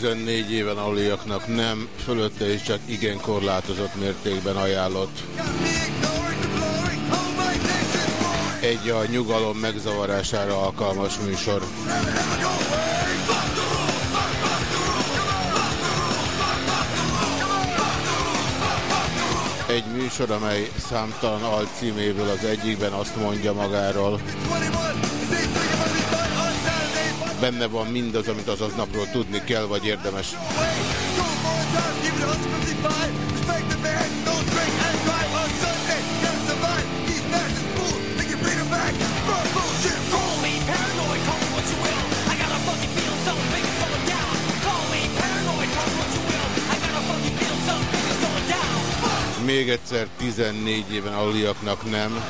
Tizennégy éven aluliaknak nem, fölötte is csak igen korlátozott mértékben ajánlott. Egy a nyugalom megzavarására alkalmas műsor. Egy műsor, amely számtalan alcíméből az egyikben azt mondja magáról. Benne van mindaz, amit az aznapról tudni kell, vagy érdemes. Még egyszer 14 éven aluliaknak nem.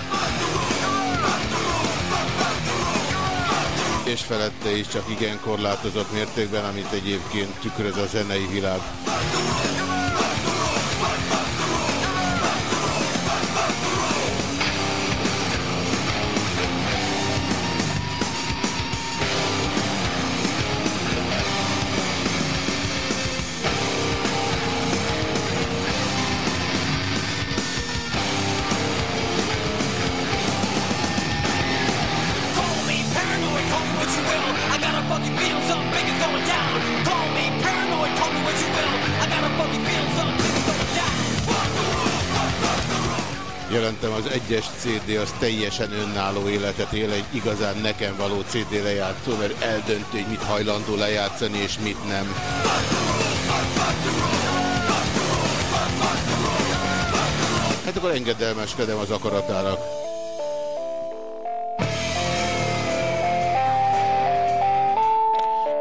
És felette is csak igen korlátozott mértékben, amit egyébként tükröz a zenei világ. CD az teljesen önálló életet él, egy igazán nekem való CD lejátszó, mert eldöntő, hogy mit hajlandó lejátszani és mit nem. Hát akkor engedelmeskedem az akaratának.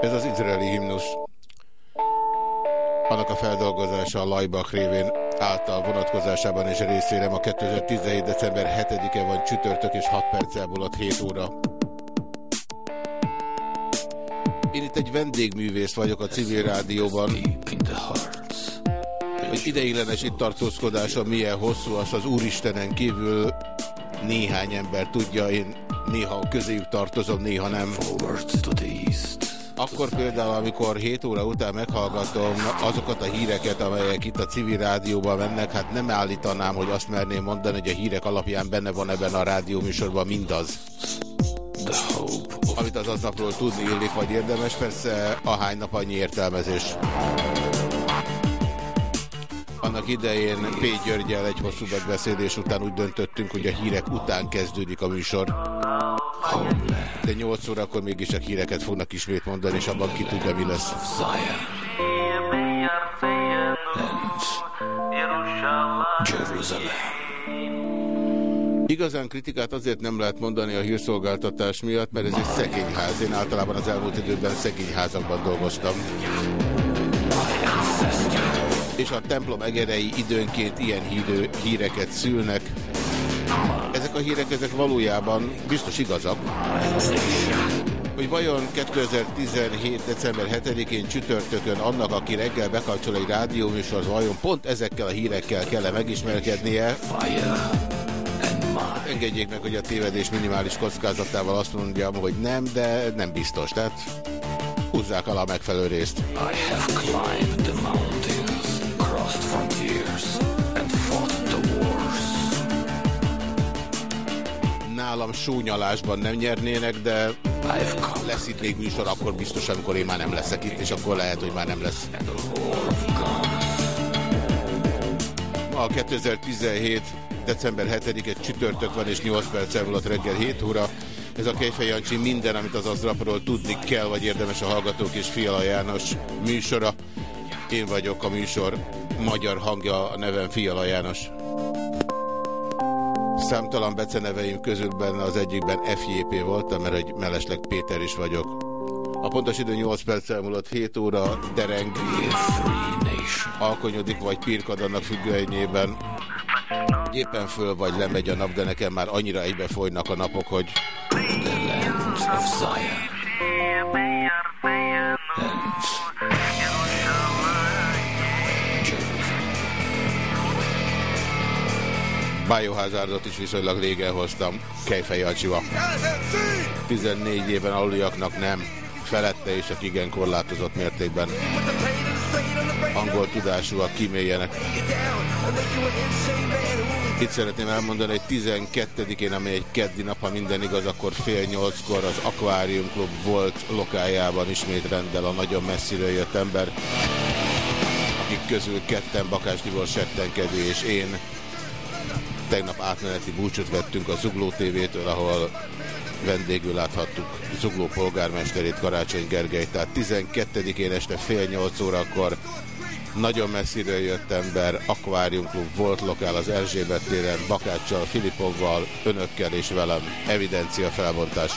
Ez az izraeli himnusz. Annak a feldolgozása a Lajbach révén által vonatkozásában és részére ma 2017. december 7-e van csütörtök és 6 perc elmúlott 7 óra. Én itt egy vendégművész vagyok a civil rádióban. Hogy ideiglenes itt tartózkodása milyen hosszú, azt az Úristenen kívül néhány ember tudja, én néha közéjük tartozom, néha nem. Akkor például, amikor 7 óra után meghallgatom azokat a híreket, amelyek itt a civil rádióban mennek, hát nem állítanám, hogy azt merném mondani, hogy a hírek alapján benne van ebben a rádióműsorban mindaz. Amit az aznapról tudni illik, vagy érdemes, persze ahány nap annyi értelmezés. Annak idején P. Györgyel egy hosszú megbeszélés után úgy döntöttünk, hogy a hírek után kezdődik a műsor. De 8 órakor mégis a híreket fognak ismét mondani, és abban ki tudja, mi lesz. Igazán kritikát azért nem lehet mondani a hírszolgáltatás miatt, mert ez egy szegényház. Én általában az elmúlt időben szegényházakban dolgoztam. És a templom egerei időnként ilyen hírő, híreket szülnek. Ezek a hírek, ezek valójában biztos igazak. Hogy vajon 2017. december 7-én csütörtökön annak, aki reggel bekapcsol egy rádióműsor, vajon pont ezekkel a hírekkel kell -e megismerkednie? Engedjék meg, hogy a tévedés minimális kockázatával azt mondjam, hogy nem, de nem biztos. Tehát húzzák alá a megfelelő részt. I have climbed the mountains, crossed frontiers Nálam sónyalásban nem nyernének, de lesz itt még műsor, akkor biztos, amikor én már nem leszek itt, és akkor lehet, hogy már nem lesz. Ma a 2017 december 7-e csütörtök van, és 8 perc elmúlott reggel 7 óra. Ez a Kejfej Jancsi minden, amit az aznapról tudni kell, vagy érdemes a Hallgatók és Fiala János műsora. Én vagyok a műsor magyar hangja, a nevem Fiala János. Számtalan beceneveim közül benne az egyikben FJP voltam, mert egy mellesleg Péter is vagyok. A pontos idő 8 perc elmúlott 7 óra, dereng, alkonyodik vagy pirkad annak függőenyében. Éppen föl vagy lemegy a nap, de nekem már annyira egybe folynak a napok, hogy... Biohazardot is viszonylag régen hoztam, Kejfej Acsiva. 14 éven aluliaknak nem, felette és csak igen korlátozott mértékben. Angol tudásúak kiméljenek. Itt szeretném elmondani, hogy 12-én, amely egy keddi nap, ha minden igaz, akkor fél nyolckor az Aquarium Club volt lokájában ismét rendel a nagyon messziről jött ember, akik közül ketten Bakás Tibor Settenkedő és én tegnap átmeneti búcsút vettünk a Zugló TV-től, ahol vendégül láthattuk Zugló polgármesterét, Karácsony Gergely. Tehát 12-én este fél nyolc órakor nagyon messziről jött ember, Aquarium Club volt lokál az Erzsébet téren, Bakáccsal, Filipovval, önökkel és velem. Evidencia felbontás.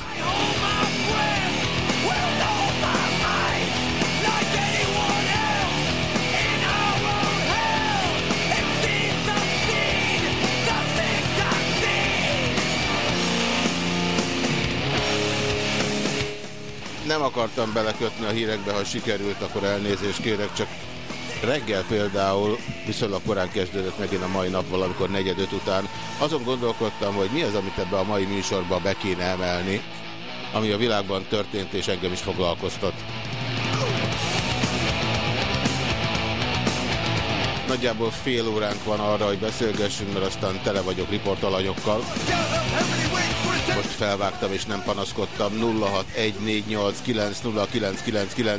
Nem akartam belekötni a hírekbe, ha sikerült, akkor elnézést kérek, csak reggel például viszonylag korán kezdődött megint a mai nap valamikor negyed öt után. Azon gondolkodtam, hogy mi az, amit ebbe a mai műsorba be kéne emelni, ami a világban történt és engem is foglalkoztat. Nagyjából fél óránk van arra, hogy beszélgessünk, mert aztán tele vagyok riportalanyokkal. Most felvágtam és nem panaszkodtam. 0614890999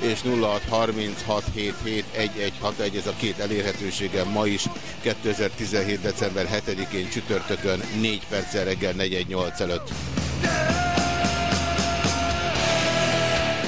és 0636771161, ez a két elérhetőségem ma is, 2017. december 7-én csütörtökön 4 perccel reggel 418 előtt.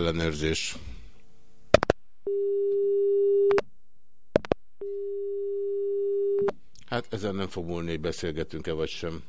ellenőrzés. Hát ezen nem fog múlni, beszélgetünk-e vagy sem.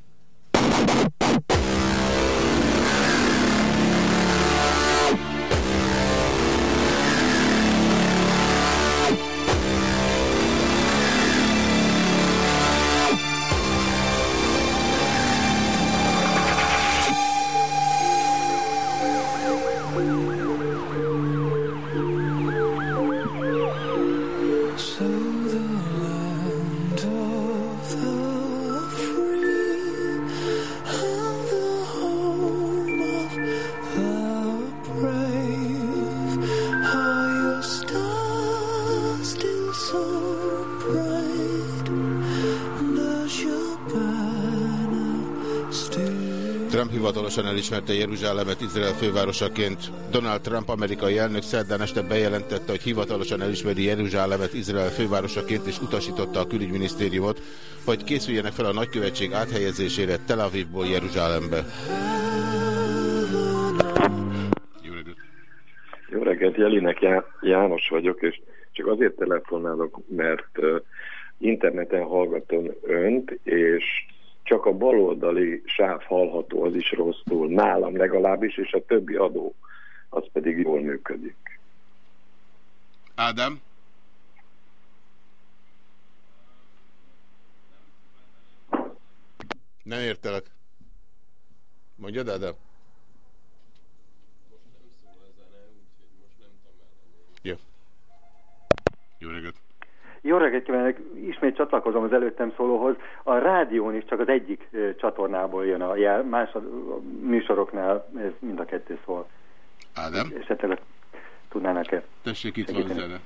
Trump hivatalosan elismerte Jeruzsálemet Izrael fővárosaként. Donald Trump amerikai elnök szerdán este bejelentette, hogy hivatalosan elismeri Jeruzsálemet Izrael fővárosaként és utasította a külügyminisztériumot, hogy készüljenek fel a nagykövetség áthelyezésére Tel Avivból Jeruzsálembe. Jó reggelt! Jó reggelt, Jelinek Já János vagyok, és csak azért telefonálok, mert uh, interneten hallgatom önt, és csak a baloldali sáv hallható, az is rosszul, nálam legalábbis, és a többi adó, az pedig jól működik. Ádám? Nem értelek. Mondjad, Ádám? Jó. Jó reggelt kívánok! Ismét csatlakozom az előttem szólóhoz. A rádión is csak az egyik csatornából jön a jel, más a műsoroknál ez mind a kettő szól. Ádám? Esetleg tudnának-e? Tessék, itt van zene.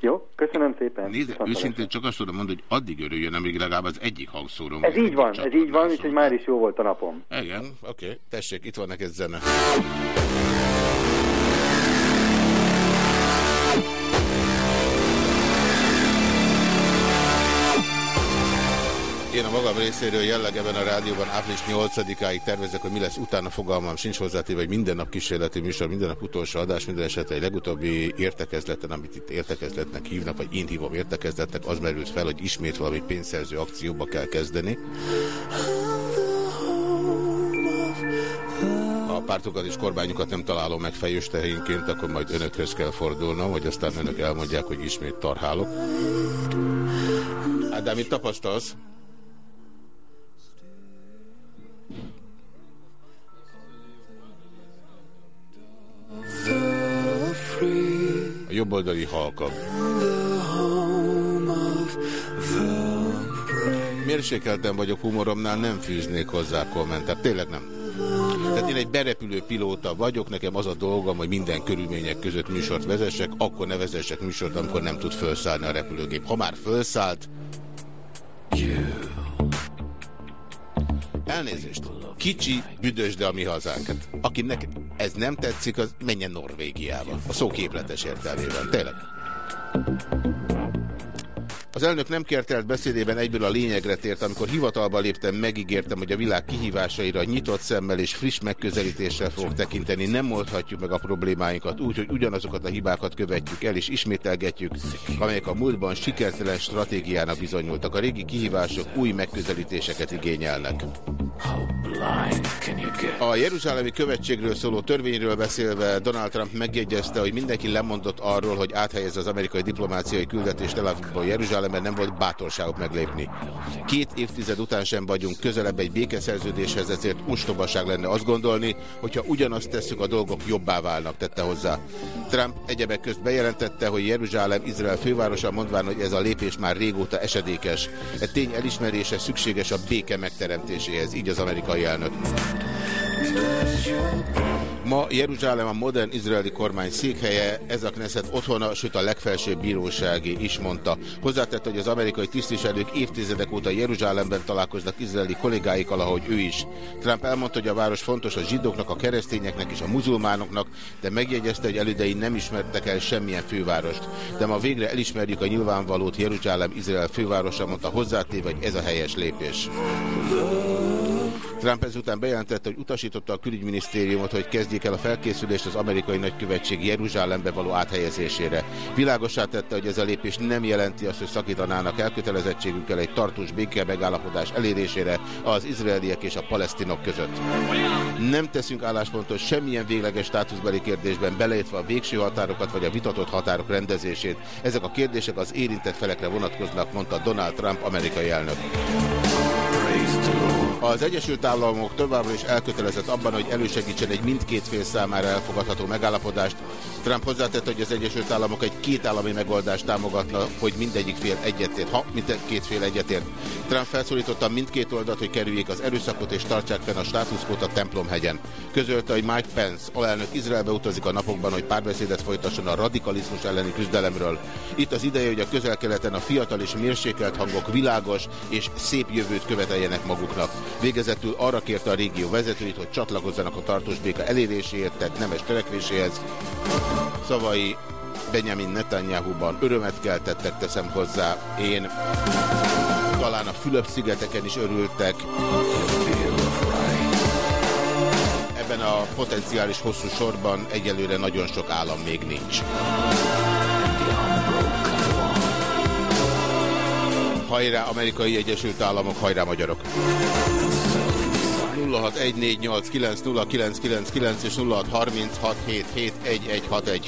Jó, köszönöm szépen. Nézd, őszintén csak azt tudom mondani, hogy addig örüljön, amíg legalább az egyik hangszóró. Ez így van, ez így van, és hogy már is jó volt a napom. Igen, oké. Okay. Tessék, itt van neked zene. Én a magam részéről jellegeben a rádióban április 8-áig tervezek, hogy mi lesz utána fogalmam sincs hozzátéve, hogy minden nap kísérleti műsor, minden nap utolsó adás, minden esetre egy legutóbbi értekezleten, amit itt értekezletnek hívnak, vagy én hívom értekezletnek, az merült fel, hogy ismét valami pénzszerző akcióba kell kezdeni. A pártokat és kormányokat nem találom meg fejős tehénként, akkor majd önökhöz kell fordulnom, hogy aztán önök elmondják, hogy ismét tarhálok. Hát, de mit tapasztalsz? Jobboldali halkabb. Mérsékelten vagyok humoromnál, nem fűznék hozzá kommentát. Tényleg nem. Tehát én egy berepülő pilóta vagyok, nekem az a dolgom, hogy minden körülmények között műsort vezessek, akkor ne vezessek műsort, amikor nem tud felszállni a repülőgép. Ha már felszállt, Elnézést. Kicsi, büdös, de a mi hazánk. Akinek ez nem tetszik, az menjen Norvégiába. A szó képletes értelmében. Tényleg. Az elnök nem kertelt beszédében egyből a lényegre tért, amikor hivatalba léptem, megígértem, hogy a világ kihívásaira nyitott szemmel és friss megközelítéssel fogok tekinteni. Nem oldhatjuk meg a problémáinkat úgy, hogy ugyanazokat a hibákat követjük el és ismételgetjük, amelyek a múltban sikertelen stratégiának bizonyultak. A régi kihívások új megközelítéseket igényelnek. A Jeruzsálemi követségről szóló törvényről beszélve Donald Trump megjegyezte, hogy mindenki lemondott arról, hogy áthelyezze az amerikai diplomáciai küldetést Tel Avivból Jeruzsálemben, nem volt bátorságok meglépni. Két évtized után sem vagyunk közelebb egy békeszerződéshez, ezért ostobaság lenne azt gondolni, hogyha ugyanazt tesszük, a dolgok jobbá válnak, tette hozzá. Trump egyebek közt bejelentette, hogy Jeruzsálem Izrael fővárosa mondván, hogy ez a lépés már régóta esedékes. Egy tény elismerése szükséges a béke megteremtéséhez, így az amerikai elnök. Ma Jeruzsálem a modern izraeli kormány székhelye, ez a Knesset otthona, sőt a legfelsőbb bírósági is mondta. Hozzátett, hogy az amerikai tisztviselők évtizedek óta Jeruzsálemben találkoznak izraeli kollégáikkal, ahogy ő is. Trump elmondta, hogy a város fontos a zsidóknak, a keresztényeknek és a muzulmánoknak, de megjegyezte, hogy elődei nem ismertek el semmilyen fővárost. De ma végre elismerjük a nyilvánvalót Jeruzsálem Izrael fővárosa, mondta hozzátéve, hogy ez a helyes lépés. Trump ezután bejelentette, hogy utasította a külügyminisztériumot, hogy kezdjék el a felkészülést az amerikai nagykövetség Jeruzsálembe való áthelyezésére. Világosá tette, hogy ez a lépés nem jelenti azt, hogy szakítanának elkötelezettségükkel egy tartós béke megállapodás elérésére az izraeliek és a palesztinok között. Nem teszünk álláspontot semmilyen végleges státuszbeli kérdésben, beleértve a végső határokat vagy a vitatott határok rendezését. Ezek a kérdések az érintett felekre vonatkoznak, mondta Donald Trump amerikai elnök. Az Egyesült Államok továbbra is elkötelezett abban, hogy elősegítsen egy mindkét fél számára elfogadható megállapodást. Trump hozzátette, hogy az Egyesült Államok egy kétállami megoldást támogatna, hogy mindegyik fél egyetért, ha mindkét fél egyetért. Trump felszólította mindkét oldalt, hogy kerüljék az erőszakot és tartsák fenn a státuszkót a templomhegyen. Közölte, hogy Mike Pence, alelnök Izraelbe utazik a napokban, hogy párbeszédet folytasson a radikalizmus elleni küzdelemről. Itt az ideje, hogy a közel-keleten a fiatal és mérsékelt hangok világos és szép jövőt követeljenek maguknak. Végezetül arra kérte a régió vezetőit, hogy csatlakozzanak a tartós béka eléréséért, tehát nemes törekvéséhez. Szavai Benjamin Netanyahu-ban örömet keltettek, teszem hozzá. Én talán a Fülöp-szigeteken is örültek. Ebben a potenciális hosszú sorban egyelőre nagyon sok állam még nincs. Hajrá Amerikai Egyesült Államok, hajrá magyarok! 0614890999 és 0636771161.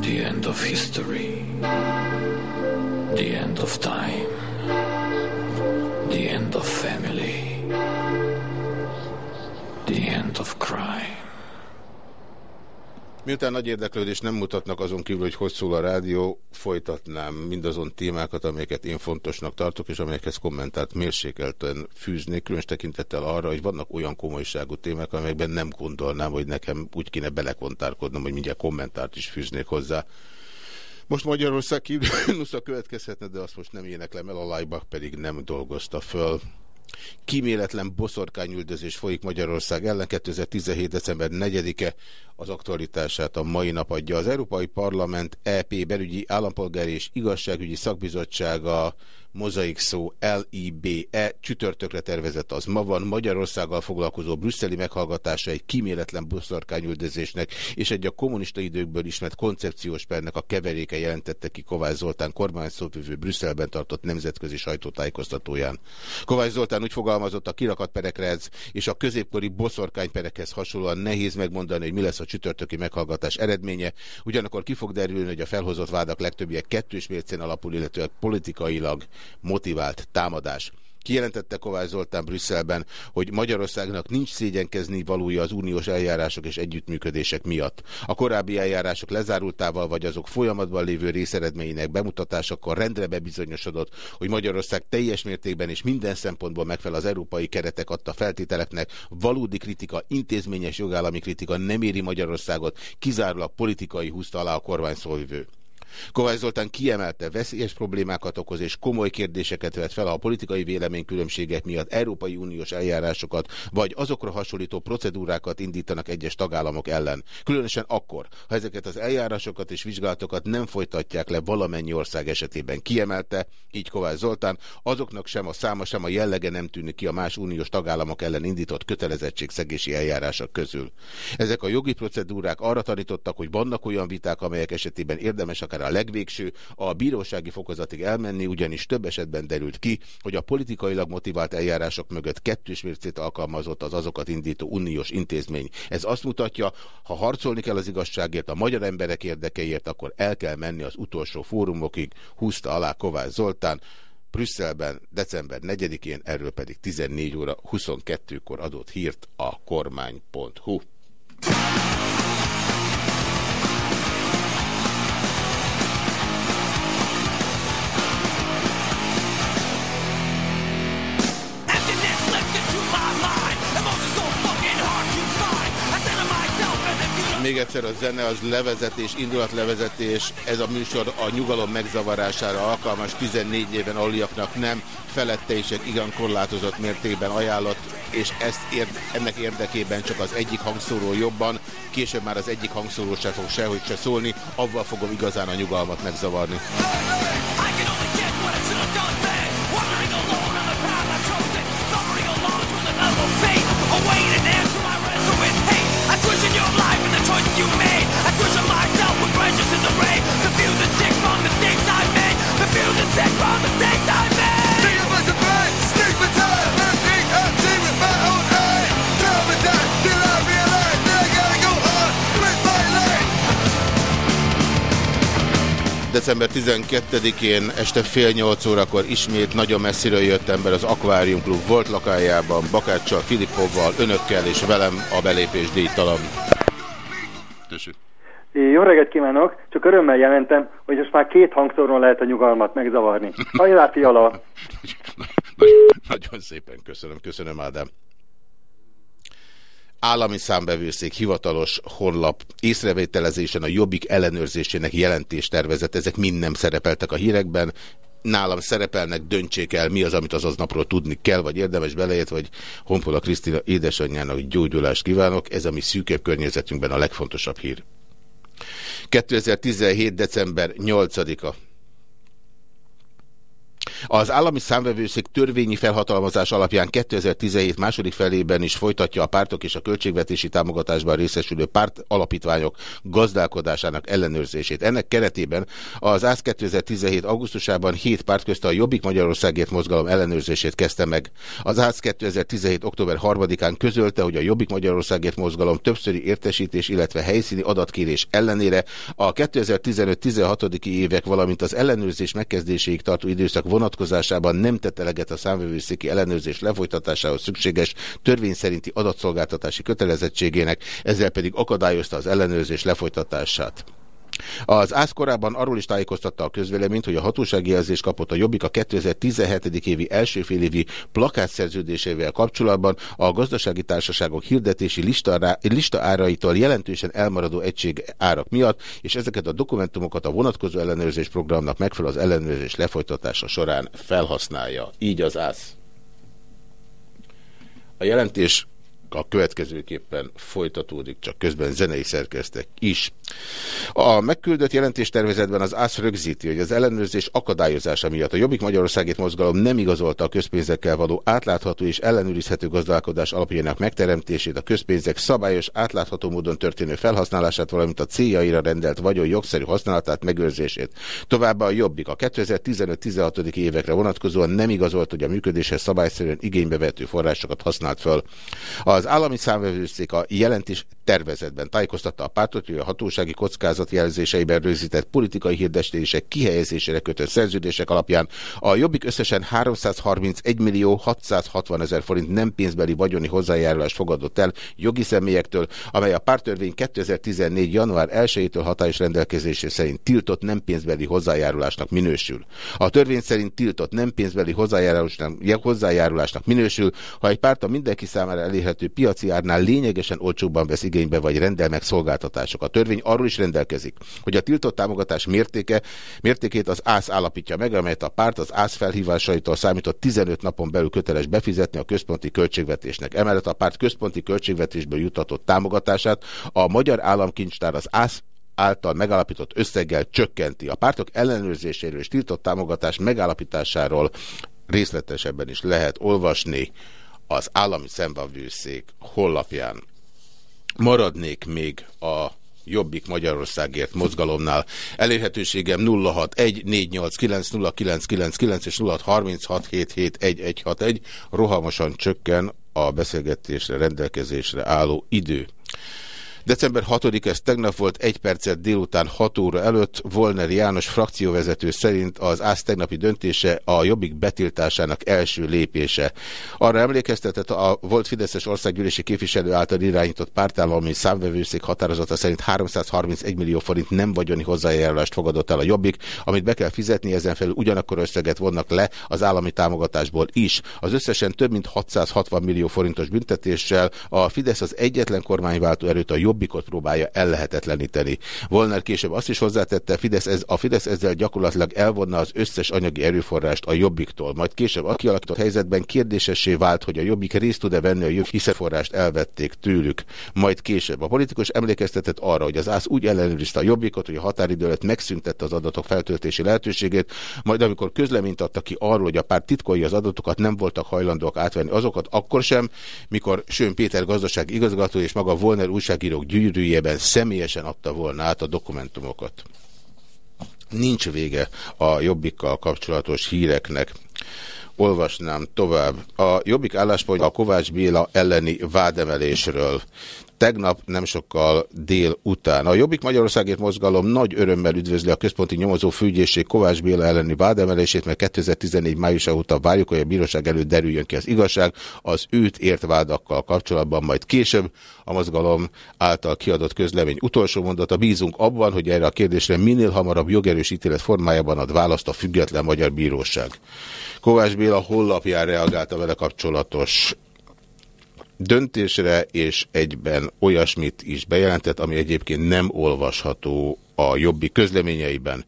The end of history. The end of time. The end of family. The end of crime. Miután nagy érdeklődés nem mutatnak azon kívül, hogy hogy szól a rádió, folytatnám mindazon témákat, amelyeket én fontosnak tartok, és amelyekhez kommentárt mérsékelten fűznék, különös tekintettel arra, hogy vannak olyan komolyságú témák, amelyekben nem gondolnám, hogy nekem úgy kéne belekontárkodnom, hogy mindjárt kommentárt is fűznék hozzá. Most Magyarország kívül következhetne, de azt most nem éneklem el, a Laibach pedig nem dolgozta föl. Kíméletlen boszorkányüldözés folyik Magyarország ellen 2017. december 4-e az aktualitását a mai nap adja. Az Európai Parlament EP belügyi állampolgári és igazságügyi szakbizottsága mozaik szó LIBE csütörtökre tervezett az ma van Magyarországgal foglalkozó brüsszeli meghallgatása egy kíméletlen buszarkányüldözésnek és egy a kommunista időkből ismert koncepciós pernek a keveréke jelentette ki Kovács Zoltán kormány Brüsszelben tartott nemzetközi sajtótájékoztatóján. Kovács Zoltán úgy fogalmazott a kirakat perekre ez, és a középkori boszorkányperekhez hasonlóan nehéz megmondani, hogy mi lesz a csütörtöki meghallgatás eredménye, ugyanakkor ki fog derülni, hogy a felhozott vádak legtöbbje kettős mércén alapul, illetve politikailag motivált támadás. Kijelentette Kovács Zoltán Brüsszelben, hogy Magyarországnak nincs szégyenkezni valója az uniós eljárások és együttműködések miatt. A korábbi eljárások lezárultával vagy azok folyamatban lévő részeredményének bemutatásakor rendre bebizonyosodott, hogy Magyarország teljes mértékben és minden szempontból megfelel az európai keretek adta feltételeknek. Valódi kritika, intézményes jogállami kritika nem éri Magyarországot, kizárólag politikai húzta alá a kormány szóvivő. Kovács Zoltán kiemelte, veszélyes problémákat okoz és komoly kérdéseket vet fel a politikai véleménykülönbségek miatt Európai Uniós eljárásokat, vagy azokra hasonlító procedúrákat indítanak egyes tagállamok ellen. Különösen akkor, ha ezeket az eljárásokat és vizsgálatokat nem folytatják le valamennyi ország esetében. Kiemelte, így Kovács Zoltán, azoknak sem a száma, sem a jellege nem tűnik ki a más uniós tagállamok ellen indított kötelezettségszegési eljárások közül. Ezek a jogi procedúrák arra tanítottak, hogy vannak olyan viták, amelyek esetében érdemes akár a legvégső, a bírósági fokozatig elmenni, ugyanis több esetben derült ki, hogy a politikailag motivált eljárások mögött kettős mércét alkalmazott az azokat indító uniós intézmény. Ez azt mutatja, ha harcolni kell az igazságért, a magyar emberek érdekeiért, akkor el kell menni az utolsó fórumokig, húzta alá Kovács Zoltán, Brüsszelben december 4-én, erről pedig 14 óra 22-kor adott hírt a kormány.hu. Még egyszer a zene az levezetés, indulatlevezetés, ez a műsor a nyugalom megzavarására alkalmas. 14 éven aluliaknak nem, felette is egy igen korlátozott mértékben ajánlott, és ezt érd, ennek érdekében csak az egyik hangszóró jobban, később már az egyik hangszóró se fog sehogy se szólni, avval fogom igazán a nyugalmat megzavarni. December 12-én este fél nyolc órakor ismét nagyon messziről jött ember az Aquarium Club volt lakájában, Bakáccsal, Filippovval, önökkel és velem a belépés díjtalan. Tessék. Jó reggelt kívánok! Csak örömmel jelentem, hogy most már két hangszoron lehet a nyugalmat megzavarni. Hajrá, fiala! Nagyon szépen köszönöm, köszönöm Ádám. Állami számbevőszék hivatalos honlap észrevételezésen a jobbik ellenőrzésének jelentéstervezet, ezek mind nem szerepeltek a hírekben, nálam szerepelnek, döntsék el, mi az, amit az aznapról tudni kell, vagy érdemes belejött, vagy Honpola Krisztina édesanyjának gyógyulást kívánok. Ez a mi szűkebb környezetünkben a legfontosabb hír. 2017. december 8-a. Az állami számvevőszék törvényi felhatalmazás alapján 2017 második felében is folytatja a pártok és a költségvetési támogatásban részesülő párt alapítványok gazdálkodásának ellenőrzését. Ennek keretében az ÁSZ 2017 augusztusában 7 párt közt a Jobbik Magyarországért mozgalom ellenőrzését kezdte meg. Az ÁSZ 2017 október 3-án közölte, hogy a Jobbik Magyarországért mozgalom többszöri értesítés, illetve helyszíni adatkérés ellenére a 2015-16. évek, valamint az ellenőrzés megkezdéséig tartó időszak vonatkozásában nem tett eleget a számvevőszéki ellenőrzés lefolytatásához szükséges törvény szerinti adatszolgáltatási kötelezettségének, ezzel pedig akadályozta az ellenőrzés lefolytatását. Az ÁSZ korábban arról is tájékoztatta a közvéleményt, hogy a hatósági jelzést kapott a Jobbik a 2017. évi első félévi plakátszerződésével kapcsolatban a gazdasági társaságok hirdetési lista, lista áraitól jelentősen elmaradó egység árak miatt, és ezeket a dokumentumokat a vonatkozó ellenőrzés programnak megfelelő az ellenőrzés lefolytatása során felhasználja. Így az ÁSZ. A jelentés a következőképpen folytatódik, csak közben zenei szerkeztek is. A megküldött jelentéstervezetben az ÁSZ rögzíti, hogy az ellenőrzés akadályozása miatt a Jobbik Magyarországét mozgalom nem igazolta a közpénzekkel való átlátható és ellenőrizhető gazdálkodás alapjának megteremtését, a közpénzek szabályos, átlátható módon történő felhasználását, valamint a céljaira rendelt vagyon jogszerű használatát, megőrzését. Továbbá a Jobbik a 2015-16. évekre vonatkozóan nem igazolt, hogy a működéshez szabályszerűen igénybe vető forrásokat használt föl. Az állami számvevőszék a jelentés tervezetben tájékoztatta a pártot, hogy a hatósági kockázatjelzéseiben rögzített politikai hirdetések kihelyezésére kötött szerződések alapján a Jobbik összesen 331 millió 660 ezer forint nem pénzbeli vagyoni hozzájárulást fogadott el jogi személyektől, amely a pártörvény 2014. január 1-től hatályos rendelkezésé szerint tiltott nem pénzbeli hozzájárulásnak minősül. A törvény szerint tiltott nem pénzbeli hozzájárulásnak, hozzájárulásnak minősül, ha egy párt a mindenki számára elérhető piaci árnál lényegesen olcsóbban vesz igénybe vagy rendel meg szolgáltatások. A törvény arról is rendelkezik, hogy a tiltott támogatás mértéke, mértékét az ÁSZ állapítja meg, amelyet a párt az ÁSZ felhívásaitól számított 15 napon belül köteles befizetni a központi költségvetésnek. Emellett a párt központi költségvetésből jutatott támogatását a Magyar Államkincstár az ÁSZ által megalapított összeggel csökkenti. A pártok ellenőrzéséről és tiltott támogatás megállapításáról részletesebben is lehet olvasni az állami szembavőszék hollapján. Maradnék még a Jobbik Magyarországért mozgalomnál. Elérhetőségem 0614890999 és 0636771161. Rohamosan csökken a beszélgetésre rendelkezésre álló idő. December 6 ez tegnap volt, egy percet délután 6 óra előtt Volner János frakcióvezető szerint az ász tegnapi döntése a jobbik betiltásának első lépése. Arra emlékeztetett a volt Fideszes országgyűlési képviselő által irányított pártállami számvevőszék határozata szerint 331 millió forint nem vagyoni hozzájárulást fogadott el a jobbik, amit be kell fizetni, ezen felül ugyanakkor összeget vonnak le az állami támogatásból is. Az összesen több mint 660 millió forintos büntetéssel a Fidesz az egyetlen kormányváltó erőt a jobb jobbikot próbálja ellehetetleníteni. Volner később azt is hozzátette, Fidesz ez, a Fidesz ezzel gyakorlatilag elvonna az összes anyagi erőforrást a jobbiktól. Majd később a kialakított helyzetben kérdésessé vált, hogy a jobbik részt tud-e venni a jobb elvették tőlük. Majd később a politikus emlékeztetett arra, hogy az ász úgy ellenőrizte a jobbikot, hogy a határidő előtt megszüntette az adatok feltöltési lehetőségét, majd amikor közleményt adta ki arról, hogy a párt titkolja az adatokat, nem voltak hajlandóak átvenni azokat, akkor sem, mikor Sőn Péter gazdaság igazgató és maga Volner újságíró bírók gyűrűjében személyesen adta volna át a dokumentumokat. Nincs vége a jobbikkal kapcsolatos híreknek. Olvasnám tovább. A jobbik álláspontja a Kovács Béla elleni vádemelésről tegnap nem sokkal dél után. A Jobbik Magyarországért mozgalom nagy örömmel üdvözli a központi nyomozó főügyészség Kovács Béla elleni vádemelését, mert 2014 májusa óta várjuk, hogy a bíróság előtt derüljön ki az igazság az őt ért vádakkal kapcsolatban, majd később a mozgalom által kiadott közlemény utolsó mondata. Bízunk abban, hogy erre a kérdésre minél hamarabb jogerős ítélet formájában ad választ a független magyar bíróság. Kovács Béla hollapján reagálta vele kapcsolatos döntésre, és egyben olyasmit is bejelentett, ami egyébként nem olvasható a jobbi közleményeiben.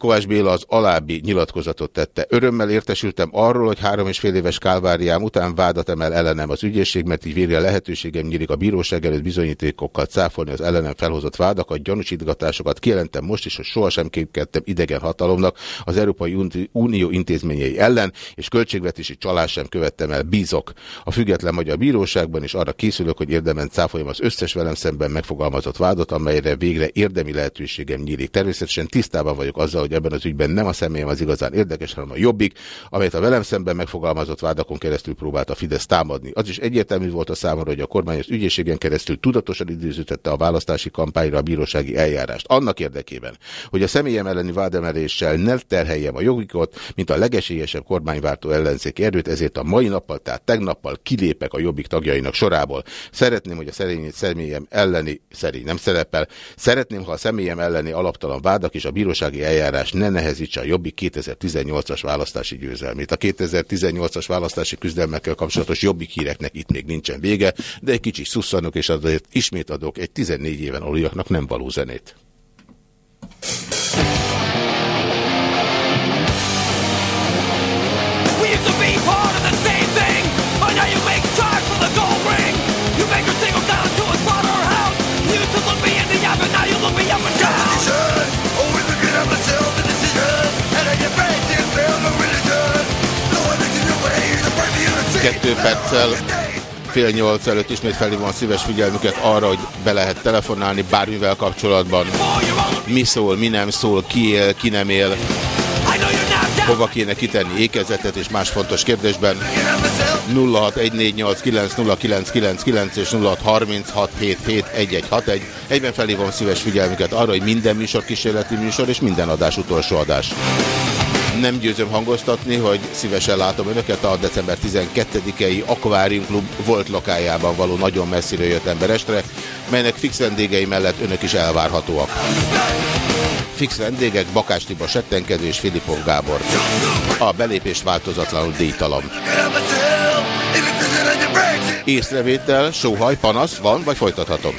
Kovács Béla az alábbi nyilatkozatot tette. Örömmel értesültem arról, hogy három és fél éves kálváriám után vádat emel ellenem az ügyészség, mert így végre lehetőségem nyílik a bíróság előtt bizonyítékokkal cáfolni az ellenem felhozott vádakat, gyanúsítgatásokat. Kijelentem most is, hogy sohasem képkedtem idegen hatalomnak az Európai Unió intézményei ellen, és költségvetési csalás sem követtem el. Bízok a független magyar bíróságban, és arra készülök, hogy érdemben cáfoljam az összes velem szemben megfogalmazott vádat, amelyre végre érdemi lehetőségem nyílik. Természetesen tisztában vagyok azzal, hogy ebben az ügyben nem a személyem az igazán érdekes, hanem a jobbik, amelyet a velem szemben megfogalmazott vádakon keresztül próbált a Fidesz támadni. Az is egyértelmű volt a számomra, hogy a kormány az ügyészségen keresztül tudatosan időzítette a választási kampányra a bírósági eljárást. Annak érdekében, hogy a személyem elleni vádemeléssel ne terheljem a jogikot, mint a legesélyesebb kormányváltó ellenzék erőt, ezért a mai nappal, tehát tegnappal kilépek a jobbik tagjainak sorából. Szeretném, hogy a szerény személyem elleni, szerény nem szerepel, szeretném, ha a személyem elleni alaptalan vádak és a bírósági eljárás ne nehezítse a jobbik 2018-as választási győzelmét. A 2018-as választási küzdelmekkel kapcsolatos jobbik híreknek itt még nincsen vége, de egy kicsit szusszanok, és azért ismét adok egy 14 éven aluliaknak nem való zenét. Kettő perccel fél nyolc előtt ismét felhívom a szíves figyelmüket arra, hogy be lehet telefonálni bármivel kapcsolatban. Mi szól, mi nem szól, ki él, ki nem él. Hova kéne kitenni ékezetet és más fontos kérdésben. 0614890999 és 0636771161. Egyben felhívom szíves figyelmüket arra, hogy minden műsor kísérleti műsor és minden adás utolsó adás nem győzöm hangoztatni, hogy szívesen látom önöket a december 12-i Aquarium Klub volt lakájában való nagyon messzire jött emberestre, melynek fix vendégei mellett önök is elvárhatóak. Fix vendégek Bakás Tibor Settenkedő és Filipov Gábor. A belépés változatlanul díjtalan. Észrevétel, sóhaj, panasz van, vagy folytathatom?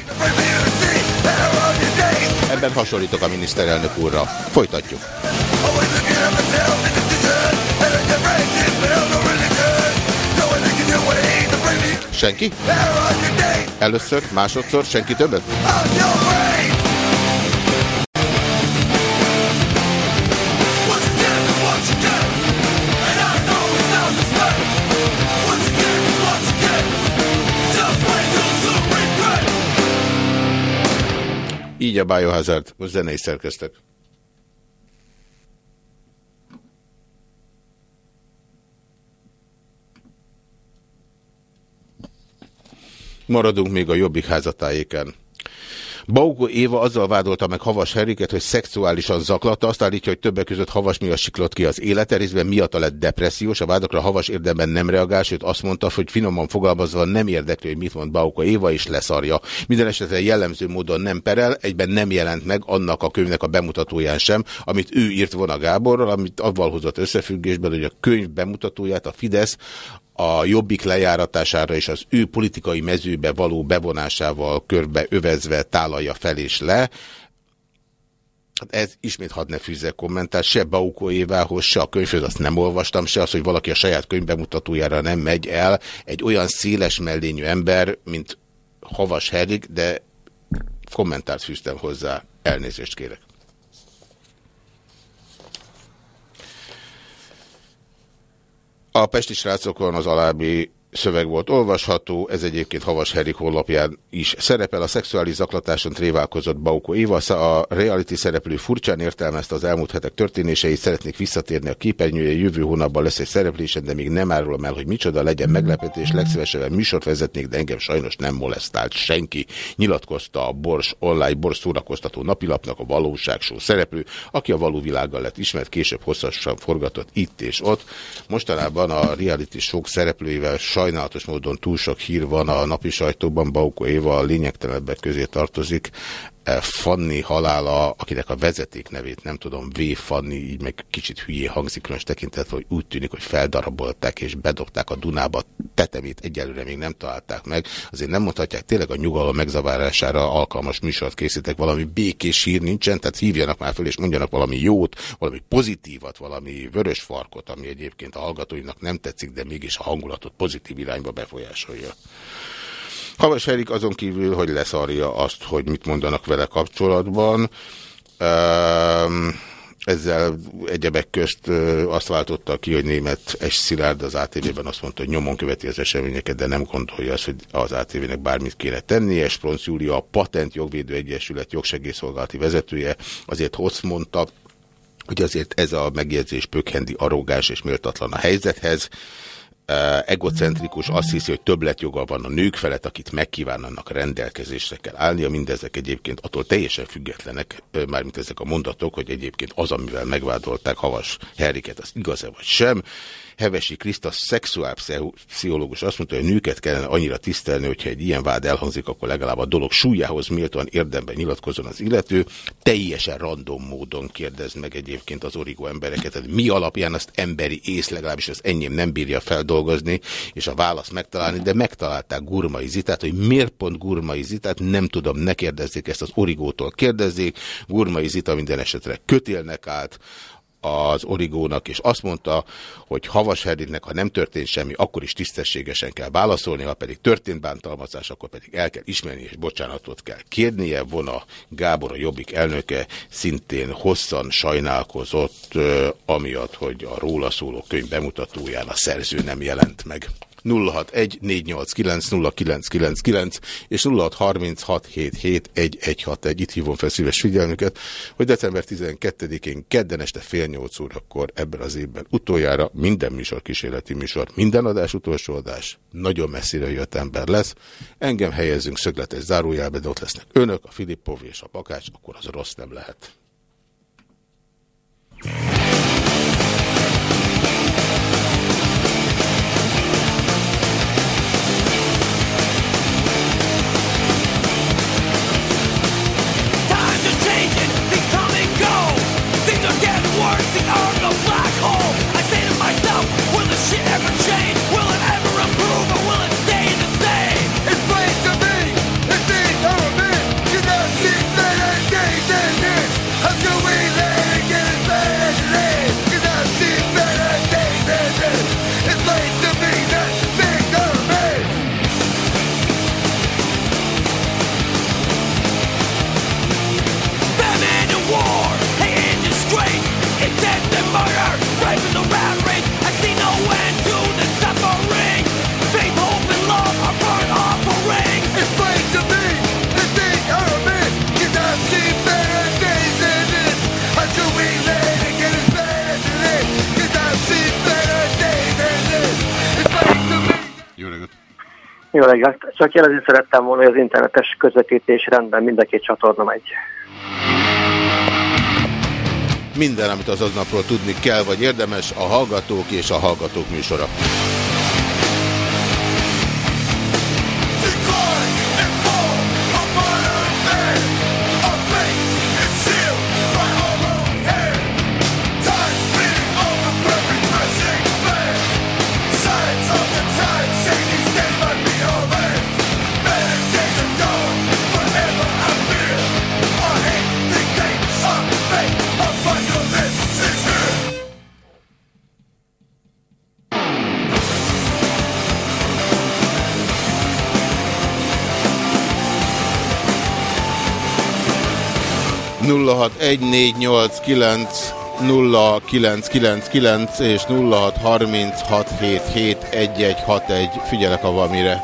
Ebben hasonlítok a miniszterelnök úrra. Folytatjuk. Senki? Először, másodszor, senki többet? Így a Biohazard, most zenei szerkeztek. Maradunk még a Jobbik házatájéken. Bauko Éva azzal vádolta meg Havas Heriket, hogy szexuálisan zaklatta, azt állítja, hogy többek között Havas miatt siklott ki az élete, részben miatta lett depressziós, a vádakra Havas érdemben nem reagál, sőt azt mondta, hogy finoman fogalmazva nem érdekli, hogy mit mond Bauko Éva, és leszarja. Minden esetre jellemző módon nem perel, egyben nem jelent meg annak a könyvnek a bemutatóján sem, amit ő írt volna Gáborral, amit avval hozott összefüggésben, hogy a könyv bemutatóját a Fidesz a jobbik lejáratására és az ő politikai mezőbe való bevonásával körbe övezve tálalja fel és le. Hát ez ismét hadd ne fűzze kommentár, se Baukó Évához, se a könyvhöz azt nem olvastam, se az, hogy valaki a saját könyvbemutatójára nem megy el. Egy olyan széles mellényű ember, mint Havas Herik, de kommentárt fűztem hozzá, elnézést kérek. A Pesti srácokon az alábbi szöveg volt olvasható, ez egyébként Havas Herik honlapján is szerepel. A szexuális zaklatáson tréválkozott Bauko Éva, a reality szereplő furcsán értelmezte az elmúlt hetek történéseit, szeretnék visszatérni a képernyője, jövő hónapban lesz egy szereplésen, de még nem árulom el, hogy micsoda legyen meglepetés, legszívesebben műsort vezetnék, de engem sajnos nem molesztált senki, nyilatkozta a Bors online Bors szórakoztató napilapnak a valóságsó szereplő, aki a való világgal lett ismert, később hosszasan forgatott itt és ott. Mostanában a reality sok szereplőivel sajnálatos módon túl sok hír van a napi sajtóban, Bauko Éva a lényegtelenebbek közé tartozik. E, Fanni halála, akinek a vezeték nevét nem tudom, V. Fanni, így meg kicsit hülyé hangzik, különös tekintet, hogy úgy tűnik, hogy feldarabolták és bedobták a Dunába tetemét, egyelőre még nem találták meg. Azért nem mondhatják, tényleg a nyugalom megzavárására alkalmas műsort készítek, valami békés hír nincsen, tehát hívjanak már föl és mondjanak valami jót, valami pozitívat, valami vörös farkot, ami egyébként a hallgatóinak nem tetszik, de mégis a hangulatot pozitív irányba befolyásolja. Havas Erik azon kívül, hogy leszarja azt, hogy mit mondanak vele kapcsolatban, ezzel egyebek közt azt váltotta ki, hogy német Es Szilárd az ATV-ben azt mondta, hogy nyomon követi az eseményeket, de nem gondolja azt, hogy az ATV-nek bármit kéne tennie. Spronc Júlia, a Patent Jogvédő Egyesület jogsegélyszolgálati vezetője azért azt mondta, hogy azért ez a megjegyzés pökhendi arrogáns és méltatlan a helyzethez. Egocentrikus, azt hiszi, hogy többletjoga van a nők felett, akit megkívánnak rendelkezésre kell állnia. Mindezek egyébként attól teljesen függetlenek, mármint ezek a mondatok, hogy egyébként az, amivel megvádolták Havas Henriket, az igaz-e vagy sem. Hevesi Kriszta szexuálpszichológus azt mondta, hogy nőket kellene annyira tisztelni, hogyha egy ilyen vád elhangzik, akkor legalább a dolog súlyához méltóan érdemben nyilatkozon az illető. Teljesen random módon kérdez meg egyébként az origó embereket. Tehát mi alapján azt emberi ész, legalábbis az enyém nem bírja feldolgozni, és a választ megtalálni, de megtalálták Gurmai Zitát, hogy miért pont Gurmai Zitát, nem tudom, ne kérdezzék ezt az origótól kérdezzék. Gurmai Zita minden esetre kötélnek állt, az origónak, és azt mondta, hogy Havas Herditnek, ha nem történt semmi, akkor is tisztességesen kell válaszolni, ha pedig történt bántalmazás, akkor pedig el kell ismerni, és bocsánatot kell kérnie. Vona Gábor, a Jobbik elnöke szintén hosszan sajnálkozott, amiatt, hogy a róla szóló könyv bemutatóján a szerző nem jelent meg. 061-489-0999 és 0636771161. Itt hívom fel szíves figyelmüket, hogy december 12-én kedden este fél nyolc órakor ebben az évben utoljára minden műsor kísérleti műsor, minden adás utolsó adás, nagyon messzire jött ember lesz. Engem helyezünk szögletes zárójelbe, de ott lesznek önök, a Filippov és a Bakács, akkor az rossz nem lehet. Csak jelezni szerettem volna, hogy az internetes közvetítés rendben mind a két csatorna megy. Minden, amit az aznapról tudni kell, vagy érdemes, a Hallgatók és a Hallgatók műsora. És 0636771161. Figyelek a valamire.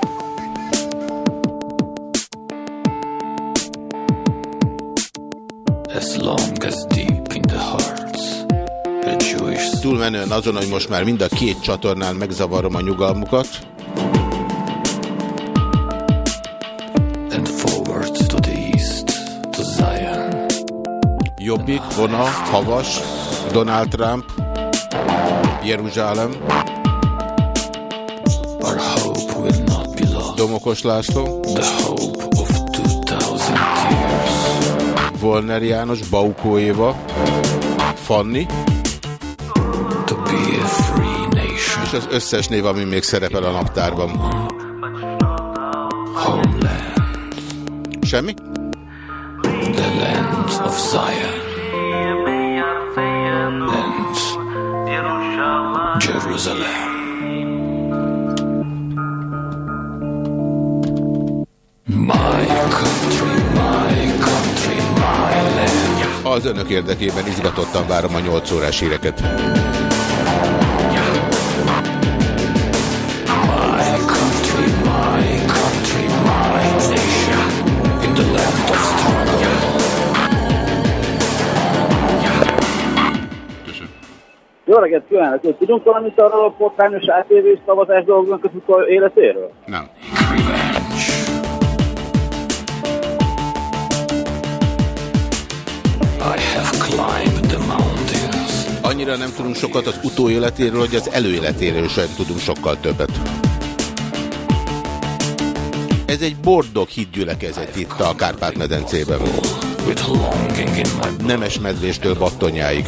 Túlmenően azon, hogy most már mind a két csatornán megzavarom a nyugalmukat. Jobbik, Vona, Havas, Donald Trump, Jeruzsálem, Domokos László, Volner János, Baukó Éva, Fanni, és az összes név, ami még szerepel a naptárban. Semmi? The land of Zion. Az önök érdekében izgatottan várom a 8 órás híreket. Jó reggelt kívánok! Tudunk valamit arról a portányos ATV szavazás dolgoknak az utol életéről? Nem. Annyira nem tudunk sokat az utóéletéről, hogy az előéletéről sem tudunk sokkal többet. Ez egy bordog hídgyülekezet itt a Kárpát-medencében. Nemes medvéstől battonyáig.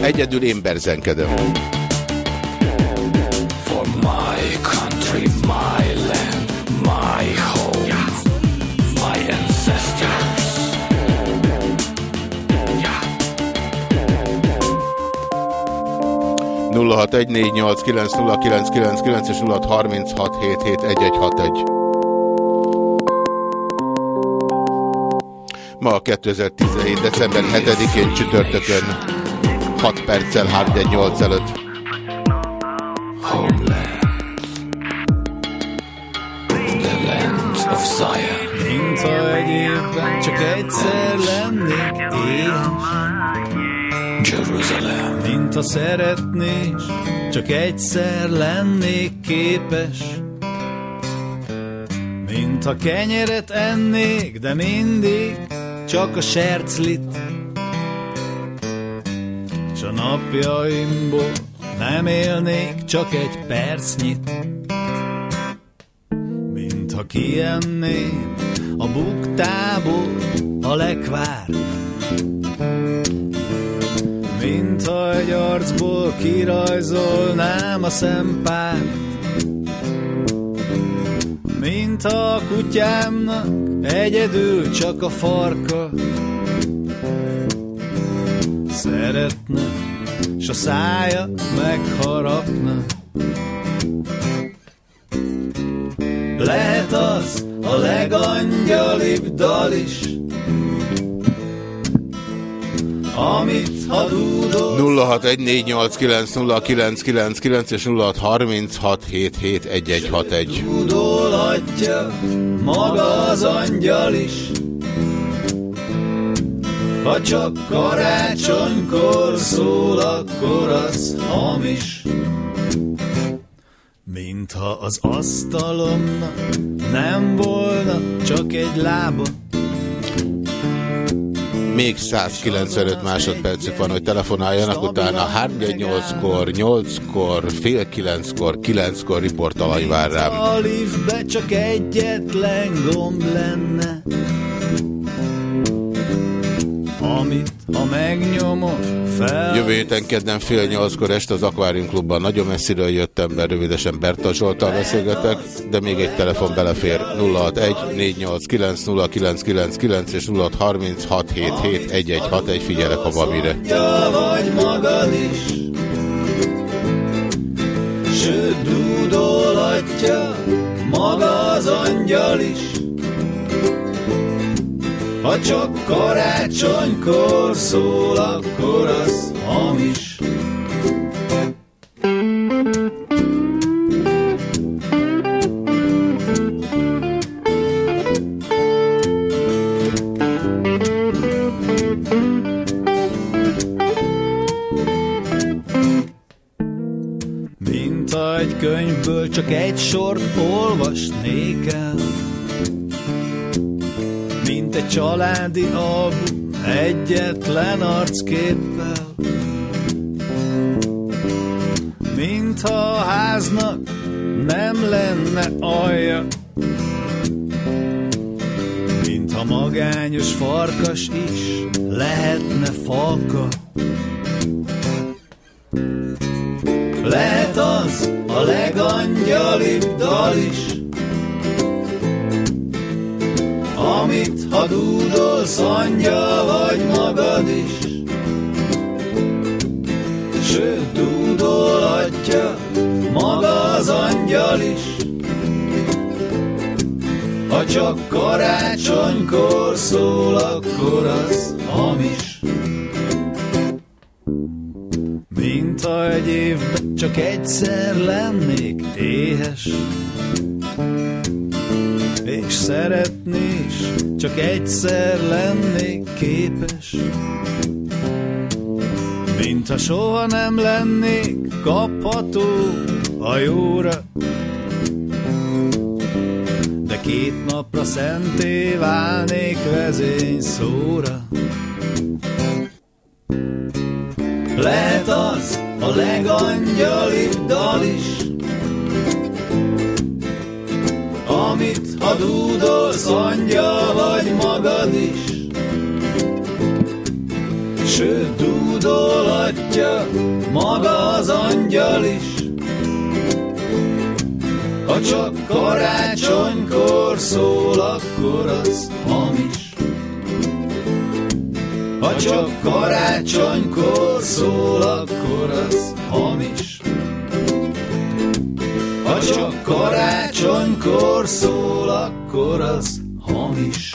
Egyedül én berzenkedem. for my country, my 0614890999 és 0636771161. Ma 2017. december 7-én csütörtökön 6 perccel 318 előtt. Homeland. The land of Zion. Mint ha egy évben csak egyszer lennék éhes, ha szeretnés, csak egyszer lennék képes. Mint ha kenyeret ennék, de mindig csak a serclit. S a napjaimból nem élnék csak egy percnyit. Mint ha kienném a buktából a lekvár. Mint ha egy arcból kirajzolnám a szempárt. Mint ha a kutyámnak egyedül csak a farka szeretne, s a szája megharapna. Lehet az a legangyalibb dal is, amit 0614890999 és 0636771161. dúdolhatja maga az angyal is. Ha csak karácsonykor szól, akkor az hamis. Mintha az asztalomnak nem volna csak egy lába, Még 195 másodpercük van, hogy telefonáljanak, utána 3-8-kor, 8-kor, fél 9-kor, 9-kor riportalany vár rám. A csak egyetlen gomb lenne Amit, ha megnyomok fel. Jövő héten kedden fél nyolckor este az Aquarium Klubban. Nagyon messziről jöttem, mert rövidesen Berta Zsoltal beszélgetek, de még egy telefon belefér. 061 489 0999 és 0636771161 figyelek, ha van mire. Ja, vagy magad is. Sőt, dúdolhatja maga az angyal is Ha csak karácsonykor szól, akkor az hamis. Könyvből csak egy sort olvasnék el egy családi album egyetlen arcképpel. Mint ha a háznak nem lenne alja Mint ha magányos farkas is lehetne falka. Lehet az a legangyalibb dal is, amit ha dúdolsz angyal vagy magad is. Sőt, dúdolhatja maga az angyal is, ha csak karácsonykor szól, akkor az hamis. Mint ha egy évben csak egyszer lennék éhes És szeretni is csak egyszer lennék képes Mint ha soha nem lennék kapható a jóra. De két napra szenté válnék vezény szóra. Lehet az a legangyalibb dal is, ha dúdolsz, angyal vagy magad is. Sőt, dúdolatja maga az angyal is. Ha csak karácsonykor szól, akkor az hamis. Ha csak karácsonykor szól, akkor az hamis. Ha csak karácsonykor szól, akkor az hamis.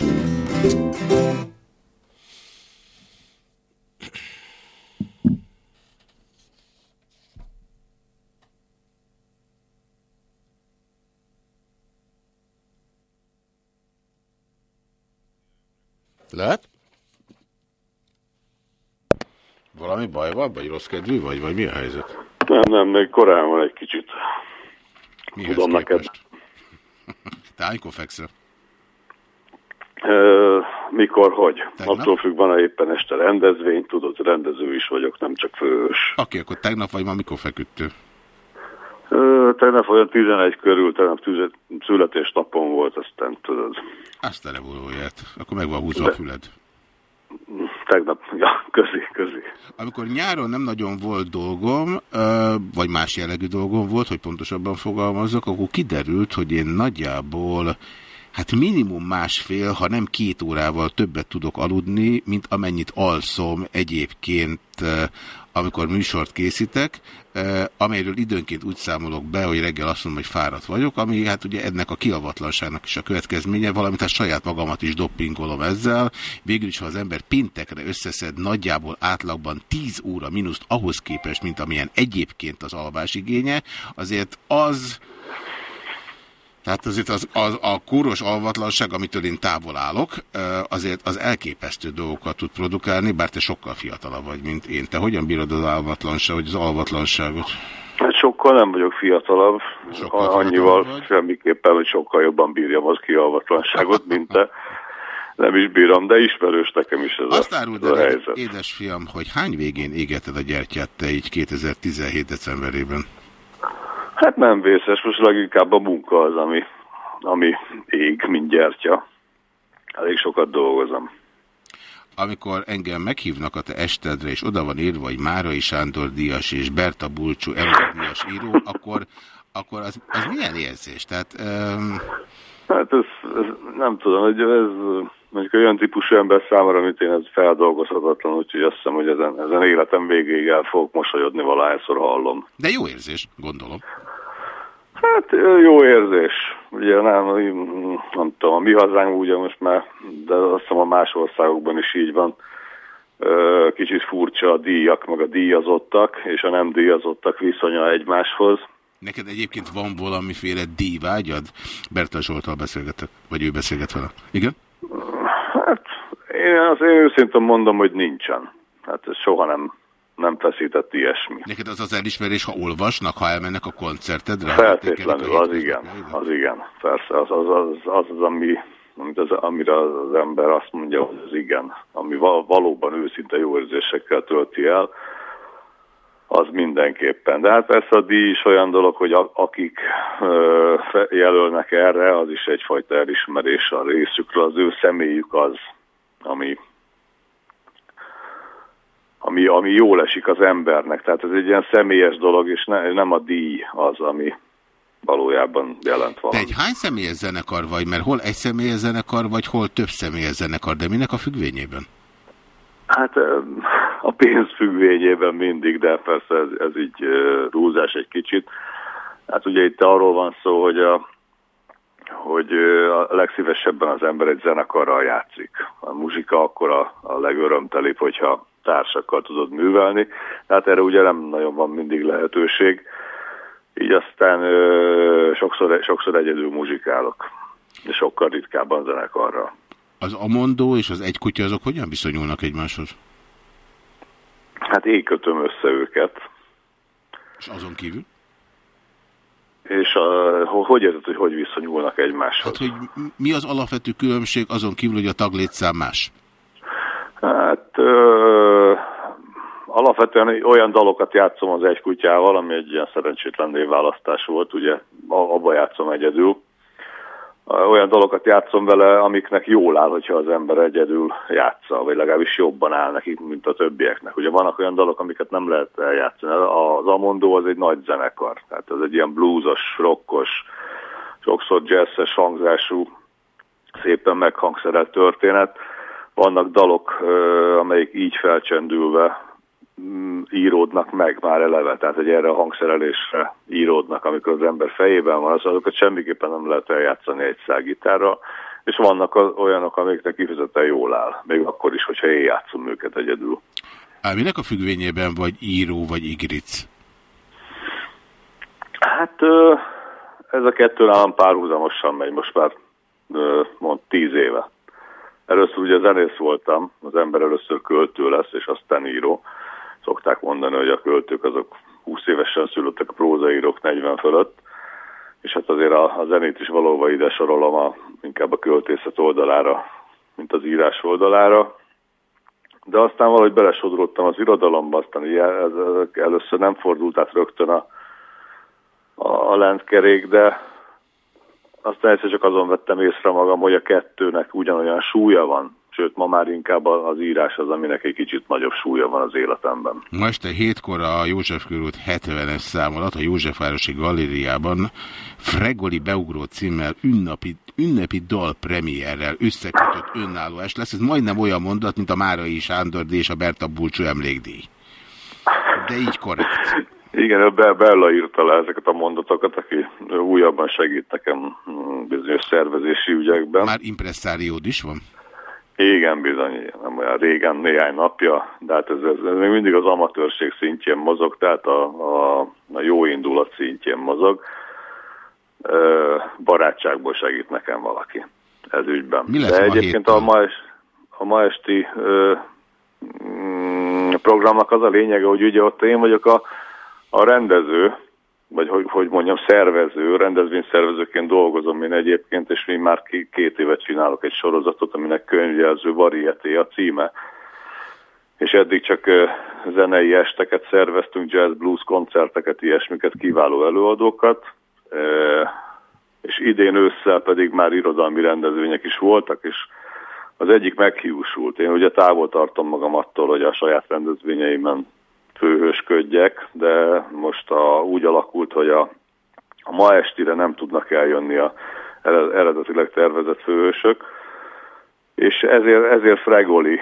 Lehet? Valami baj van, vagy rossz kedvű vagy, vagy mi a helyzet? Nem, nem, még korán van egy kicsit. Mihez Tudom neked. képest? Te amikor fekszel? Mikor, hogy? Attól függ, van-e éppen este rendezvény, tudod, rendező is vagyok, nem csak fős. Oké, akkor tegnap vagy ma mikor feküdtél? Tegnap olyan 11 körül, tegnap születésnapon volt, aztán tudod, Azt a revolóját. Akkor meg van húzva a füled. Tegnap, ja, közi, közi. Amikor nyáron nem nagyon volt dolgom, vagy más jellegű dolgom volt, hogy pontosabban fogalmazzak, akkor kiderült, hogy én nagyjából hát minimum másfél, ha nem két órával többet tudok aludni, mint amennyit alszom egyébként, amikor műsort készítek, amelyről időnként úgy számolok be, hogy reggel azt mondom, hogy fáradt vagyok, ami hát ugye ennek a kiavatlanságnak is a következménye, valamint hát saját magamat is doppingolom ezzel. Végül is, ha az ember pintekre összeszed nagyjából átlagban 10 óra mínuszt ahhoz képest, mint amilyen egyébként az alvás igénye, azért az tehát azért az, az, a kóros alvatlanság, amitől én távol állok, azért az elképesztő dolgokat tud produkálni, bár te sokkal fiatalabb vagy, mint én. Te hogyan bírod az alvatlanság, vagy az alvatlanságot? Hát sokkal nem vagyok fiatalabb, Sokkal annyival semmiképpen, hogy sokkal jobban bírjam az kialvatlanságot, mint te. Nem is bírom, de ismerős nekem is ez Azt a, áruld ez a el, helyzet. édesfiam, hogy hány végén égeted a gyertyát te így 2017 decemberében? Hát nem vészes, most leginkább a munka az, ami, ami ég, mint gyertya. Elég sokat dolgozom. amikor engem meghívnak a te estedre, és oda van írva, hogy Márai Sándor díjas és Berta Bulcsú díjas író, akkor, akkor az, az milyen érzés? Tehát, um, Hát ez, ez nem tudom, hogy ez mondjuk olyan típusú ember számára, mint én, ez feldolgozhatatlan, úgyhogy azt hiszem, hogy ezen, ezen életem végéig el fogok mosolyodni valahányszor hallom. de jó érzés, gondolom. Hát jó érzés. Ugye nem, nem tudom, a mi hazánk ugye most már, de azt hiszem a más országokban is így van. Kicsit furcsa a díjak, meg a díjazottak, és a nem díjazottak viszonya egymáshoz. Neked egyébként van valamiféle díjvágyad? Berta Zsoltal beszélgetek, vagy ő beszélget vele. Igen? Én az én őszintén mondom, hogy nincsen. Hát ez soha nem, nem feszített ilyesmi. Neked az az elismerés, ha olvasnak, ha elmennek a koncertedre? Feltétlenül, az igen, az igen. Persze, az az, az, az, az ami, amit az, amire az ember azt mondja, hogy az igen, ami val, valóban őszinte jó érzésekkel tölti el, az mindenképpen. De hát persze a díj is olyan dolog, hogy a, akik ö, jelölnek erre, az is egyfajta elismerés a részükről, az ő személyük az, ami, ami, ami jól esik az embernek. Tehát ez egy ilyen személyes dolog, és ne, nem a díj az, ami valójában jelent Te valami. egy hány személyes zenekar vagy? Mert hol egy személyes zenekar, vagy hol több személyes zenekar, de minek a függvényében? Hát a pénz függvényében mindig, de persze ez, ez így rúzás egy kicsit. Hát ugye itt arról van szó, hogy a, hogy a legszívesebben az ember egy zenekarral játszik. A muzsika akkor a, a legörömtelibb, hogyha társakkal tudod művelni. Tehát erre ugye nem nagyon van mindig lehetőség. Így aztán ö, sokszor, sokszor egyedül muzsikálok, és sokkal ritkábban zenekarral. Az Amondó és az Egy Kutya azok hogyan viszonyulnak egymáshoz? hát én kötöm össze őket. És azon kívül? És a, hogy érzed, hogy hogy viszonyulnak egymáshoz? Hát, hogy mi az alapvető különbség azon kívül, hogy a taglétszám más? Hát ö, alapvetően olyan dalokat játszom az egy kutyával, ami egy ilyen szerencsétlen névválasztás volt, ugye abba játszom egyedül olyan dolgokat játszom vele, amiknek jól áll, hogyha az ember egyedül játsza, vagy legalábbis jobban áll nekik, mint a többieknek. Ugye vannak olyan dolgok, amiket nem lehet eljátszani. Az Amondo az egy nagy zenekar, tehát az egy ilyen bluesos, rockos, sokszor jazzes hangzású, szépen meghangszerelt történet. Vannak dalok, amelyik így felcsendülve íródnak meg már eleve, tehát hogy erre a hangszerelésre íródnak, amikor az ember fejében van, az azokat semmiképpen nem lehet eljátszani egy szágítárra, és vannak olyanok, amiknek kifejezetten jól áll, még akkor is, hogyha én játszom őket egyedül. Á, minek a függvényében vagy író, vagy igric? Hát ez a kettő nálam párhuzamosan megy, most már mond tíz éve. Először ugye zenész voltam, az ember először költő lesz, és aztán író szokták mondani, hogy a költők azok 20 évesen szülöttek, a prózaírók 40 fölött, és hát azért a, a zenét is valóban ide sorolom a, inkább a költészet oldalára, mint az írás oldalára. De aztán valahogy belesodródtam az irodalomba, aztán ez, először nem fordult át rögtön a, a, a lentkerék, de aztán egyszer csak azon vettem észre magam, hogy a kettőnek ugyanolyan súlya van, sőt ma már inkább az írás az, aminek egy kicsit nagyobb súlya van az életemben. Ma este hétkor a József körút 70-es szám alatt a Józsefvárosi Galériában Fregoli Beugró címmel ünnepi, ünnepi dal premierrel összekötött önálló est lesz. Ez majdnem olyan mondat, mint a Márai Sándor és a Berta Bulcsú emlékdíj. De így korrekt. Igen, Bella írta le ezeket a mondatokat, aki újabban segít nekem bizonyos szervezési ügyekben. Már impresszáriód is van? Igen, bizony, nem olyan régen, néhány napja, de hát ez, ez, ez még mindig az amatőrség szintjén mozog, tehát a, a, a jó indulat szintjén mozog. Barátságból segít nekem valaki ez ügyben. Mi lesz de egyébként a ma, es, a ma esti ö, mm, programnak az a lényege, hogy ugye ott én vagyok a, a rendező, vagy hogy, hogy mondjam, szervező, rendezvényszervezőként dolgozom én egyébként, és mi már két évet csinálok egy sorozatot, aminek könyvjelző varieté a címe. És eddig csak zenei esteket szerveztünk, jazz, blues koncerteket, ilyesmiket, kiváló előadókat, és idén ősszel pedig már irodalmi rendezvények is voltak, és az egyik meghiúsult. Én ugye távol tartom magam attól, hogy a saját rendezvényeimen főhősködjek, de most a, úgy alakult, hogy a, a ma estire nem tudnak eljönni a eredetileg tervezett főhősök, és ezért, ezért Fregoli,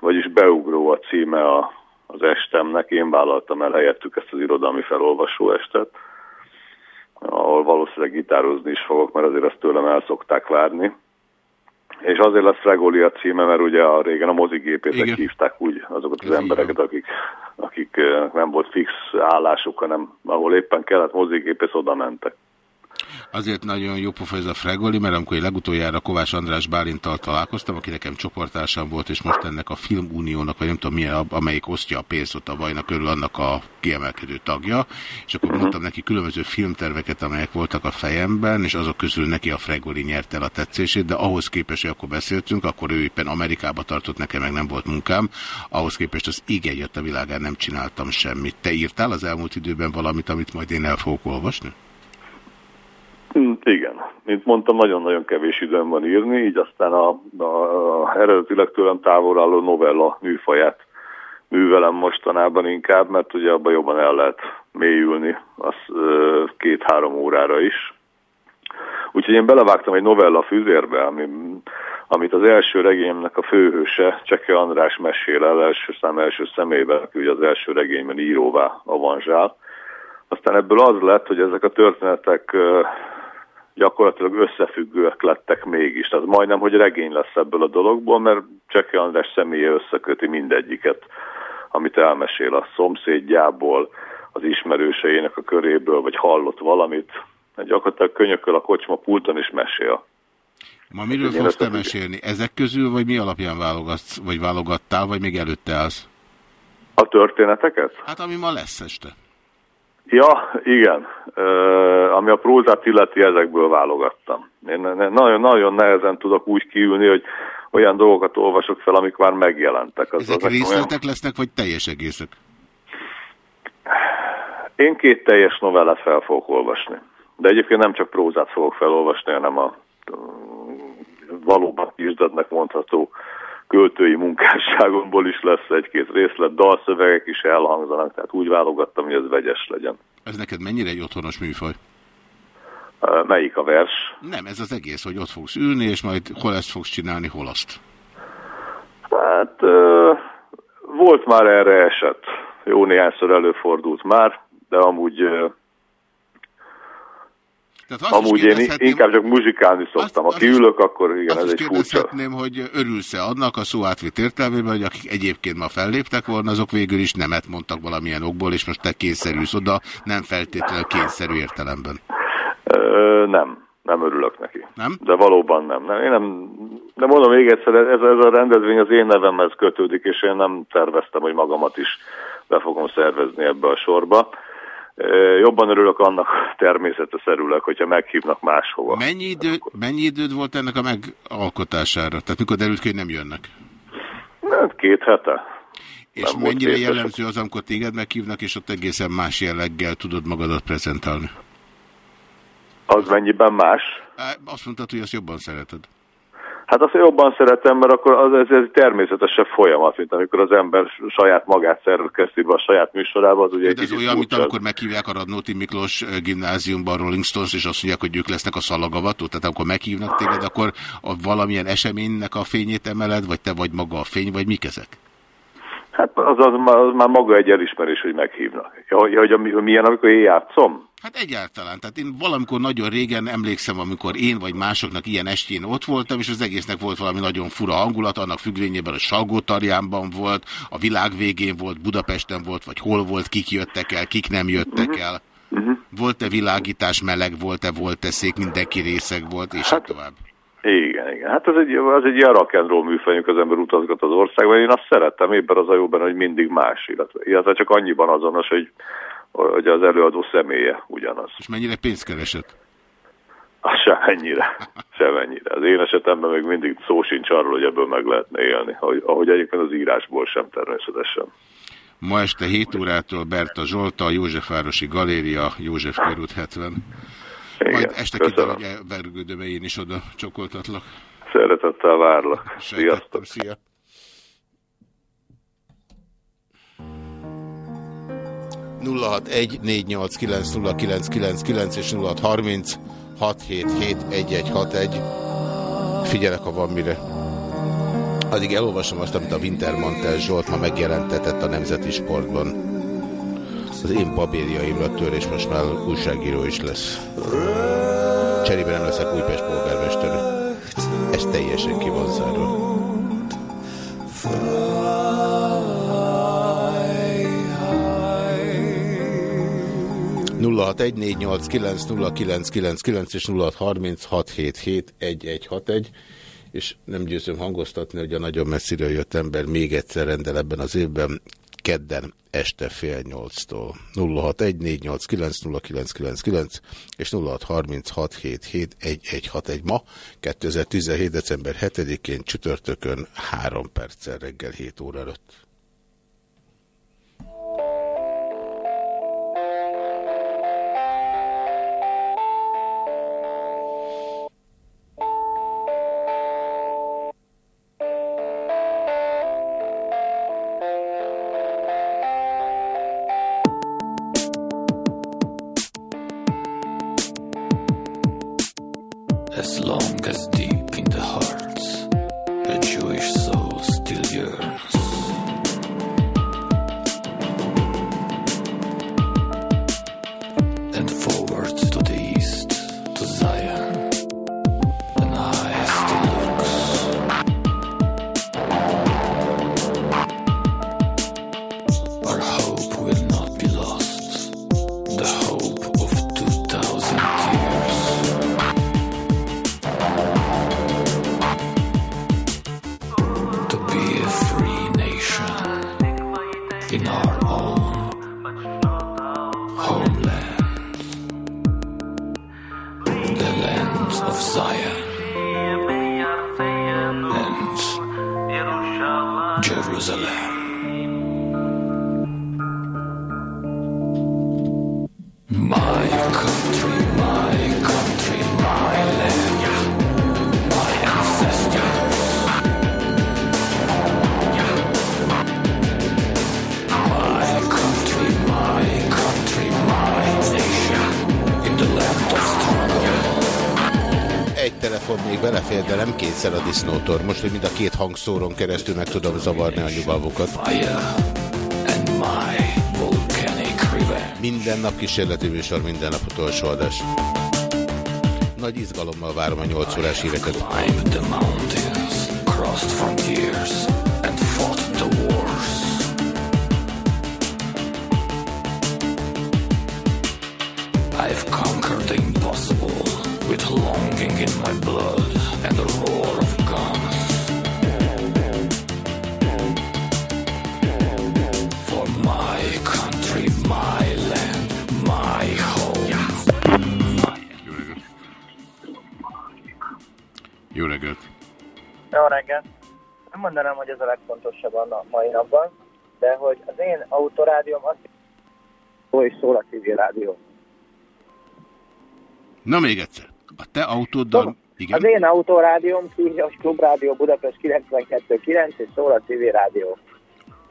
vagyis Beugró a címe a, az estemnek, én vállaltam el helyettük ezt az irodalmi felolvasó estet, ahol valószínűleg gitározni is fogok, mert azért ezt tőlem el szokták várni. És azért lesz Fregoli a címe, mert ugye a régen a mozigépészek hívták úgy azokat az Ez embereket, akik, akik nem volt fix állásuk, hanem ahol éppen kellett mozigépész, oda mentek. Azért nagyon jó pofa ez a Fregoli, mert amikor én legutoljára Kovács András Bálintal találkoztam, aki nekem csoportársam volt, és most ennek a Filmuniónak, vagy nem tudom milyen, amelyik osztja a pénzt ott a vajnak körül annak a kiemelkedő tagja, és akkor mondtam neki különböző filmterveket, amelyek voltak a fejemben, és azok közül neki a Fregoli nyerte el a tetszését, de ahhoz képest, hogy akkor beszéltünk, akkor ő éppen Amerikába tartott, nekem meg nem volt munkám, ahhoz képest az igen jött a világán, nem csináltam semmit. Te írtál az elmúlt időben valamit, amit majd én el fogok olvasni? Hm, igen, mint mondtam, nagyon-nagyon kevés időm van írni, így aztán a, a, a eredetileg tőlem távol álló novella műfaját művelem mostanában inkább, mert ugye abban jobban el lehet mélyülni, az két-három órára is. Úgyhogy én belevágtam egy novella füzérbe, ami, amit az első regényemnek a főhőse, Cseke András mesél el első szám első személyben, aki ugye az első regényben íróvá avanzsál. Aztán ebből az lett, hogy ezek a történetek gyakorlatilag összefüggőek lettek mégis. Tehát majdnem, hogy regény lesz ebből a dologból, mert Cseki András személye összeköti mindegyiket, amit elmesél a szomszédjából, az ismerőseinek a köréből, vagy hallott valamit. Gyakorlatilag könyököl a kocsma pulton is mesél. Ma miről Én fogsz te mesélni? Ezek közül, vagy mi alapján válogatsz, vagy válogattál, vagy még előtte állsz? A történeteket? Hát ami ma lesz este. Ja, igen. Uh, ami a prózát illeti, ezekből válogattam. Én nagyon, nagyon nehezen tudok úgy kiülni, hogy olyan dolgokat olvasok fel, amik már megjelentek. Az Ezek az részletek olyan... lesznek, vagy teljes egészek? Én két teljes novellát fel fogok olvasni. De egyébként nem csak prózát fogok felolvasni, hanem a valóban kisdadnak mondható költői munkásságomból is lesz egy-két részlet, dalszövegek is elhangzanak, tehát úgy válogattam, hogy ez vegyes legyen. Ez neked mennyire egy otthonos műfaj? Melyik a vers? Nem, ez az egész, hogy ott fogsz ülni, és majd hol ezt fogsz csinálni, hol azt. Hát volt már erre eset. Jó néhányszor előfordult már, de amúgy tehát Amúgy én inkább csak muzsikálni szoktam. Azt, ha kiülök, akkor igen, ez egy furcsa. hogy örülsz-e annak a szó átvitt értelmében, hogy akik egyébként ma felléptek volna, azok végül is nemet mondtak valamilyen okból, és most te kényszerülsz oda, nem feltétlenül kényszerű értelemben. Ö, nem, nem örülök neki. Nem? De valóban nem. nem. Én nem, de mondom még egyszer, ez, ez a rendezvény az én nevemhez kötődik, és én nem terveztem, hogy magamat is be fogom szervezni ebbe a sorba. Jobban örülök annak természeteszerűleg, hogyha meghívnak máshova. Mennyi, idő, mennyi időd volt ennek a megalkotására? Tehát mikor derült ki, hogy nem jönnek? Hát két hete. És nem mennyire jellemző az, amikor téged meghívnak, és ott egészen más jelleggel tudod magadat prezentálni? Az mennyiben más? Azt mondtad, hogy azt jobban szereted. Hát azt jobban szeretem, mert akkor az, ez, ez természetesebb folyamat, mint amikor az ember saját magát szerkeszti be a saját műsorába. Az ugye egy ez olyan, mint amikor meghívják a Radnóti Miklós gimnáziumban Rolling Stones, és azt mondják, hogy ők lesznek a szalagavató. Tehát amikor meghívnak téged, akkor a valamilyen eseménynek a fényét emeled, vagy te vagy maga a fény, vagy mik ezek? Hát az, az, az már maga egy elismerés, hogy meghívnak. Ja, hogy, hogy milyen, amikor én játszom? Hát egyáltalán. Tehát én valamikor nagyon régen emlékszem, amikor én vagy másoknak ilyen estjén ott voltam, és az egésznek volt valami nagyon fura hangulat, annak függvényében a Salgótarjánban volt, a világ végén volt, Budapesten volt, vagy hol volt, kik jöttek el, kik nem jöttek -huh. el. Uh -huh. Volt-e világítás, meleg volt-e, volt-e szék, mindenki részeg volt, és hát, tovább. Igen, igen. Hát ez egy, az egy ilyen rock'n'roll műfajunk, az ember utazgat az országban. Én azt szerettem éppen az a jóban, hogy mindig más, illetve, illetve csak annyiban azonos, hogy, hogy az előadó személye ugyanaz. És mennyire pénzt keresett? Ah, semennyire. Semennyire. Az én esetemben még mindig szó sincs arról, hogy ebből meg lehetne élni. Ahogy, ahogy egyébként az írásból sem természetesen. Ma este 7 órától Berta Zsolta, a Józsefvárosi Galéria, József körút 70. Igen, Majd este kiderül, hogy vergődöbe én is oda csokoltatlak. Szeretettel várlak. Sziasztok. Szia. 0614890999 és 0636771161. Figyelek, ha van mire. Addig elolvasom azt, amit a Wintermantel Zsolt ma megjelentetett a Nemzeti Sportban. Az én papírjaimra tör, és most már újságíró is lesz. Cserébe nem leszek Újpest polgármester. Ez teljesen kivonzáról. 0614890999 és 0636771161 és nem győzöm hangoztatni, hogy a nagyon messziről jött ember még egyszer rendel ebben az évben kedden este fél nyolctól. 0614890999 és 0636771161 ma, 2017. december 7-én csütörtökön 3 perccel reggel 7 óra előtt. Kétszer a disznótor. Most, hogy mind a két hangszóron keresztül meg tudom zavarni a nyugalmukat. Minden nap kísérleti műsor, minden nap utolsó adás. Nagy izgalommal várom a 8 órás híreket. Mondanám, hogy ez a legfontosabb a mai napban, de hogy az én autorádióm azt hogy szól a civil rádió. Na még egyszer. A te autóddal... Igen? Az én autorádióm Szírias Klubrádió Budapest 92.9 és szól a civil rádió.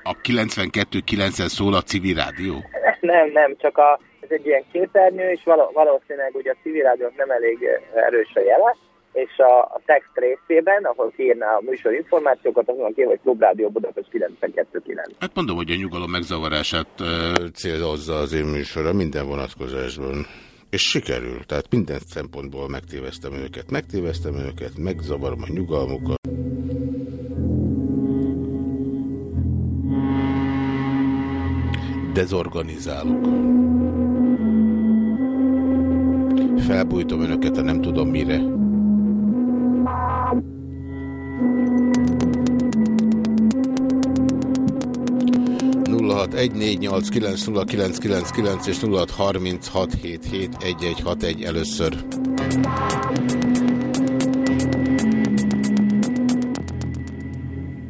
A 92.9-en szól a civil rádió? Nem, nem, csak a, ez egy ilyen képernyő, és való, valószínűleg ugye a civil rádiónak nem elég erős a jele, és a, a text részében, ahol kiírná a műsor információkat, azon ki, hogy Klubrádió Budapest 92.9. Hát mondom, hogy a nyugalom megzavarását uh, célozza az én műsora minden vonatkozásban. És sikerül, tehát minden szempontból megtéveztem őket. Megtéveztem őket, megzavarom a nyugalmukat. Dezorganizálok. Felbújtom önöket, a nem tudom mire. És 0636771161 először.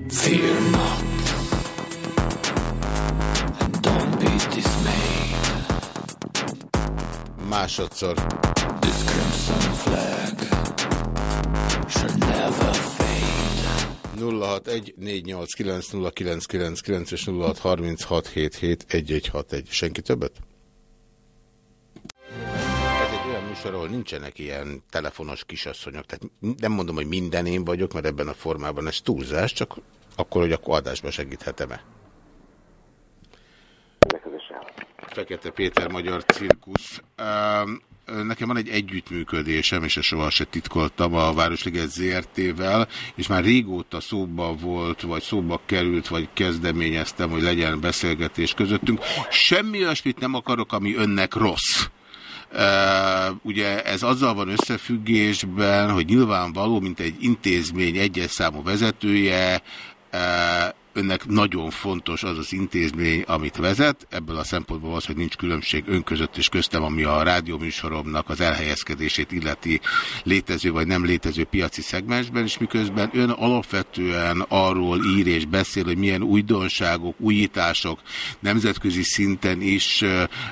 Fear not, and don't be dismayed. Másodszor. This crimson flag. 0614890999 és 0636771161. Senki többet? Ez egy olyan műsor, ahol nincsenek ilyen telefonos kisasszonyok. Tehát nem mondom, hogy minden én vagyok, mert ebben a formában ez túlzás, csak akkor, hogy akkor adásba segíthetem-e. Fekete Péter Magyar Cirkusz. Um, Nekem van egy együttműködésem, és ezt soha se titkoltam a Városliget ZRT-vel, és már régóta szóba volt, vagy szóba került, vagy kezdeményeztem, hogy legyen beszélgetés közöttünk. Semmi olyasmit nem akarok, ami önnek rossz. Uh, ugye ez azzal van összefüggésben, hogy nyilvánvaló, mint egy intézmény egyes számú vezetője, uh, önnek nagyon fontos az az intézmény, amit vezet. Ebből a szempontból az, hogy nincs különbség ön között és köztem, ami a rádióműsoromnak az elhelyezkedését illeti létező vagy nem létező piaci szegmensben, és miközben ön alapvetően arról ír és beszél, hogy milyen újdonságok, újítások nemzetközi szinten is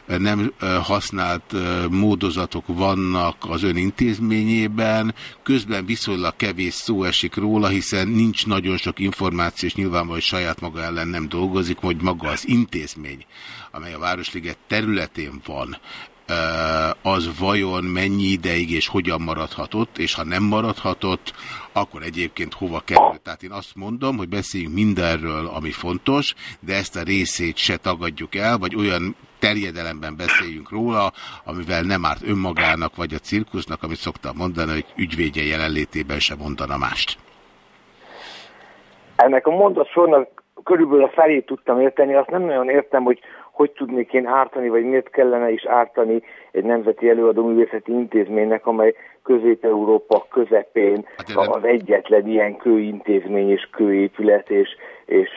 nem használt módozatok vannak az ön intézményében, közben viszonylag kevés szó esik róla, hiszen nincs nagyon sok információ, és nyilvánvalóan saját maga ellen nem dolgozik, hogy maga az intézmény, amely a Városliget területén van, az vajon mennyi ideig és hogyan maradhatott, és ha nem maradhatott, akkor egyébként hova kerül. Tehát én azt mondom, hogy beszéljünk mindenről, ami fontos, de ezt a részét se tagadjuk el, vagy olyan terjedelemben beszéljünk róla, amivel nem árt önmagának vagy a cirkusznak, amit szoktam mondani, hogy ügyvédje jelenlétében sem mondana mást. Ennek a mondatsornak körülbelül a felét tudtam érteni, azt nem nagyon értem, hogy hogy tudnék én ártani, vagy miért kellene is ártani egy nemzeti előadóművészeti intézménynek, amely Közép-Európa közepén az egyetlen ilyen kőintézmény és kőépület, és, és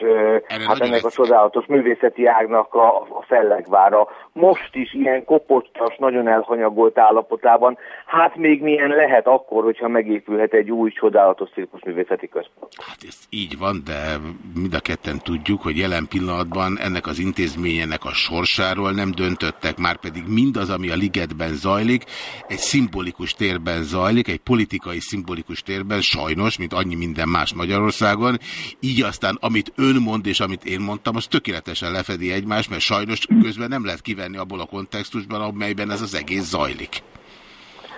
Erre hát ennek a csodálatos művészeti ágnak a, a fellegvára. Most is ilyen kopottas, nagyon elhanyagolt állapotában, hát még milyen lehet akkor, hogyha megépülhet egy új csodálatos cirkuszművészeti központ. Hát ez így van, de mind a ketten tudjuk, hogy jelen pillanatban ennek az intézményenek a sorsáról nem döntöttek, már pedig mindaz, ami a ligetben zajlik, egy szimbolikus térben zajlik, egy politikai szimbolikus térben, sajnos, mint annyi minden más Magyarországon, így aztán amit ön mond és amit én mondtam, az tökéletesen lefedi egymást, mert sajnos közben nem lehet kivenni abból a kontextusban, amelyben ez az egész zajlik.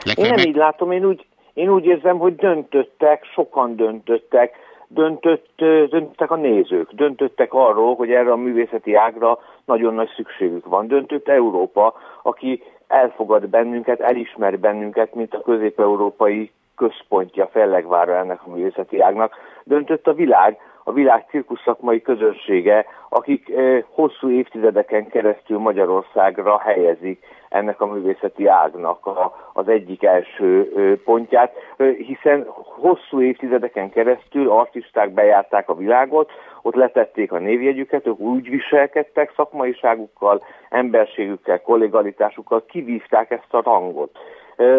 Legfeljebb én nem meg... így látom, én úgy, én úgy érzem, hogy döntöttek, sokan döntöttek, döntött, döntöttek a nézők, döntöttek arról, hogy erre a művészeti ágra nagyon nagy szükségük van. Döntött Európa, aki elfogad bennünket, elismer bennünket, mint a közép-európai központja, fellegvára ennek a művészeti ágnak. Döntött a világ, a világ cirkusszakmai közönsége, akik hosszú évtizedeken keresztül Magyarországra helyezik ennek a művészeti ágnak a, az egyik első pontját, hiszen hosszú évtizedeken keresztül artisták bejárták a világot, ott letették a névjegyüket, ők úgy viselkedtek szakmaiságukkal, emberségükkel, kollégalitásukkal, kivívták ezt a rangot.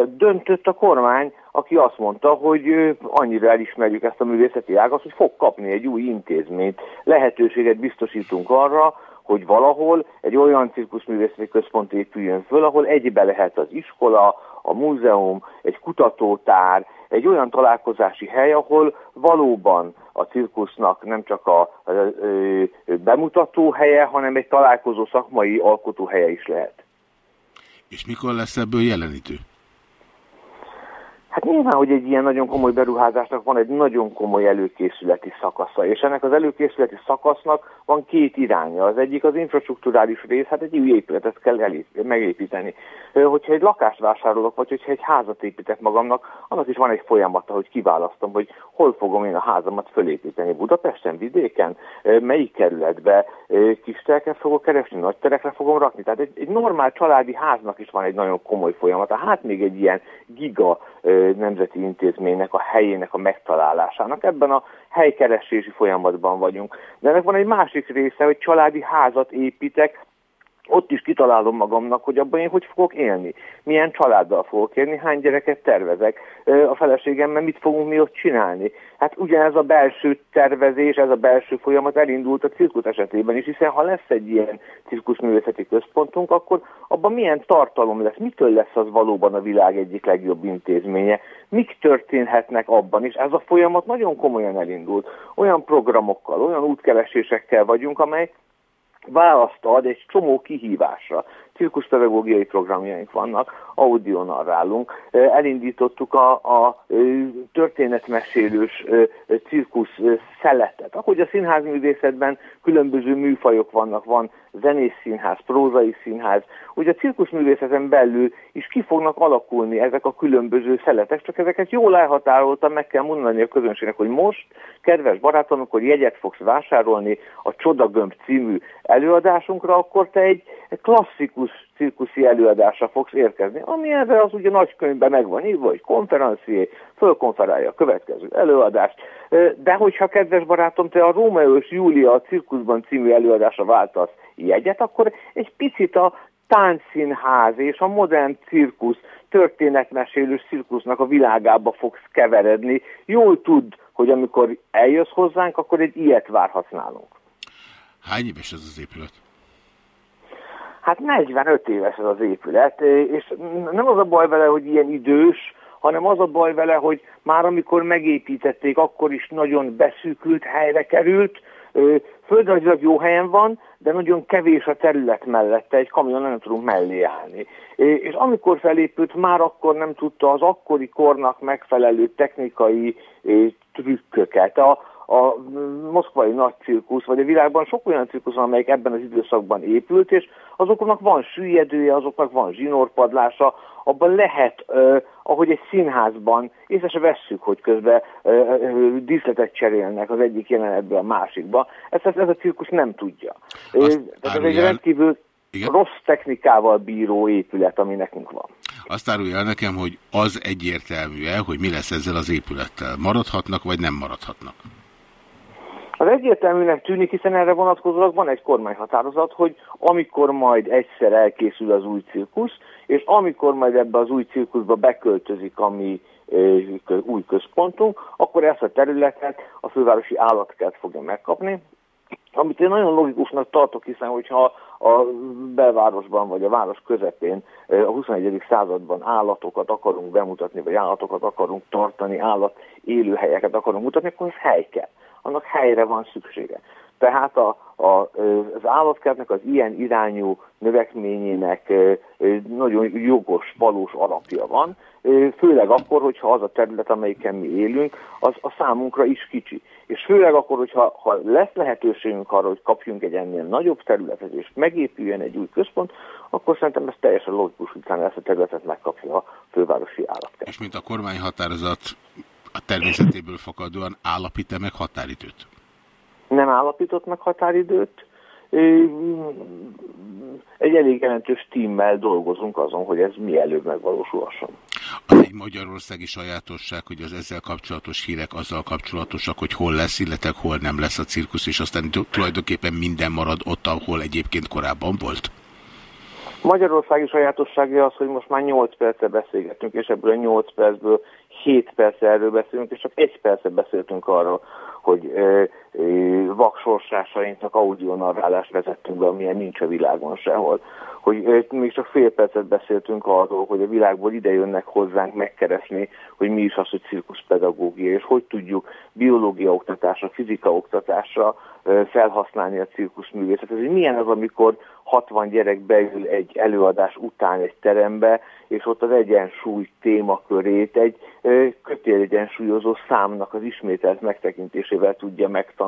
Döntött a kormány, aki azt mondta, hogy annyira elismerjük ezt a művészeti ágat, hogy fog kapni egy új intézményt. Lehetőséget biztosítunk arra, hogy valahol egy olyan cirkuszművészeti központ épüljön föl, ahol egybe lehet az iskola, a múzeum, egy kutatótár, egy olyan találkozási hely, ahol valóban a cirkusznak nem csak a, bemutató helye, hanem egy találkozó szakmai alkotó helye is lehet. És mikor lesz ebből jelenítő? Hát nyilván, hogy egy ilyen nagyon komoly beruházásnak van egy nagyon komoly előkészületi szakasza, és ennek az előkészületi szakasznak van két iránya. Az egyik az infrastruktúrális rész, hát egy új épületet kell elép, megépíteni. Hogyha egy lakást vásárolok, vagy hogyha egy házat építek magamnak, annak is van egy folyamata, hogy kiválasztom, hogy hol fogom én a házamat fölépíteni. Budapesten, vidéken, melyik kerületbe, kis tereket fogok keresni, nagy terekre fogom rakni. Tehát egy, egy normál családi háznak is van egy nagyon komoly folyamata. Hát még egy ilyen giga nemzeti intézménynek a helyének a megtalálásának. Ebben a helykeresési folyamatban vagyunk. De ennek van egy másik része, hogy családi házat építek, ott is kitalálom magamnak, hogy abban én hogy fogok élni, milyen családdal fogok élni, hány gyereket tervezek, a feleségemmel mit fogunk mi ott csinálni. Hát ugyanez a belső tervezés, ez a belső folyamat elindult a cirkusz esetében is, hiszen ha lesz egy ilyen cirkuszművészeti központunk, akkor abban milyen tartalom lesz, mitől lesz az valóban a világ egyik legjobb intézménye, mik történhetnek abban is. Ez a folyamat nagyon komolyan elindult. Olyan programokkal, olyan útkeresésekkel vagyunk, amely választ ad egy csomó kihívásra. Cirkuszpedagógiai programjaink vannak, audionarrálunk. Elindítottuk a, a történetmesélős cirkusz szeletet. Ahogy a színházművészetben különböző műfajok vannak, van zenész színház, prózai színház, ugye a cirkuszművészeten belül is ki fognak alakulni ezek a különböző szeletek, csak ezeket jól elhatároltan meg kell mondani a közönségnek, hogy most, kedves barátom, amikor jegyet fogsz vásárolni a Csodagömb című előadásunkra, akkor te egy klasszikus cirkuszi előadásra fogsz érkezni, ami erre az ugye nagykönyvben meg van írva, hogy konferencié, fölkonferálja a következő előadást, de hogyha kedves barátom, te a Rómeó és Júlia a cirkuszban című előadásra váltasz jegyet, akkor egy picit a táncszínház és a modern cirkusz, történetmesélő cirkusznak a világába fogsz keveredni. Jól tud, hogy amikor eljössz hozzánk, akkor egy ilyet várhatsz nálunk. Hány éves ez az épület? Hát 45 éves ez az épület, és nem az a baj vele, hogy ilyen idős, hanem az a baj vele, hogy már amikor megépítették, akkor is nagyon beszűkült helyre került, földrajzilag jó helyen van, de nagyon kevés a terület mellette, egy kamion nem tudunk mellé állni. És amikor felépült, már akkor nem tudta az akkori kornak megfelelő technikai trükköket. A, a moszkvai nagy cirkusz, vagy a világban sok olyan cirkusz van, amelyik ebben az időszakban épült, és azoknak van süllyedője, azoknak van zsinórpadlása, abban lehet, uh, ahogy egy színházban, észre se vesszük, hogy közben uh, díszletet cserélnek az egyik jelenetből a másikba. Ezt, ezt ez a cirkusz nem tudja. Azt Tehát ez egy rendkívül igen? rossz technikával bíró épület, ami nekünk van. Azt árulja el nekem, hogy az egyértelmű -e, hogy mi lesz ezzel az épülettel. Maradhatnak, vagy nem maradhatnak? Az egyértelműnek tűnik, hiszen erre vonatkozólag van egy kormányhatározat, hogy amikor majd egyszer elkészül az új cirkusz, és amikor majd ebbe az új cirkuszba beköltözik a mi új központunk, akkor ezt a területet a fővárosi állatkert fogja megkapni, amit én nagyon logikusnak tartok, hiszen hogyha a belvárosban vagy a város közepén a 21. században állatokat akarunk bemutatni, vagy állatokat akarunk tartani, állat élőhelyeket akarunk mutatni, akkor az hely kell. Annak helyre van szüksége. Tehát a, a, az állatkertnek az ilyen irányú növekményének nagyon jogos, valós alapja van, főleg akkor, hogyha az a terület, amelyiken mi élünk, az a számunkra is kicsi. És főleg akkor, hogyha ha lesz lehetőségünk arra, hogy kapjunk egy ennél nagyobb területet, és megépüljön egy új központ, akkor szerintem ez teljesen logikus, hogy ezt a területet megkapja a fővárosi állatkert. És mint a kormányhatározat a természetéből fakadóan állapít-e meg határidőt? Nem állapított meg határidőt, egy elég jelentős tímmel dolgozunk azon, hogy ez mielőbb megvalósulhasson. Az egy magyarországi sajátosság, hogy az ezzel kapcsolatos hírek azzal kapcsolatosak, hogy hol lesz, illetve hol nem lesz a cirkusz, és aztán tulajdonképpen minden marad ott, ahol egyébként korábban volt? Magyarországi sajátossága az, hogy most már 8 perce beszélgetünk, és ebből a 8 percből 7 perce erről beszélünk, és csak egy percet beszéltünk arról, hogy vaksorsásainknak audionarrálást vezettünk be, amilyen nincs a világon sehol. Hogy még csak fél percet beszéltünk arról, hogy a világból ide jönnek hozzánk megkeresni, hogy mi is az, hogy cirkuszpedagógia, és hogy tudjuk biológia oktatásra, fizika oktatásra felhasználni a cirkuszművészet. Ez milyen az, amikor 60 gyerek beül egy előadás után egy terembe, és ott az egyensúly témakörét egy kötélegyensúlyozó számnak az ismételt megtekintésével tudja megtanulni.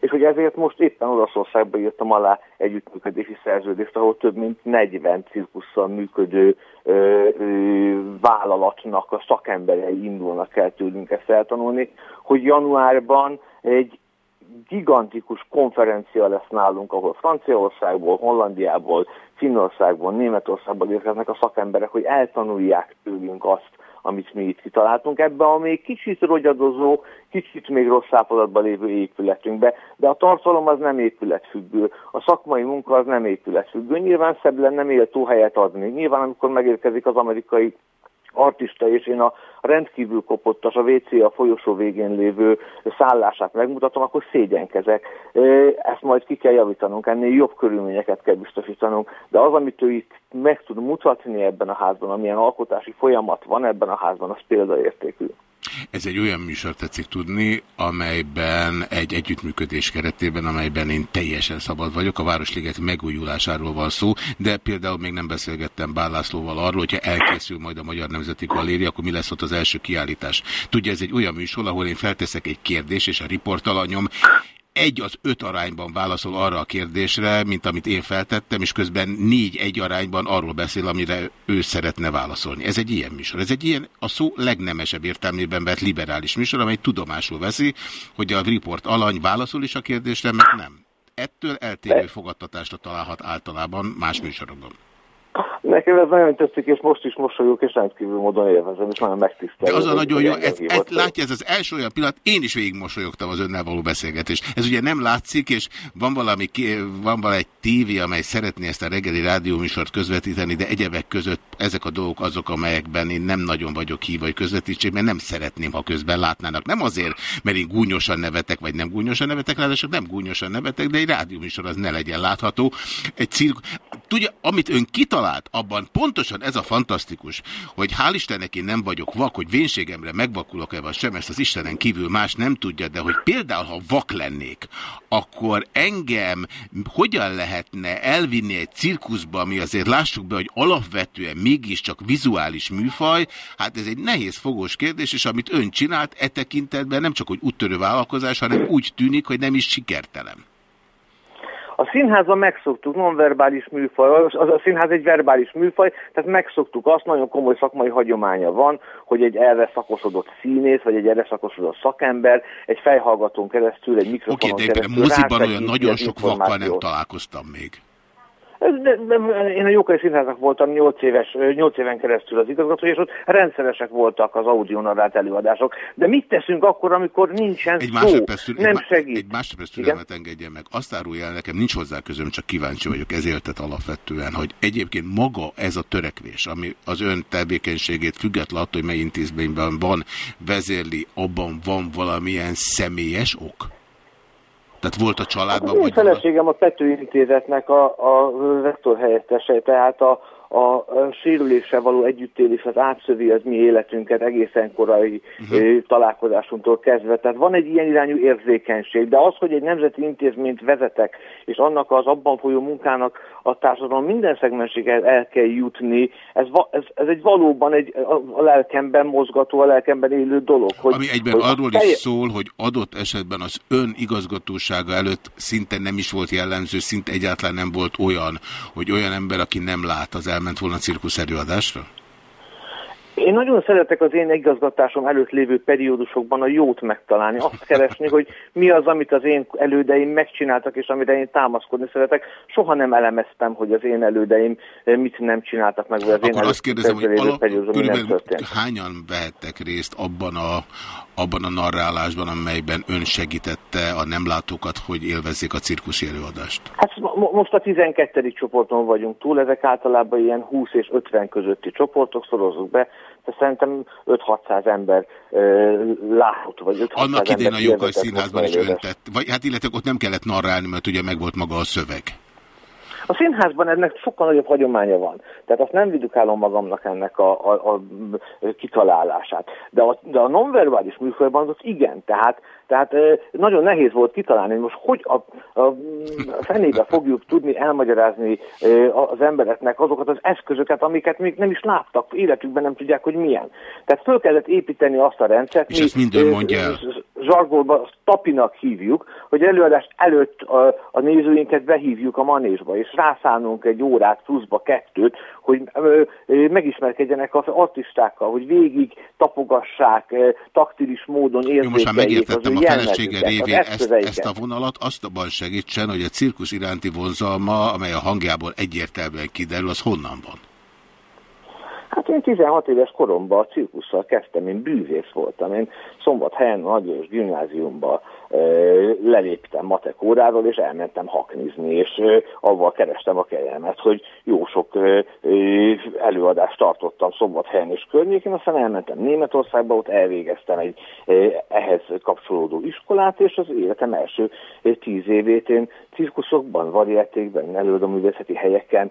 És hogy ezért most éppen Olaszországban írtam alá együttműködési szerződést, ahol több mint 40 cirkusszal működő ö, ö, vállalatnak a szakemberei indulnak el tőlünk ezt eltanulni, hogy januárban egy gigantikus konferencia lesz nálunk, ahol Franciaországból, Hollandiából, Finnországból, Németországból érkeznek a szakemberek, hogy eltanulják tőlünk azt, amit mi itt kitaláltunk ebbe a még kicsit rogyadozó, kicsit még rossz állapotban lévő épületünkbe, de a tartalom az nem épületfüggő, a szakmai munka az nem épületfüggő. Nyilván szebb lenne méltó helyet adni. Nyilván amikor megérkezik az amerikai artista, és én a rendkívül kopottas, a WC a folyosó végén lévő szállását megmutatom, akkor szégyenkezek. Ezt majd ki kell javítanunk, ennél jobb körülményeket kell biztosítanunk, de az, amit ő itt meg tud mutatni ebben a házban, amilyen alkotási folyamat van ebben a házban, az példaértékű. Ez egy olyan műsor tetszik tudni, amelyben egy együttműködés keretében, amelyben én teljesen szabad vagyok. A Városliget megújulásáról van szó, de például még nem beszélgettem Bálászlóval arról, hogyha elkészül majd a Magyar Nemzeti Galéria, akkor mi lesz ott az első kiállítás. Tudja, ez egy olyan műsor, ahol én felteszek egy kérdést, és a riportalanyom egy az öt arányban válaszol arra a kérdésre, mint amit én feltettem, és közben négy egy arányban arról beszél, amire ő szeretne válaszolni. Ez egy ilyen műsor. Ez egy ilyen a szó legnemesebb értelmében vett liberális műsor, amely tudomásul veszi, hogy a report alany válaszol is a kérdésre, mert nem. Ettől eltérő fogadtatásra találhat általában más műsorokban. Nekem ez nagyon tetszik, és most is mosolyog, és rendkívül módon élvezem, és nagyon megtisztelő. De az a nagyon jó, ez, ez, látja, ez az első olyan pillanat, én is végig mosolyogtam az önnel való beszélgetést. Ez ugye nem látszik, és van valami, van valami tévé, amely szeretné ezt a reggeli rádióműsort közvetíteni, de egyebek között ezek a dolgok azok, amelyekben én nem nagyon vagyok hív, vagy közvetítség, mert nem szeretném, ha közben látnának. Nem azért, mert én gúnyosan nevetek, vagy nem gúnyosan nevetek, ráadásul nem gúnyosan nevetek, de egy rádióműsor az ne legyen látható. Egy cirk... Tudja, amit ön kitalált, abban pontosan ez a fantasztikus, hogy hál' Istennek én nem vagyok vak, hogy vénségemre megvakulok-e vagy sem, ezt az Istenen kívül más nem tudja, de hogy például, ha vak lennék, akkor engem hogyan lehetne elvinni egy cirkuszba, ami azért lássuk be, hogy alapvetően mégiscsak vizuális műfaj, hát ez egy nehéz fogós kérdés, és amit ön csinált, e tekintetben nem csak, hogy úttörő vállalkozás, hanem úgy tűnik, hogy nem is sikertelen. A színházban megszoktuk, nonverbális műfaj, az a színház egy verbális műfaj, tehát megszoktuk azt, nagyon komoly szakmai hagyománya van, hogy egy erre szakosodott színész, vagy egy erre szakosodott szakember, egy fejhallgatón keresztül, egy mikrofonon okay, de keresztül. Oké, de moziban olyan nagyon sok vakkal nem találkoztam még. Én a Jókai Színháznak voltam 8, éves, 8 éven keresztül az igazgató, és ott rendszeresek voltak az audionarát előadások. De mit teszünk akkor, amikor nincsen egy szó, nem egy, segít? Egy másodperc türelmet engedjen meg. Azt árulja el nekem, nincs hozzá közöm, csak kíváncsi vagyok ezért alapvetően, hogy egyébként maga ez a törekvés, ami az ön tevékenységét független attól, hogy mely intézményben van, vezérli, abban van valamilyen személyes ok? Tehát volt a családban? Hát, vagy feleségem a Pető Intézetnek a, a rektor helyettese, tehát a, a sérüléssel való együttélés az átszövi az mi életünket egészen korai uh-huh. találkozásunktól kezdve. Tehát van egy ilyen irányú érzékenység, de az, hogy egy nemzeti intézményt vezetek, és annak az abban folyó munkának a társadalom minden szegmenséget el kell jutni, ez, ez, ez egy valóban egy a lelkemben mozgató, a lelkemben élő dolog. Hogy, Ami egyben hogy arról is szól, hogy adott esetben az ön igazgatósága előtt szinte nem is volt jellemző, szinte egyáltalán nem volt olyan, hogy olyan ember, aki nem lát az elment volna cirkusz előadásra? Én nagyon szeretek az én igazgatásom előtt lévő periódusokban a jót megtalálni, azt keresni, hogy mi az, amit az én elődeim megcsináltak, és amire én támaszkodni szeretek. Soha nem elemeztem, hogy az én elődeim mit nem csináltak meg, vagy az Akkor én azt kérdezem, hogy alap, körülbelül hányan vehettek részt abban a, abban a narrálásban, amelyben ön segítette a nem látókat, hogy élvezzék a cirkuszi előadást? Hát most a 12. csoporton vagyunk túl, ezek általában ilyen 20 és 50 közötti csoportok, szorozzuk be, de szerintem 5-600 ember uh, látott, vagy 5 Annak idén a Jókai Színházban is öntett, vagy hát illetve ott nem kellett narrálni, mert ugye megvolt maga a szöveg. A színházban ennek sokkal nagyobb hagyománya van. Tehát azt nem vidukálom magamnak ennek a, a, a kitalálását. De a, de a nonverbális műfajban az igen. Tehát tehát nagyon nehéz volt kitalálni, hogy most hogy a, a fenébe fogjuk tudni elmagyarázni az embereknek azokat az eszközöket, amiket még nem is láttak, életükben nem tudják, hogy milyen. Tehát föl kellett építeni azt a rendszert, és mi, ezt mondja zsargolban tapinak hívjuk, hogy előadás előtt a, a nézőinket behívjuk a manésba, és rászánunk egy órát pluszba kettőt, hogy ö, ö, megismerkedjenek az artistákkal, hogy végig tapogassák, ö, taktilis módon érzékeljék a felesége révén ezt, ezt a vonalat azt abban segítsen, hogy a cirkusz iránti vonzalma, amely a hangjából egyértelműen kiderül, az honnan van? Hát én 16 éves koromban a cirkusszal kezdtem, én bűvész voltam. Én szombathelyen, nagyos gimnáziumban leléptem matek óráról, és elmentem haknizni, és avval kerestem a kelyemet, hogy jó sok előadást tartottam szombathelyen és környékén, aztán elmentem Németországba, ott elvégeztem egy ehhez kapcsolódó iskolát, és az életem első tíz évét én cirkuszokban, varietékben, előadoművészeti helyeken,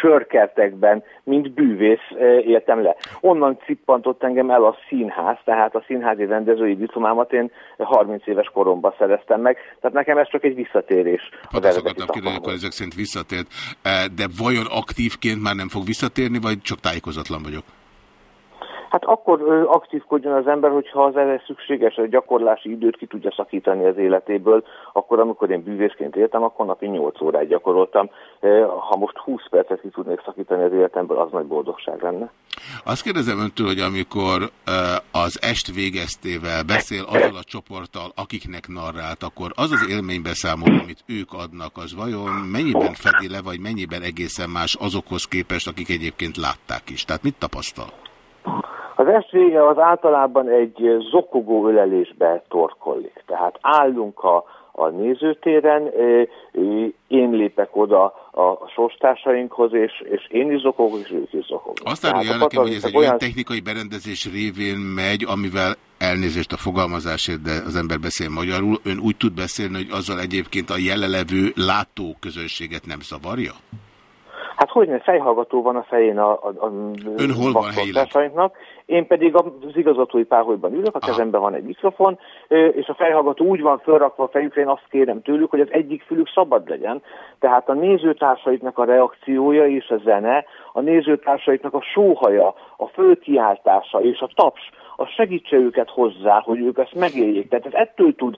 sörkertekben, mint bűvész éltem le. Onnan cippantott engem el a színház, tehát a színházi rendezői diplomámat én 30 éves korom koromban szereztem meg, tehát nekem ez csak egy visszatérés. Hát azt akartam kérdezni, akkor ezek szerint visszatért. E, de vajon aktívként már nem fog visszatérni, vagy csak tájékozatlan vagyok? Hát akkor aktívkodjon az ember, hogyha az erre szükséges, a gyakorlási időt ki tudja szakítani az életéből, akkor amikor én bűvészként éltem, akkor napi 8 órát gyakoroltam. Ha most 20 percet ki tudnék szakítani az életemből, az nagy boldogság lenne. Azt kérdezem öntől, hogy amikor az est végeztével beszél azzal a csoporttal, akiknek narrált, akkor az az élménybeszámoló, amit ők adnak, az vajon mennyiben fedi le, vagy mennyiben egészen más azokhoz képest, akik egyébként látták is? Tehát mit tapasztal? Az esvége az általában egy zokogó ölelésbe torkollik. Tehát állunk a, a nézőtéren, én lépek oda a sorstársainkhoz, és, és én is zokogok, és ők is zokognak. Azt árulja nekem, hogy ez egy olyan... technikai berendezés révén megy, amivel elnézést a fogalmazásért, de az ember beszél magyarul, ön úgy tud beszélni, hogy azzal egyébként a jelenlevő látóközönséget nem zavarja? Hát hogy ne, fejhallgató van a fején a, a, a Ön hol van helyileg? Én pedig az igazgatói páholyban ülök, a kezemben van egy mikrofon, és a fejhallgató úgy van felrakva a fejükre, én azt kérem tőlük, hogy az egyik fülük szabad legyen. Tehát a nézőtársaiknak a reakciója és a zene, a nézőtársaiknak a sóhaja, a fölkiáltása és a taps, az segítse őket hozzá, hogy ők ezt megéljék. Tehát ez ettől tud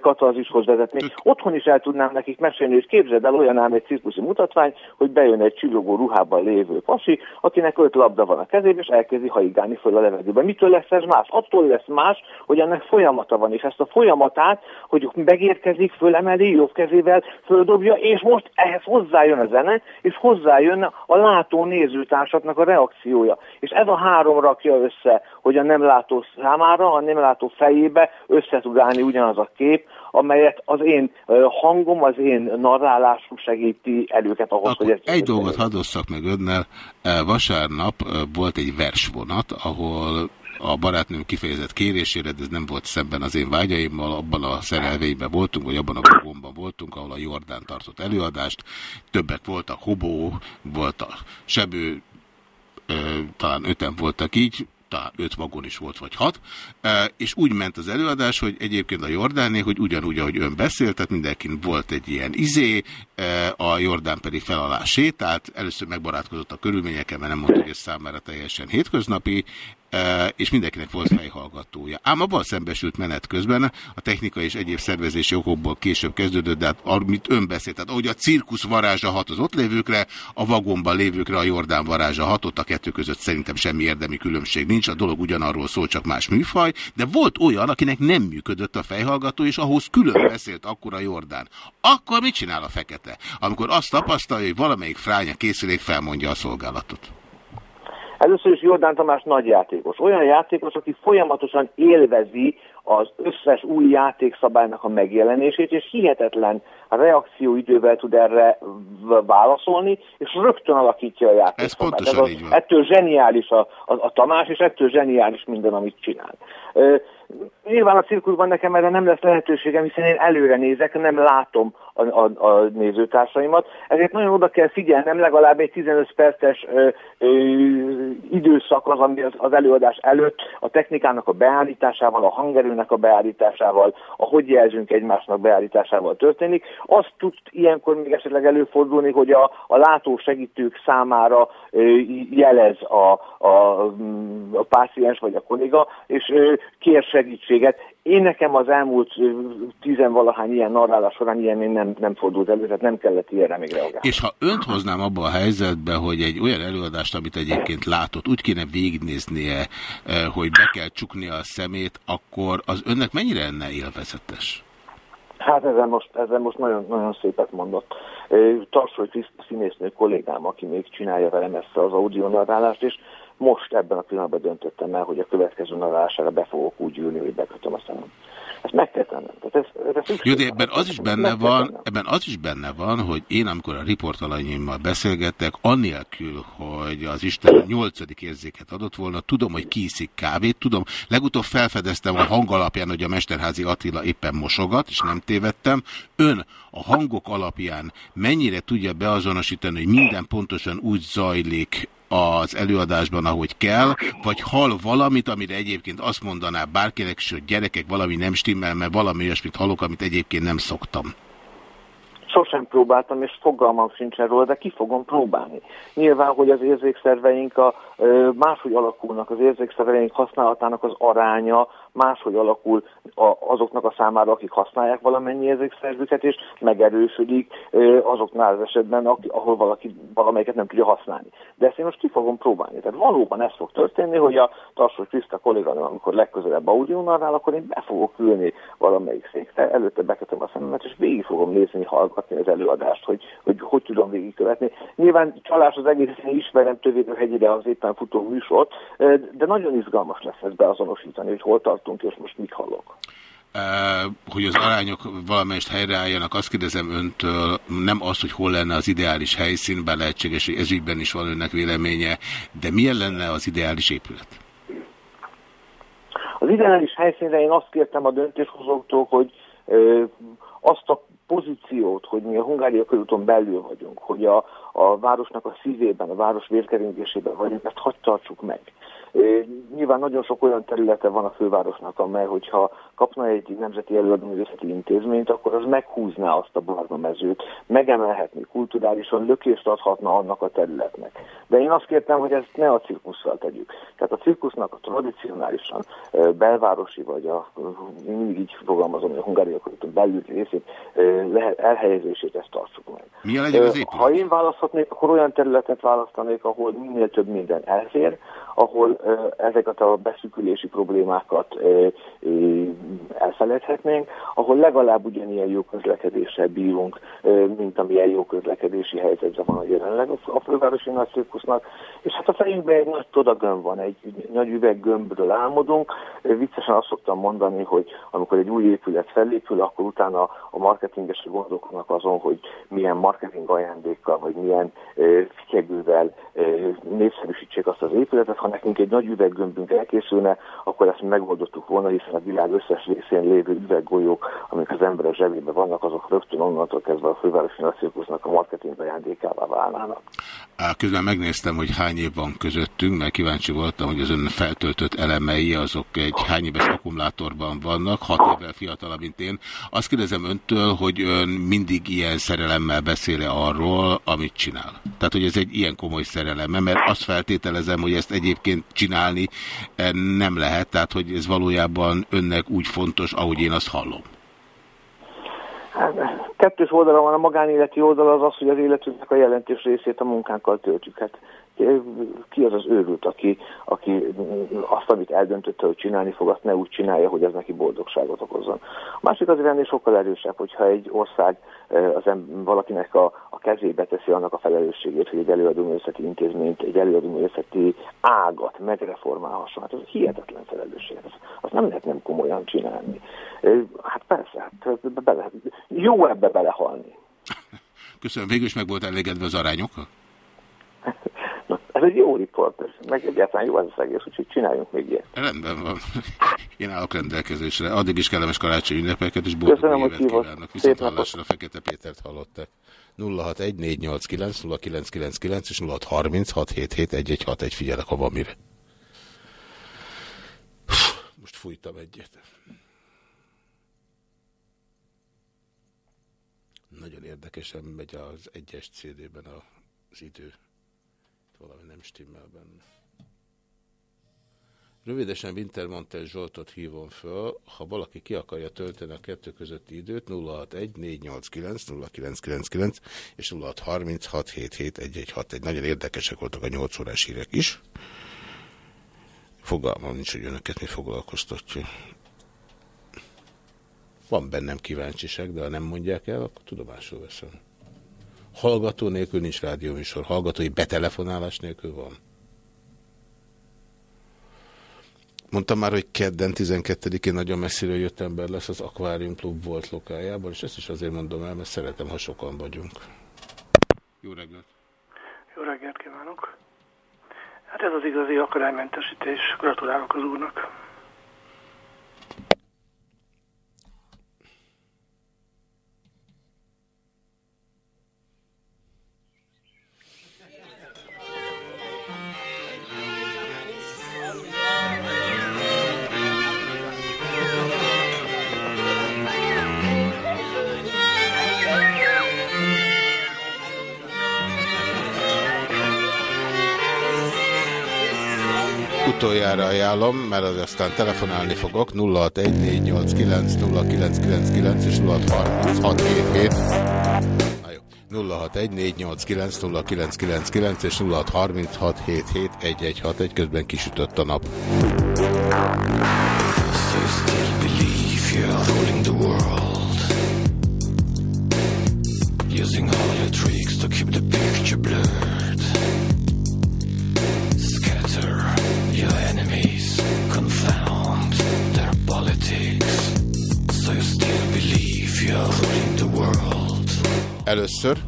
katarzishoz vezetni. Otthon is el tudnám nekik mesélni, hogy képzeld el olyan ám egy cirkuszi mutatvány, hogy bejön egy csillogó ruhában lévő pasi, akinek öt labda van a kezében, és elkezdi haigálni föl a levegőben. Mitől lesz ez más? Attól lesz más, hogy ennek folyamata van, és ezt a folyamatát, hogy megérkezik, fölemeli, jobb kezével földobja, és most ehhez hozzájön a zene, és hozzájön a látó nézőtársaknak a reakciója. És ez a három rakja össze, hogy a nem látó számára, a nem látó fejébe össze tud állni ugyanaz a kép, amelyet az én hangom, az én narrálásom segíti el őket ahhoz, Akkor hogy ez... Egy dolgot hadosszak meg önnel. Vasárnap volt egy versvonat, ahol a barátnőm kifejezett kérésére, de ez nem volt szemben az én vágyaimmal, abban a szerelvényben voltunk, vagy abban a vagomban voltunk, ahol a Jordán tartott előadást. Többek voltak, Hobó, volt a Sebő, talán öten voltak így, talán öt vagon is volt, vagy hat, és úgy ment az előadás, hogy egyébként a Jordáné, hogy ugyanúgy, ahogy ön beszélt, tehát mindenkin volt egy ilyen izé, a Jordán pedig fel alá sétált, először megbarátkozott a körülményekkel, mert nem mondta, hogy ez számára teljesen hétköznapi, és mindenkinek volt fejhallgatója. Ám abban szembesült menet közben, a technika és egyéb szervezési okokból később kezdődött, de hát amit ön beszélt, tehát ahogy a cirkusz varázsa hat az ott lévőkre, a vagomban lévőkre a Jordán varázsa hatott, a kettő között szerintem semmi érdemi különbség nincs, a dolog ugyanarról szól, csak más műfaj, de volt olyan, akinek nem működött a fejhallgató, és ahhoz külön beszélt akkor a Jordán. Akkor mit csinál a fekete? Amikor azt tapasztalja, hogy valamelyik fránya készülék felmondja a szolgálatot. Először is Jordán Tamás nagy játékos. Olyan játékos, aki folyamatosan élvezi az összes új játékszabálynak a megjelenését, és hihetetlen reakcióidővel tud erre válaszolni, és rögtön alakítja a játékszabályt. Ez pontosan Ez így van. Ettől zseniális a, a, a Tamás, és ettől zseniális minden, amit csinál. Nyilván a cirkuszban nekem erre nem lesz lehetőségem, hiszen én előre nézek, nem látom a, a, a nézőtársaimat, ezért nagyon oda kell figyelnem, legalább egy 15 perces ö, ö, időszak az, ami az, az előadás előtt a technikának a beállításával, a hangerőnek a beállításával, a hogy jelzünk egymásnak beállításával történik. Azt tud ilyenkor még esetleg előfordulni, hogy a, a látó segítők számára jelez a, a, a páciens vagy a kolléga, és kér segítséget. Én nekem az elmúlt tizenvalahány ilyen narrálás során ilyen még nem, nem fordult elő, tehát nem kellett ilyenre még reagálni. És ha önt hoznám abba a helyzetbe, hogy egy olyan előadást, amit egyébként látott, úgy kéne végignéznie, hogy be kell csuknia a szemét, akkor az önnek mennyire lenne élvezetes? Hát ezen most, ezen most nagyon, nagyon szépet mondott. Tarsoly színésznő kollégám, aki még csinálja velem ezt az audionarrálást, és most ebben a pillanatban döntöttem el, hogy a következő narására be fogok úgy ülni, hogy bekötöm a szemem. Ezt meg kell tennem. Tehát ez, ez Jó, de ebben az is benne van, ebben az is benne van, hogy én, amikor a riportalanyaimmal beszélgettek, annélkül, hogy az Isten nyolcadik érzéket adott volna, tudom, hogy kiiszik kávét, tudom, legutóbb felfedeztem a hang alapján, hogy a Mesterházi Attila éppen mosogat, és nem tévedtem. Ön a hangok alapján mennyire tudja beazonosítani, hogy minden pontosan úgy zajlik, az előadásban, ahogy kell, vagy hall valamit, amire egyébként azt mondaná bárkinek is, hogy gyerekek valami nem stimmel, mert valami olyasmit hallok, amit egyébként nem szoktam. Sosem próbáltam, és fogalmam sincs erről, de ki fogom próbálni. Nyilván, hogy az érzékszerveink a, máshogy alakulnak, az érzékszerveink használatának az aránya máshogy alakul azoknak a számára, akik használják valamennyi érzékszervüket, és megerősödik azoknál az esetben, ahol valaki valamelyiket nem tudja használni. De ezt én most ki fogom próbálni. Tehát valóban ez fog történni, hogy a Tarsó Kriszta kolléganő, amikor legközelebb audionál, akkor én be fogok ülni valamelyik székre, előtte bekötöm a szememet, és végig fogom nézni, hallgatni az előadást, hogy hogy, hogy tudom végigkövetni. Nyilván csalás az egész, én ismerem Tövédő az éppen futó műsort, de nagyon izgalmas lesz ezt beazonosítani, hogy hol tart tartunk, és most mit hallok. Uh, hogy az arányok valamelyest helyreálljanak, azt kérdezem öntől, nem az, hogy hol lenne az ideális helyszín, bár lehetséges, hogy ezügyben is van önnek véleménye, de milyen lenne az ideális épület? Az ideális helyszínre én azt kértem a döntéshozóktól, hogy ö, azt a pozíciót, hogy mi a Hungária körúton belül vagyunk, hogy a, a városnak a szívében, a város vérkeringésében vagyunk, ezt hagy tartsuk meg Nyilván nagyon sok olyan területe van a fővárosnak, amely, hogyha kapna egy nemzeti előadóművészeti intézményt, akkor az meghúzná azt a barna mezőt, megemelhetné kulturálisan, lökést adhatna annak a területnek. De én azt kértem, hogy ezt ne a cirkusszal tegyük. Tehát a cirkusznak a tradicionálisan belvárosi, vagy a, mindig így fogalmazom, hogy a hungáriak belül részét elhelyezését ezt tartsuk meg. Mi a legyen az épület? Ha én választhatnék, akkor olyan területet választanék, ahol minél több minden elfér, ahol ezeket a beszűkülési problémákat elfelejthetnénk, ahol legalább ugyanilyen jó közlekedéssel bírunk, mint amilyen jó közlekedési helyzetben van a jelenleg a fővárosi nagy és hát a fejünkben egy nagy todagömb van, egy nagy üveggömbről álmodunk. Viccesen azt szoktam mondani, hogy amikor egy új épület felépül, akkor utána a marketingesek gondolkodnak azon, hogy milyen marketing ajándékkal, vagy milyen fityegővel népszerűsítsék azt az épületet. Ha nekünk egy nagy üveggömbünk elkészülne, akkor ezt megoldottuk volna, hiszen a világ összes részén lévő üveggolyók, amik az emberek zsebében vannak, azok rögtön onnantól kezdve a fővárosi nagycirkusznak a marketing ajándékává válnának. Közben megnéztem, hogy hány év van közöttünk, mert kíváncsi voltam, hogy az ön feltöltött elemei azok egy hány éves akkumulátorban vannak, hat évvel fiatalabb, mint én. Azt kérdezem öntől, hogy ön mindig ilyen szerelemmel beszél -e arról, amit csinál. Tehát, hogy ez egy ilyen komoly szerelem, mert azt feltételezem, hogy ezt egyébként csinálni eh, nem lehet, tehát, hogy ez valójában önnek úgy fontos, ahogy én azt hallom. Hát, kettős oldala van, a magánéleti oldal az az, hogy az életünknek a jelentős részét a munkánkkal töltjük. Hát ki az az őrült, aki, aki azt, amit eldöntötte, hogy csinálni fog, azt ne úgy csinálja, hogy ez neki boldogságot okozzon. A másik azért ennél sokkal erősebb, hogyha egy ország az em, valakinek a, a kezébe teszi annak a felelősségét, hogy egy előadóművészeti intézményt, egy előadóművészeti ágat megreformálhasson. Hát ez hihetetlen felelősség. Az, azt nem lehet nem komolyan csinálni. Hát persze, hát bele, jó ebbe belehalni. Köszönöm, végül is meg volt elégedve az arányokkal? Ez egy jó riport, meg egyáltalán jó ez az egész, úgyhogy csináljunk még ilyet. Rendben van. Én állok rendelkezésre. Addig is kellemes karácsony ünnepeket, és boldog Köszönöm, évet kívánok. Viszont hallásra Fekete Pétert hallották. 0614890999 és 0636771161 figyelek, ha van mire. Most fújtam egyet. Nagyon érdekesen megy az egyes CD-ben az idő valami nem stimmel benne. Rövidesen Wintermantel Zsoltot hívom föl, ha valaki ki akarja tölteni a kettő közötti időt, 061 489 0999 és 0636 egy Nagyon érdekesek voltak a 8 órás hírek is. Fogalmam nincs, hogy önöket mi foglalkoztatja. Van bennem kíváncsiság, de ha nem mondják el, akkor tudomásul veszem. Hallgató nélkül nincs rádióműsor. Hallgatói betelefonálás nélkül van. Mondtam már, hogy kedden 12-én nagyon messziről jött ember lesz az Aquarium Club volt lokájában, és ezt is azért mondom el, mert szeretem, ha sokan vagyunk. Jó reggelt! Jó reggelt kívánok! Hát ez az igazi akadálymentesítés. Gratulálok az úrnak! Utoljára ajánlom, mert az aztán telefonálni fogok, 0614890999 és 063677. 0614890999 és 0636771161, közben kisütött a nap. Using all your tricks to keep the picture blurred először.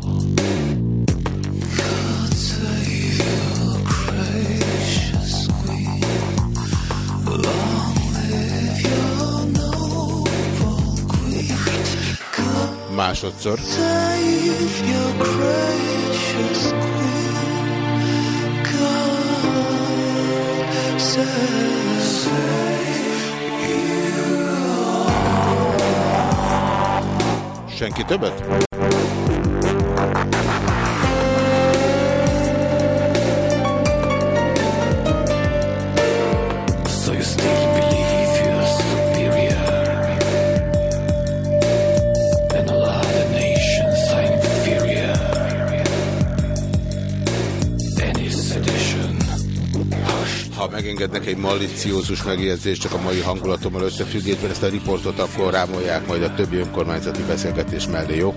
másodszor. Senki többet? Maliciózus megjegyzést csak a mai hangulatommal összefüggésben, ezt a riportot akkor rámolják majd a többi önkormányzati beszélgetés mellé, jó?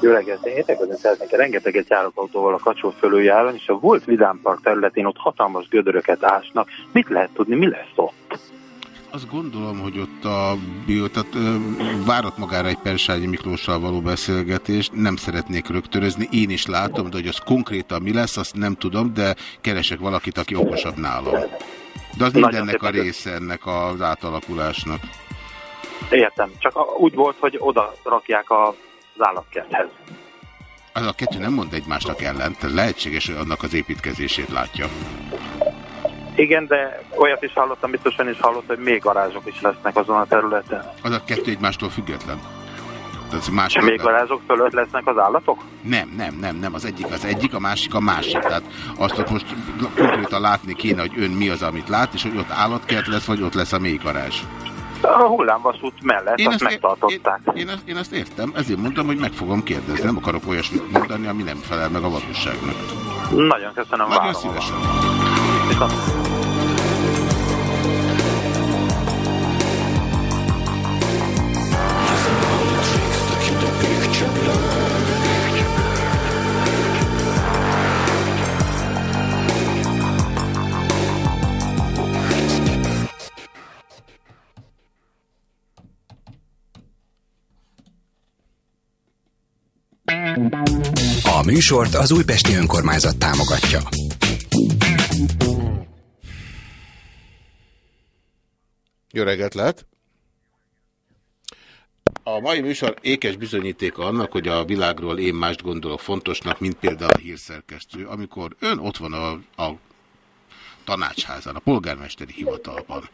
Jó reggelt, én értekezni szeretnék, rengeteget járok autóval a kacsó fölüljáron, és a volt Vidám Park területén ott hatalmas gödöröket ásnak. Mit lehet tudni, mi lesz ott? Azt gondolom, hogy ott a bio, tehát ö, várat magára egy Persányi Miklóssal való beszélgetést, nem szeretnék rögtönözni, én is látom, de hogy az konkrétan mi lesz, azt nem tudom, de keresek valakit, aki okosabb nálam. De az Nagyon mindennek a része ennek az átalakulásnak. Értem, csak úgy volt, hogy oda rakják a- az állatkerthez. Az a kettő nem mond egymásnak ellent, lehetséges, hogy annak az építkezését látja. Igen, de olyat is hallottam, biztosan is hallott, hogy még garázsok is lesznek azon a területen. Az a kettő egymástól független. Tehát más És még garázsok fölött lesznek az állatok? Nem, nem, nem, nem. Az egyik az egyik, a másik a másik. Tehát azt ott most konkrétan látni kéne, hogy ön mi az, amit lát, és hogy ott állatkert lesz, vagy ott lesz a mély garázs. A hullámvasút mellett Én azt azt- megtartották. Én, azt- én azt értem, ezért mondtam, hogy meg fogom kérdezni. Nem akarok olyasmit mondani, ami nem felel meg a valóságnak. Nagyon köszönöm, Nagyon várom. szívesen. Viszont- A műsort az Újpesti Önkormányzat támogatja. Jó reggelt lehet! A mai műsor ékes bizonyítéka annak, hogy a világról én mást gondolok fontosnak, mint például a hírszerkesztő. Amikor ön ott van a, a tanácsházán, a polgármesteri hivatalban,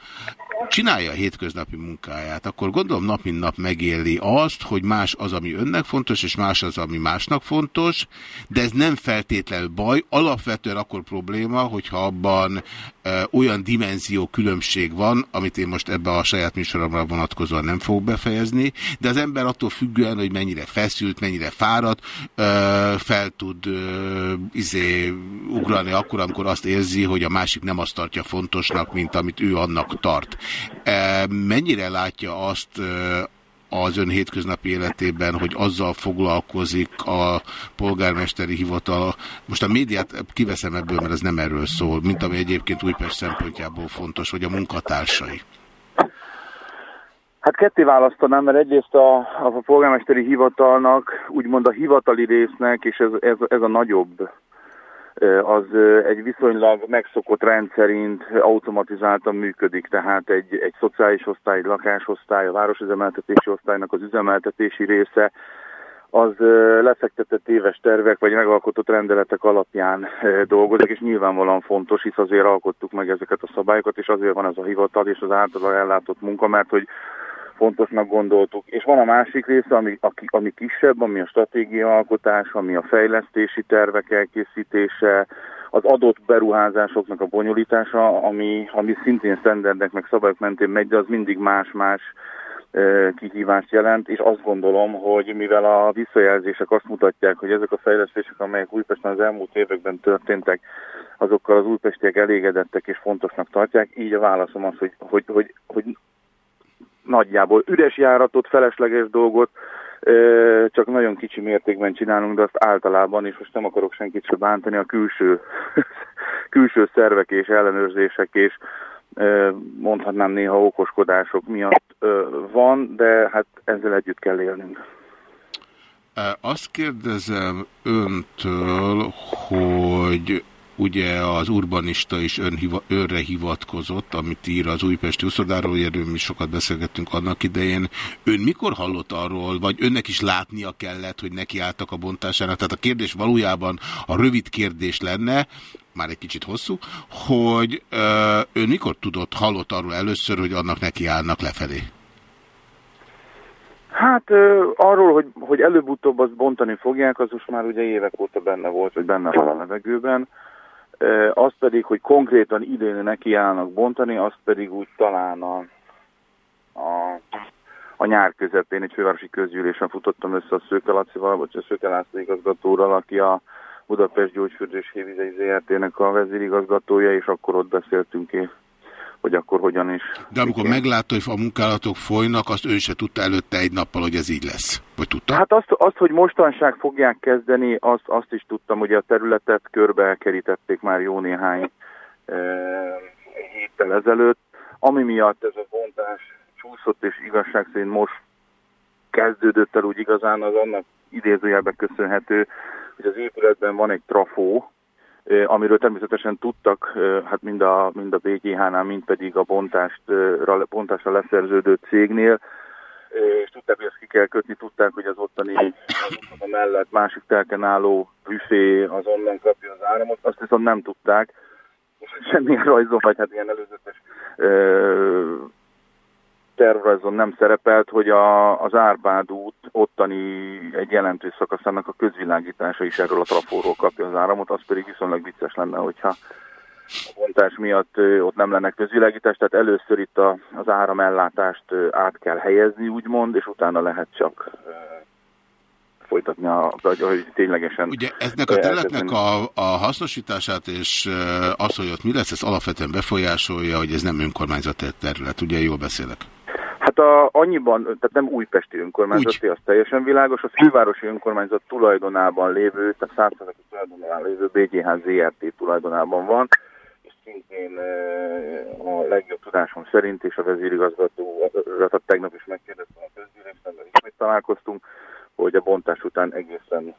csinálja a hétköznapi munkáját, akkor gondolom nap mint nap megéli azt, hogy más az, ami önnek fontos, és más az, ami másnak fontos, de ez nem feltétlenül baj, alapvetően akkor probléma, hogyha abban e, olyan dimenzió különbség van, amit én most ebbe a saját műsoromra vonatkozóan nem fogok befejezni, de az ember attól függően, hogy mennyire feszült, mennyire fáradt, e, fel tud e, izé, ugrani akkor, amikor azt érzi, hogy a másik nem azt tartja fontosnak, mint amit ő annak tart. E, mennyire látja azt e, az ön hétköznapi életében, hogy azzal foglalkozik a polgármesteri hivatal. Most a médiát kiveszem ebből, mert ez nem erről szól, mint ami egyébként Újpest szempontjából fontos, vagy a munkatársai. Hát ketté választanám, mert egyrészt a, a polgármesteri hivatalnak, úgymond a hivatali résznek, és ez, ez, ez a nagyobb, az egy viszonylag megszokott rendszerint automatizáltan működik, tehát egy, egy szociális osztály, egy lakásosztály, a városüzemeltetési osztálynak az üzemeltetési része, az lefektetett éves tervek vagy megalkotott rendeletek alapján dolgozik, és nyilvánvalóan fontos, hisz azért alkottuk meg ezeket a szabályokat, és azért van ez a hivatal és az általa ellátott munka, mert hogy fontosnak gondoltuk. És van a másik része, ami, aki, ami kisebb, ami a stratégiaalkotás, ami a fejlesztési tervek elkészítése, az adott beruházásoknak a bonyolítása, ami, ami szintén standardek meg szabályok mentén megy, de az mindig más-más kihívást jelent, és azt gondolom, hogy mivel a visszajelzések azt mutatják, hogy ezek a fejlesztések, amelyek Újpesten az elmúlt években történtek, azokkal az újpestiek elégedettek és fontosnak tartják, így a válaszom az, hogy, hogy, hogy, hogy nagyjából üres járatot, felesleges dolgot, csak nagyon kicsi mértékben csinálunk, de azt általában, és most nem akarok senkit se bántani, a külső, külső szervek és ellenőrzések és mondhatnám néha okoskodások miatt van, de hát ezzel együtt kell élnünk. Azt kérdezem öntől, hogy ugye az urbanista is önhiva, önre hivatkozott, amit ír az újpesti uszodáról, erről mi sokat beszélgettünk annak idején. Ön mikor hallott arról, vagy önnek is látnia kellett, hogy nekiálltak a bontásának? Tehát a kérdés valójában a rövid kérdés lenne, már egy kicsit hosszú, hogy ö, ön mikor tudott, hallott arról először, hogy annak nekiállnak lefelé? Hát arról, hogy, hogy előbb-utóbb azt bontani fogják, az most már ugye évek óta benne volt, vagy benne van a levegőben. Az pedig, hogy konkrétan idén nekiállnak bontani, azt pedig úgy talán a, a, a nyár közepén egy fővárosi közgyűlésen futottam össze a Szőke Lacival, vagy a Szőke László igazgatóral, aki a Budapest Gyógyfürdés Hévizei ZRT-nek a vezérigazgatója, és akkor ott beszéltünk hogy akkor hogyan is. De amikor meglátta, hogy a munkálatok folynak, azt ő se tudta előtte egy nappal, hogy ez így lesz? Vagy tudta? Hát azt, azt hogy mostanság fogják kezdeni, azt, azt is tudtam, hogy a területet körbe elkerítették már jó néhány e, héttel ezelőtt. Ami miatt ez a bontás csúszott, és igazság szerint most kezdődött el úgy igazán, az annak idézőjelben köszönhető, hogy az épületben van egy trafó, amiről természetesen tudtak, hát mind a, mind a BGH-nál, mind pedig a bontást, bontásra leszerződő cégnél, és tudták, hogy ezt ki kell kötni, tudták, hogy az ottani az mellett másik telken álló büfé az onnan kapja az áramot, azt viszont nem tudták, és semmilyen rajzon, vagy hát ilyen előzetes tervrajzon nem szerepelt, hogy a, az Árpád út ottani egy jelentős szakaszának a közvilágítása is erről a trafóról kapja az áramot, az pedig viszonylag vicces lenne, hogyha a bontás miatt ott nem lenne közvilágítás, tehát először itt a, az áramellátást át kell helyezni, úgymond, és utána lehet csak folytatni, a, hogy ténylegesen... Ugye eznek a területnek a, a hasznosítását és az, hogy ott mi lesz, ez alapvetően befolyásolja, hogy ez nem önkormányzati terület, ugye jól beszélek? Hát a, annyiban, tehát nem újpesti önkormányzati, az teljesen világos, a fővárosi önkormányzat tulajdonában lévő, tehát 100 tulajdonában lévő BGH ZRT tulajdonában van, és szintén a legjobb tudásom szerint, és a vezérigazgató, tegnap is megkérdeztem a közgyűlésben, ismét találkoztunk, hogy a bontás után egészen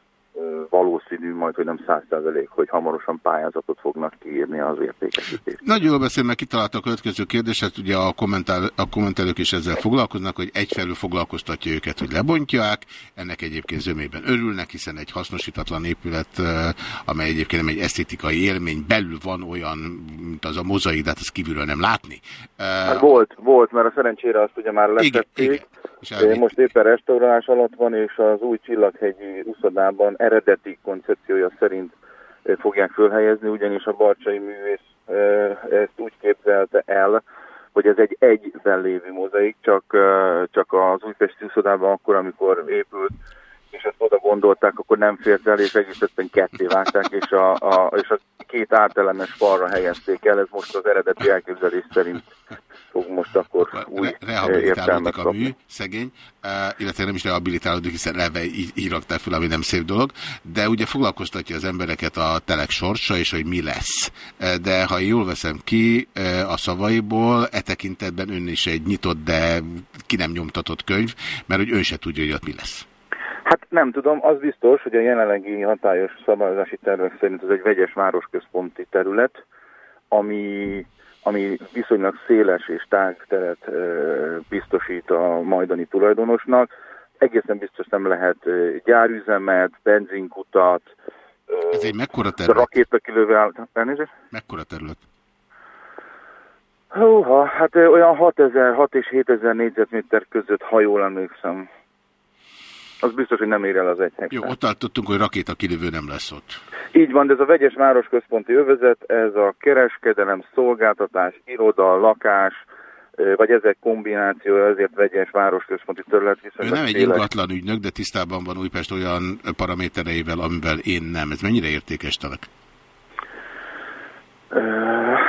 valószínű majd, hogy nem száz százalék, hogy hamarosan pályázatot fognak kiírni az értékesítést. Nagyon jól beszél, mert kitalálta a következő kérdéset, ugye a, kommentál, a kommentelők is ezzel foglalkoznak, hogy egyfelől foglalkoztatja őket, hogy lebontják, ennek egyébként zömében örülnek, hiszen egy hasznosítatlan épület, amely egyébként nem egy esztétikai élmény, belül van olyan, mint az a mozaik, de hát ezt kívülről nem látni. Hát volt, volt, mert a szerencsére azt ugye már letették, most éppen restaurálás alatt van, és az új Csillaghegyi úszodában eredeti koncepciója szerint fogják fölhelyezni, ugyanis a barcsai művész ezt úgy képzelte el, hogy ez egy egyben lévő mozaik, csak, csak az újpesti úszodában akkor, amikor épült, és ezt oda gondolták, akkor nem fért el, és egész egyszerűen ketté vágták, és a, a, és a két átelemes falra helyezték el, ez most az eredeti elképzelés szerint fog most akkor új Re Rehabilitálódik a mű, szegény, uh, illetve nem is rehabilitálódik, hiszen elve írakták fel, ami nem szép dolog, de ugye foglalkoztatja az embereket a telek sorsa, és hogy mi lesz. De ha jól veszem ki a szavaiból, e tekintetben ön is egy nyitott, de ki nem nyomtatott könyv, mert hogy ön se tudja, hogy ott mi lesz. Hát nem tudom, az biztos, hogy a jelenlegi hatályos szabályozási tervek szerint ez egy vegyes városközponti terület, ami, ami viszonylag széles és tág teret biztosít a majdani tulajdonosnak. Egészen biztos nem lehet gyárüzemet, benzinkutat, ez egy mekkora terület? Rakétakilővel, elnézést? Mekkora terület? Húha, hát olyan 6000, 6 és 7000 négyzetméter között, ha jól emlékszem az biztos, hogy nem ér el az egy hektár. Jó, ott tartottunk, hogy rakétakilövő nem lesz ott. Így van, de ez a vegyes városközponti övezet, ez a kereskedelem, szolgáltatás, iroda, lakás, vagy ezek kombinációja, ezért vegyes városközponti terület. Ő nem egy ingatlan ügynök, de tisztában van Újpest olyan paramétereivel, amivel én nem. Ez mennyire értékes telek?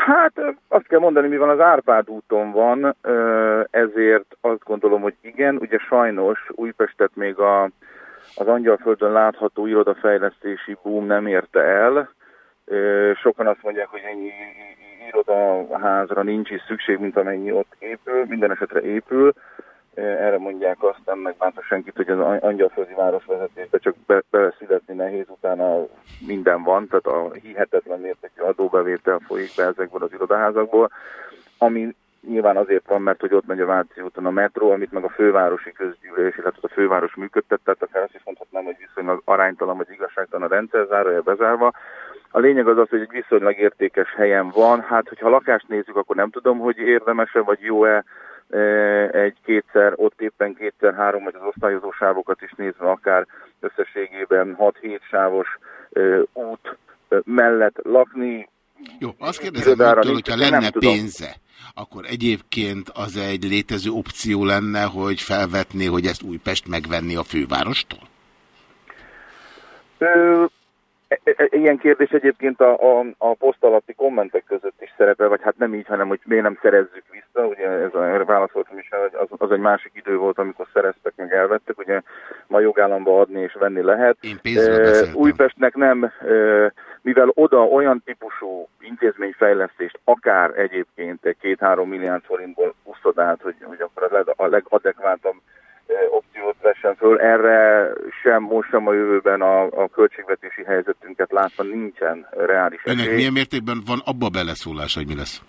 Hát azt kell mondani, mi van az Árpád úton van, ezért azt gondolom, hogy igen, ugye sajnos Újpestet még a, az Angyalföldön látható irodafejlesztési boom nem érte el. Sokan azt mondják, hogy ennyi irodaházra nincs is szükség, mint amennyi ott épül, minden esetre épül. Erre mondják azt, nem megbánta senkit, hogy az angyalföldi városvezetésbe csak be, beleszületni nehéz, utána minden van, tehát a hihetetlen mértékű adóbevétel folyik be ezekből az irodaházakból, ami nyilván azért van, mert hogy ott megy a Váci úton a metró, amit meg a fővárosi közgyűlés, illetve a főváros működtet, tehát akár azt is mondhatnám, hogy viszonylag aránytalan vagy igazságtalan a rendszer, zárója bezárva. A lényeg az az, hogy egy viszonylag értékes helyen van. Hát, hogyha lakást nézzük, akkor nem tudom, hogy érdemese vagy jó-e egy kétszer, ott éppen kétszer-három, vagy az osztályozó sávokat is nézve, akár összességében 6-7 sávos út mellett lakni. Jó, azt kérdezem öntől, hogyha lenne pénze, akkor egyébként az egy létező opció lenne, hogy felvetné, hogy ezt Újpest megvenni a fővárostól? Ö, e, e, e, ilyen kérdés egyébként a, a, a poszt alatti kommentek között is szerepel, vagy hát nem így, hanem hogy miért nem szerezzük vissza. Ugye ez a, válaszoltam is, hogy az, az egy másik idő volt, amikor szereztek, meg elvettek. Ugye ma jogállamba adni és venni lehet. Én pénzről Újpestnek nem mivel oda olyan típusú intézményfejlesztést, akár egyébként egy két-három milliárd forintból úszod át, hogy, hogy akkor a legadekvátabb opciót vessen föl. Erre sem most, sem a jövőben a, a költségvetési helyzetünket látva nincsen reális Önnek esély. milyen mértékben van abba beleszólás, hogy mi lesz?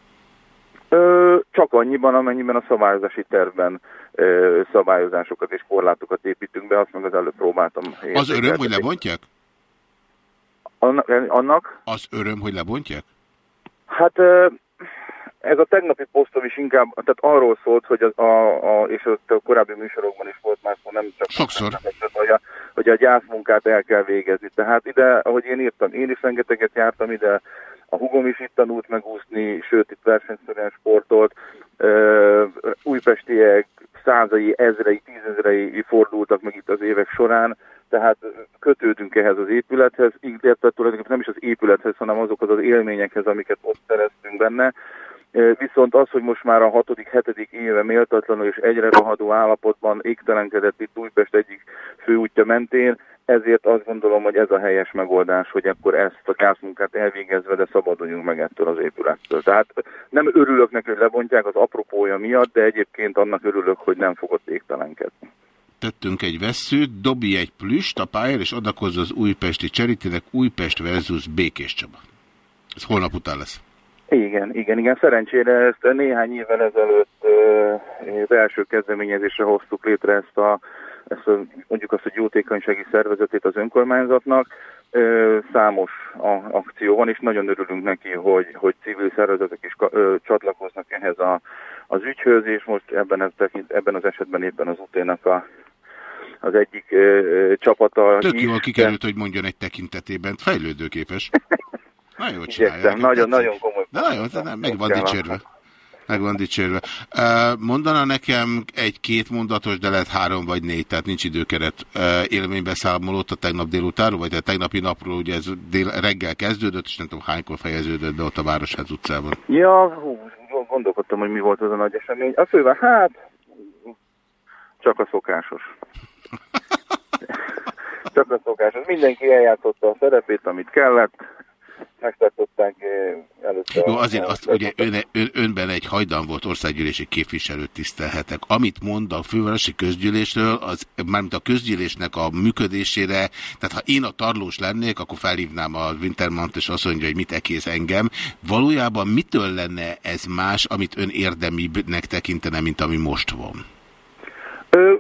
Ö, csak annyiban, amennyiben a szabályozási tervben ö, szabályozásokat és korlátokat építünk be, azt meg az előbb próbáltam. Az öröm, hogy lebontják? Annak? Az öröm, hogy lebontják? Hát ez a tegnapi posztom is inkább, tehát arról szólt, hogy a, a, a és a korábbi műsorokban is volt már, nem csak Sokszor. Nem, hogy, a, hogy a gyászmunkát el kell végezni. Tehát ide, ahogy én írtam, én is rengeteget jártam ide, a hugom is itt tanult megúszni, sőt itt versenyszerűen sportolt, uh, újpestiek százai, ezrei, tízezrei fordultak meg itt az évek során, tehát kötődünk ehhez az épülethez, illetve tulajdonképpen nem is az épülethez, hanem azokhoz az élményekhez, amiket ott szereztünk benne. Viszont az, hogy most már a hatodik, hetedik éve méltatlanul és egyre rohadó állapotban égtelenkedett itt Újpest egyik főútja mentén, ezért azt gondolom, hogy ez a helyes megoldás, hogy akkor ezt a gázmunkát elvégezve, de szabaduljunk meg ettől az épülettől. Tehát nem örülök neki, hogy lebontják az apropója miatt, de egyébként annak örülök, hogy nem fogott égtelenkedni tettünk egy veszőt, dobj egy plüst a pályára, és adakozz az újpesti cserítének Újpest versus Békés Csaba. Ez holnap után lesz. Igen, igen, igen. Szerencsére ezt néhány évvel ezelőtt az első kezdeményezésre hoztuk létre ezt a, ezt a mondjuk azt, hogy jótékonysági szervezetét az önkormányzatnak. Számos a, akció van, és nagyon örülünk neki, hogy, hogy civil szervezetek is csatlakoznak ehhez a, az ügyhöz, és most ebben, ez, ebben az esetben éppen az uténak a az egyik ö, csapata. Tök jól kikerült, hogy mondjon egy tekintetében. Fejlődőképes. Nagyon jól csinálja. Nagyon, nagyon komoly. De nagyon, nem, meg van dicsérve. Meg van dicsérve. Mondana nekem egy-két mondatos, de lehet három vagy négy, tehát nincs időkeret élménybeszámolót a tegnap délutánról, vagy a tegnapi napról, ugye ez dél, reggel kezdődött, és nem tudom hánykor fejeződött be ott a Városház utcában. Ja, hú, gondolkodtam, hogy mi volt az a nagy esemény. A fővel, hát, csak a szokásos. Csak a szokásos. Mindenki eljátszotta a szerepét, amit kellett. Megtartották eh, előtte. Jó, azért azt, ugye ön, ön, önben egy hajdan volt országgyűlési képviselőt tisztelhetek. Amit mond a fővárosi közgyűlésről, az mármint a közgyűlésnek a működésére, tehát ha én a tarlós lennék, akkor felhívnám a Wintermant, és azt mondja, hogy mit ekész engem. Valójában mitől lenne ez más, amit ön érdemibbnek tekintene, mint ami most van? Ö,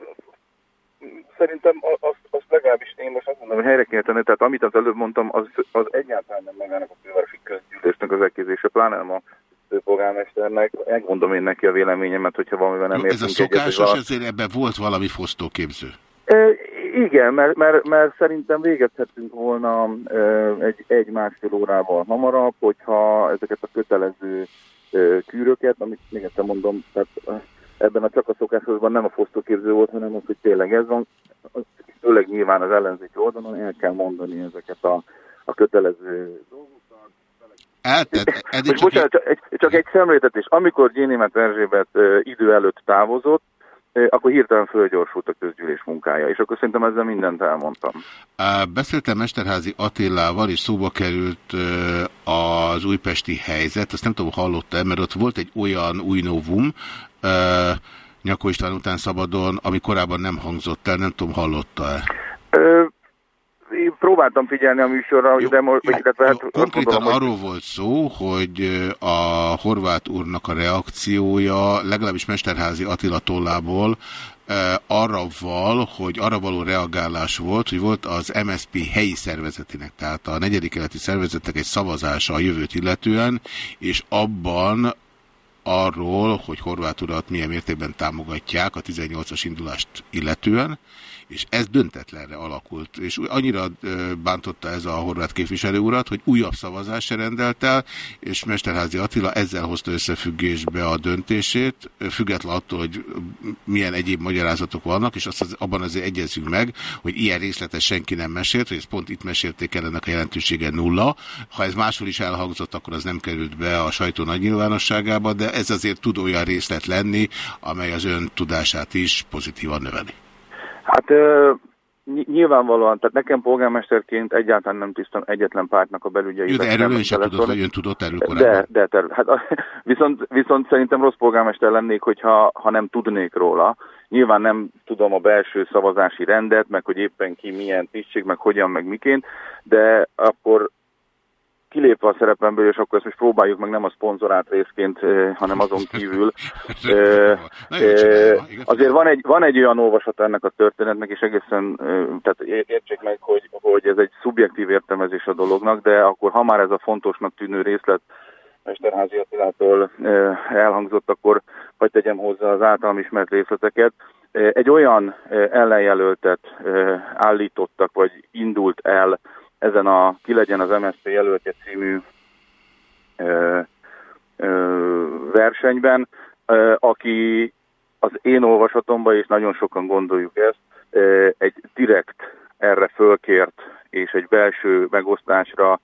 szerintem azt, azt legalábbis én most azt mondom, hogy helyre kéne tenni, tehát amit az előbb mondtam, az, az egyáltalán nem magának a fővárosi közgyűlésnek az elkézése, pláne nem a főpolgármesternek. Megmondom én neki a véleményemet, hogyha valamivel nem értünk Ez a szokásos, egyet, ezért ebben volt valami fosztóképző. E, igen, mert, mert, mert szerintem végezhetünk volna e, egy, egy-másfél órával hamarabb, hogyha ezeket a kötelező e, kűröket, amit még egyszer mondom, tehát ebben a csak a szokásosban nem a fosztóképző volt, hanem az, hogy tényleg ez van, főleg nyilván az ellenzéki oldalon el kell mondani ezeket a, a kötelező dolgokat. Eltett, eddig csak, bocsánat, csak, egy, csak egy szemléltetés. Amikor Gyénémet Erzsébet idő előtt távozott, akkor hirtelen fölgyorsult a közgyűlés munkája, és akkor szerintem ezzel mindent elmondtam. Beszéltem Mesterházi Attilával, és szóba került az újpesti helyzet, azt nem tudom, hallotta mert ott volt egy olyan új novum, Nyakó István után szabadon, ami korábban nem hangzott el, nem tudom, hallotta-e? Én próbáltam figyelni a műsorra, jó, de most... Jó, illetve, hát, konkrétan mondom, arról hogy... volt szó, hogy a horvát úrnak a reakciója, legalábbis Mesterházi Attila tollából, arra val, hogy arra való reagálás volt, hogy volt az MSP helyi szervezetének, tehát a negyedik keleti szervezetek egy szavazása a jövőt illetően, és abban arról, hogy Horváth urat milyen mértékben támogatják a 18-as indulást illetően, és ez döntetlenre alakult, és annyira bántotta ez a horvát képviselő urat, hogy újabb szavazás rendelt el, és Mesterházi Attila ezzel hozta összefüggésbe a döntését, független attól, hogy milyen egyéb magyarázatok vannak, és azt az, abban azért egyezünk meg, hogy ilyen részletes senki nem mesélt, hogy ezt pont itt mesélték el, ennek a jelentősége nulla. Ha ez máshol is elhangzott, akkor az nem került be a sajtó nagy nyilvánosságába, de ez azért tud olyan részlet lenni, amely az ön tudását is pozitívan növeli. Hát nyilvánvalóan, tehát nekem polgármesterként egyáltalán nem tisztem egyetlen pártnak a belügyei. Jó, de erről ön sem tudott, vagy ön tudott erről korábban? De, de ter, hát, viszont, viszont szerintem rossz polgármester lennék, hogyha ha nem tudnék róla. Nyilván nem tudom a belső szavazási rendet, meg hogy éppen ki milyen tisztség, meg hogyan, meg miként, de akkor kilépve a szerepemből, és akkor ezt most próbáljuk meg nem a szponzorát részként, hanem azon kívül. Azért van egy, van egy olyan olvasat ennek a történetnek, és egészen, tehát értsék meg, hogy, hogy ez egy szubjektív értelmezés a dolognak, de akkor ha már ez a fontosnak tűnő részlet Mesterházi Attilától elhangzott, akkor hogy tegyem hozzá az általam ismert részleteket. Egy olyan ellenjelöltet állítottak, vagy indult el ezen a Ki legyen az MSZP jelöltje című ö, ö, versenyben, ö, aki az én olvasatomban, és nagyon sokan gondoljuk ezt, ö, egy direkt erre fölkért és egy belső megosztásra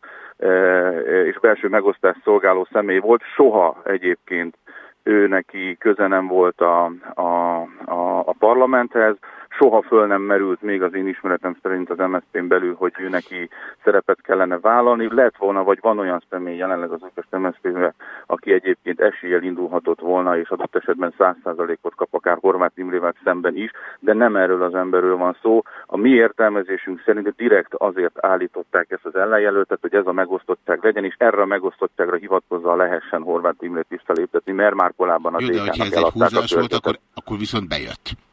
és belső megosztás szolgáló személy volt. Soha egyébként ő neki köze nem volt a, a, a, a parlamenthez, soha föl nem merült még az én ismeretem szerint az MSZP-n belül, hogy ő neki szerepet kellene vállalni. Lett volna, vagy van olyan személy jelenleg az Újpest mszp aki egyébként eséllyel indulhatott volna, és adott esetben 100%-ot kap akár Horváth Imrével szemben is, de nem erről az emberről van szó. A mi értelmezésünk szerint direkt azért állították ezt az ellenjelöltet, hogy ez a megosztottság legyen, és erre a megosztottságra hivatkozva lehessen Horváth Imrét visszaléptetni, mert már korábban az Jó, de hogyha ez egy húzás volt, akkor, akkor viszont bejött.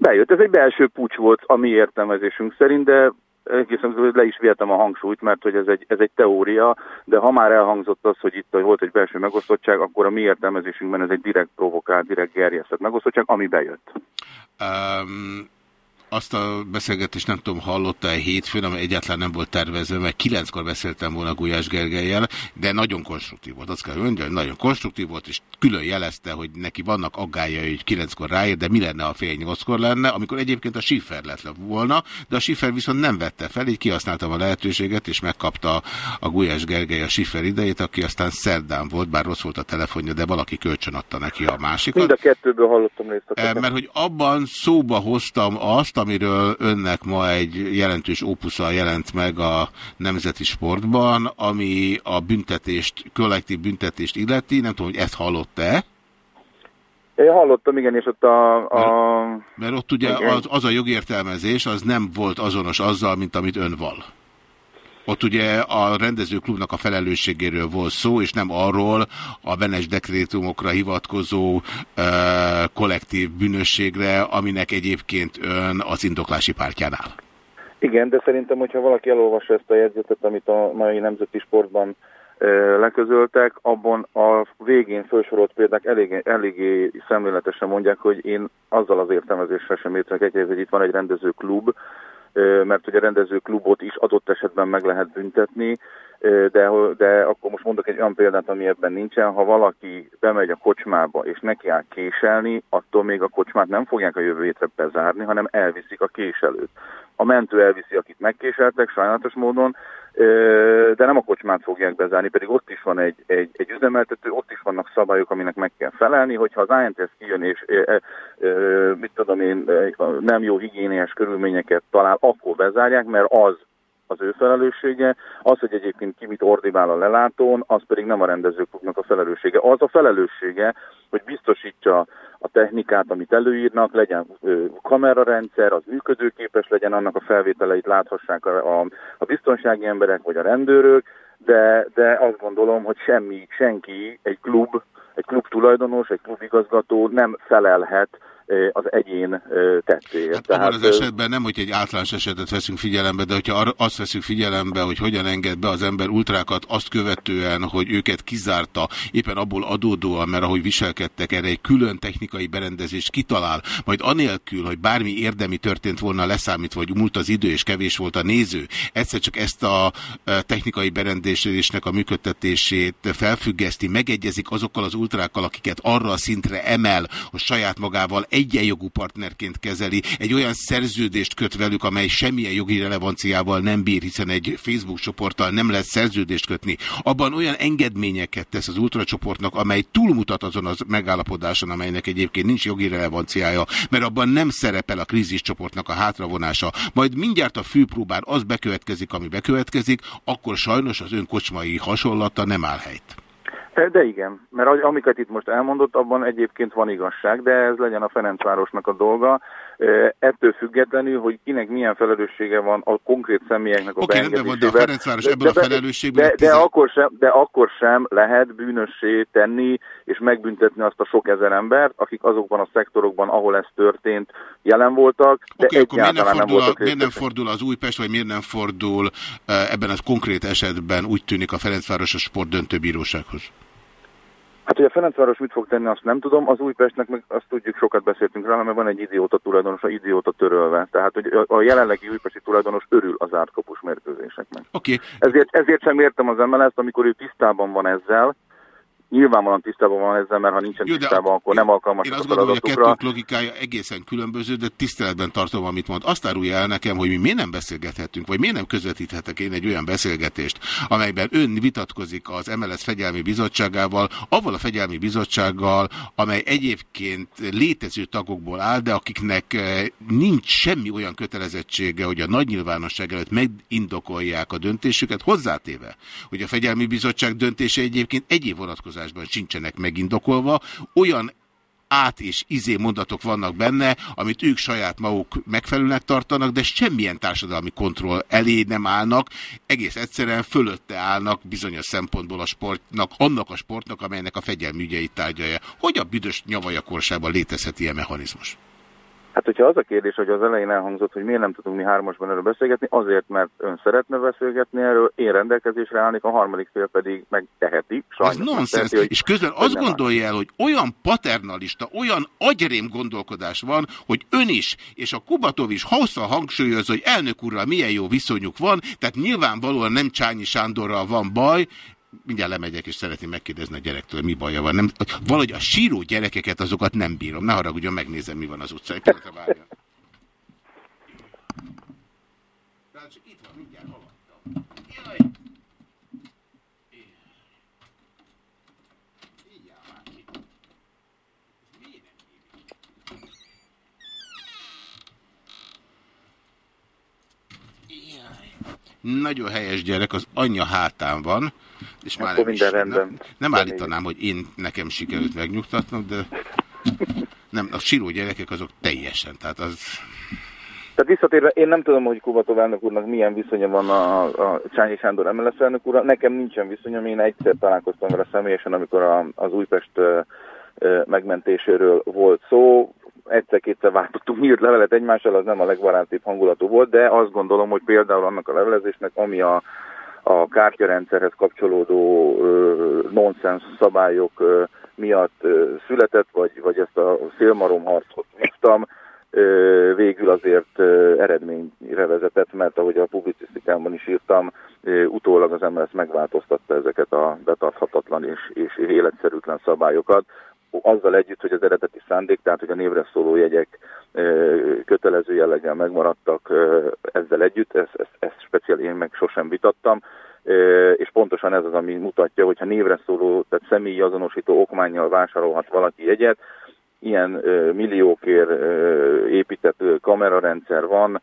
Bejött, ez egy belső pucs volt a mi értelmezésünk szerint, de egészen le is véltem a hangsúlyt, mert hogy ez egy, ez egy teória, de ha már elhangzott az, hogy itt volt egy belső megosztottság, akkor a mi értelmezésünkben ez egy direkt provokált, direkt gerjesztett megosztottság, ami bejött. Um, azt a beszélgetést nem tudom, hallotta-e hétfőn, ami egyáltalán nem volt tervezve, mert kilenckor beszéltem volna Gulyás Gergelyel, de nagyon konstruktív volt. Azt kell mondani, nagyon konstruktív volt, és külön jelezte, hogy neki vannak aggályai, hogy kilenckor ráér, de mi lenne, ha fél nyolckor lenne, amikor egyébként a Schiffer lett volna, de a Schiffer viszont nem vette fel, így kihasználtam a lehetőséget, és megkapta a Gulyás Gergely a Schiffer idejét, aki aztán szerdán volt, bár rossz volt a telefonja, de valaki kölcsön adta neki a másikat. Mind a kettőből hallottam részt. Mert hogy abban szóba hoztam azt, amiről önnek ma egy jelentős ópusza jelent meg a nemzeti sportban, ami a büntetést, kollektív büntetést illeti. Nem tudom, hogy ezt hallott-e? Én hallottam, igen, és ott a... a... Mert, mert ott ugye az, az a jogértelmezés, az nem volt azonos azzal, mint amit ön val. Ott ugye a rendezőklubnak a felelősségéről volt szó, és nem arról a Benes dekrétumokra hivatkozó e, kollektív bűnösségre, aminek egyébként ön az indoklási pártján áll. Igen, de szerintem, hogyha valaki elolvassa ezt a jegyzetet, amit a mai nemzeti sportban leközöltek, abban a végén felsorolt példák eléggé, eléggé szemléletesen mondják, hogy én azzal az értelmezéssel sem értek egy, hogy itt van egy rendezőklub, mert hogy a rendezőklubot is adott esetben meg lehet büntetni, de, de akkor most mondok egy olyan példát, ami ebben nincsen. Ha valaki bemegy a kocsmába és neki áll késelni, attól még a kocsmát nem fogják a jövő hétre bezárni, hanem elviszik a késelőt. A mentő elviszi, akit megkéseltek sajnálatos módon, de nem a kocsmát fogják bezárni, pedig ott is van egy, egy, egy üzemeltető, ott is vannak szabályok, aminek meg kell felelni, hogyha az INTS kijön és mit tudom én, nem jó higiéniás körülményeket talál, akkor bezárják, mert az az ő felelőssége, az, hogy egyébként ki mit ordibál a lelátón, az pedig nem a rendezőknek a felelőssége. Az a felelőssége, hogy biztosítsa a technikát, amit előírnak, legyen kamerarendszer, az működőképes legyen, annak a felvételeit láthassák a, a, a biztonsági emberek vagy a rendőrök, de, de azt gondolom, hogy semmi, senki, egy klub, egy klub tulajdonos, egy klubigazgató nem felelhet az egyén tettéért. Hát Tehát, abban az esetben nem, hogy egy általános esetet veszünk figyelembe, de hogyha azt veszünk figyelembe, hogy hogyan enged be az ember ultrákat azt követően, hogy őket kizárta, éppen abból adódóan, mert ahogy viselkedtek, erre egy külön technikai berendezés kitalál, majd anélkül, hogy bármi érdemi történt volna leszámítva, vagy múlt az idő és kevés volt a néző, egyszer csak ezt a technikai berendezésnek a működtetését felfüggeszti, megegyezik azokkal az ultrákkal, akiket arra a szintre emel, hogy saját magával egyenjogú partnerként kezeli, egy olyan szerződést köt velük, amely semmilyen jogi relevanciával nem bír, hiszen egy Facebook csoporttal nem lehet szerződést kötni. Abban olyan engedményeket tesz az ultracsoportnak, amely túlmutat azon az megállapodáson, amelynek egyébként nincs jogi relevanciája, mert abban nem szerepel a kríziscsoportnak a hátravonása. Majd mindjárt a főpróbán az bekövetkezik, ami bekövetkezik, akkor sajnos az ön kocsmai hasonlata nem áll helyt. De igen, mert amiket itt most elmondott, abban egyébként van igazság, de ez legyen a Ferencvárosnak a dolga. Ettől függetlenül, hogy kinek milyen felelőssége van a konkrét személyeknek a okay, beengedésével. Oké, de a Ferencváros ebből de, a felelősségből... De, de, de, akkor sem, de akkor sem lehet bűnössé tenni és megbüntetni azt a sok ezer embert, akik azokban a szektorokban, ahol ez történt, jelen voltak, de okay, egyáltalán miért nem, fordul nem voltak a, Miért nem fordul az Újpest, vagy miért nem fordul ebben a konkrét esetben úgy tűnik a Ferencváros a sportdöntőbírósághoz? Hát, hogy a Ferencváros mit fog tenni, azt nem tudom. Az Újpestnek meg azt tudjuk, sokat beszéltünk rá, mert van egy idióta tulajdonos, a idióta törölve. Tehát, hogy a jelenlegi újpesti tulajdonos örül az átkapus mérkőzéseknek. Okay. Ezért, ezért sem értem az MLS-t, amikor ő tisztában van ezzel, Nyilvánvalóan tisztában van ezzel, mert ha nincsen Jó, tisztában, akkor nem alkalmas Én azt gondolom, hogy a kettők logikája egészen különböző, de tiszteletben tartom, amit mond. Azt árulja el nekem, hogy mi miért nem beszélgethetünk, vagy miért nem közvetíthetek én egy olyan beszélgetést, amelyben ön vitatkozik az MLS Fegyelmi Bizottságával, avval a Fegyelmi Bizottsággal, amely egyébként létező tagokból áll, de akiknek eh, nincs semmi olyan kötelezettsége, hogy a nagy nyilvánosság előtt megindokolják a döntésüket, hozzátéve, hogy a Fegyelmi Bizottság döntése egyébként egyéb vonatkozás vonatkozásban sincsenek megindokolva, olyan át és izé mondatok vannak benne, amit ők saját maguk megfelelőnek tartanak, de semmilyen társadalmi kontroll elé nem állnak, egész egyszerűen fölötte állnak bizonyos szempontból a sportnak, annak a sportnak, amelynek a fegyelmi ügyeit tárgyalja. Hogy a büdös nyavajakorsában létezhet ilyen mechanizmus? Hát, hogyha az a kérdés, hogy az elején elhangzott, hogy miért nem tudunk mi hármasban erről beszélgetni, azért, mert ön szeretne beszélgetni erről, én rendelkezésre állnék, a harmadik fél pedig megteheti. Ez nonsens, és közben azt gondolja el, hogy olyan paternalista, olyan agyrém gondolkodás van, hogy ön is, és a Kubatov is hosszan hangsúlyozza, hogy elnök úrral milyen jó viszonyuk van, tehát nyilvánvalóan nem Csányi Sándorral van baj, mindjárt lemegyek, és szeretném megkérdezni a gyerektől, mi baja van. Nem, valahogy a síró gyerekeket, azokat nem bírom. Ne haragudjon, megnézem, mi van az. Egy pillanatra várjon. Itt van, mindjárt alattam. Nagyon helyes gyerek, az anyja hátán van, és már nem, minden is, rendben. Nem, nem állítanám, hogy én nekem sikerült megnyugtatnom, de nem, a síró gyerekek azok teljesen, tehát az... Tehát visszatérve, én nem tudom, hogy Kubatov elnök úrnak milyen viszonya van a, a Csányi Sándor MLS elnök úrral. Nekem nincsen viszonyom, én egyszer találkoztam vele személyesen, amikor a, az Újpest megmentéséről volt szó. Egyszer-kétszer váltottunk nyílt levelet egymással, az nem a legbarátibb hangulatú volt, de azt gondolom, hogy például annak a levelezésnek, ami a a kártyarendszerhez kapcsolódó nonsens szabályok miatt született, vagy, vagy ezt a szélmaromharcot vívtam, végül azért eredményre vezetett, mert ahogy a publicisztikámban is írtam, utólag az MLS megváltoztatta ezeket a betarthatatlan és, és életszerűtlen szabályokat, azzal együtt, hogy az eredeti szándék, tehát hogy a névre szóló jegyek kötelező jelleggel megmaradtak ezzel együtt, ezt, ezt, ezt speciál én meg sosem vitattam, és pontosan ez az, ami mutatja, hogyha névre szóló, tehát személyi azonosító okmányjal vásárolhat valaki jegyet, ilyen milliókért épített kamerarendszer van,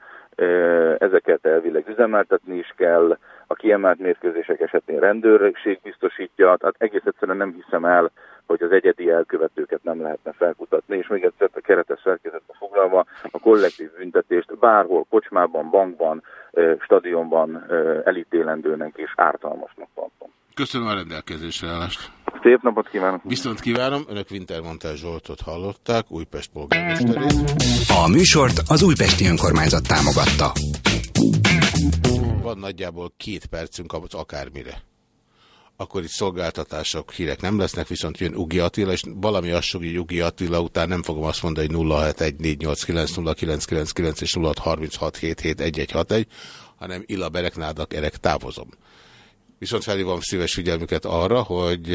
ezeket elvileg üzemeltetni is kell, a kiemelt mérkőzések esetén rendőrség biztosítja, tehát egész egyszerűen nem hiszem el, hogy az egyedi elkövetőket nem lehetne felkutatni, és még egyszer a keretes szerkezetbe foglalva a kollektív büntetést bárhol, kocsmában, bankban, stadionban elítélendőnek és ártalmasnak tartom. Köszönöm a rendelkezésre állást. Szép napot kívánok! Viszont kívánom, önök Wintermantel Zsoltot hallották, Újpest polgármesterét. A műsort az Újpesti Önkormányzat támogatta. Van nagyjából két percünk az akármire. Akkor itt szolgáltatások, hírek nem lesznek, viszont jön Ugi Attila, és valami assogi Ugi Attila után nem fogom azt mondani, hogy 0614890999 és 0636771161, hanem Illa Bereknádak erek távozom. Viszont felhívom szíves figyelmüket arra, hogy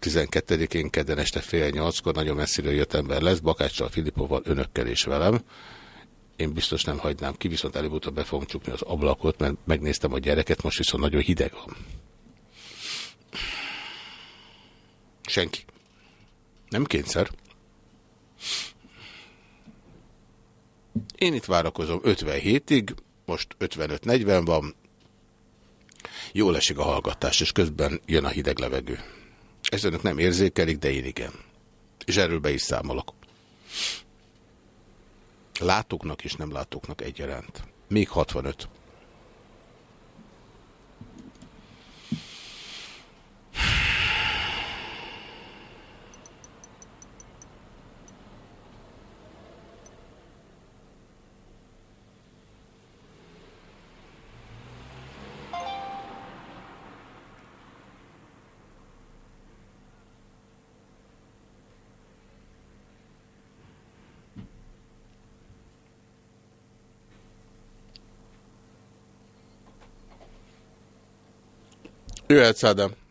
12-én kedden este fél nyolckor nagyon messziről jött ember lesz, Bakáccsal, Filipovval, önökkel és velem. Én biztos nem hagynám ki, viszont előbb-utóbb be fogom csukni az ablakot, mert megnéztem a gyereket, most viszont nagyon hideg van. Senki. Nem kényszer. Én itt várakozom 57-ig, most 55-40 van, Jól esik a hallgatás, és közben jön a hideg levegő. Ezt önök nem érzékelik, de én igen. És erről be is számolok. Látóknak és nem látóknak egyaránt. Még 65. Jöhetsz, Ádám.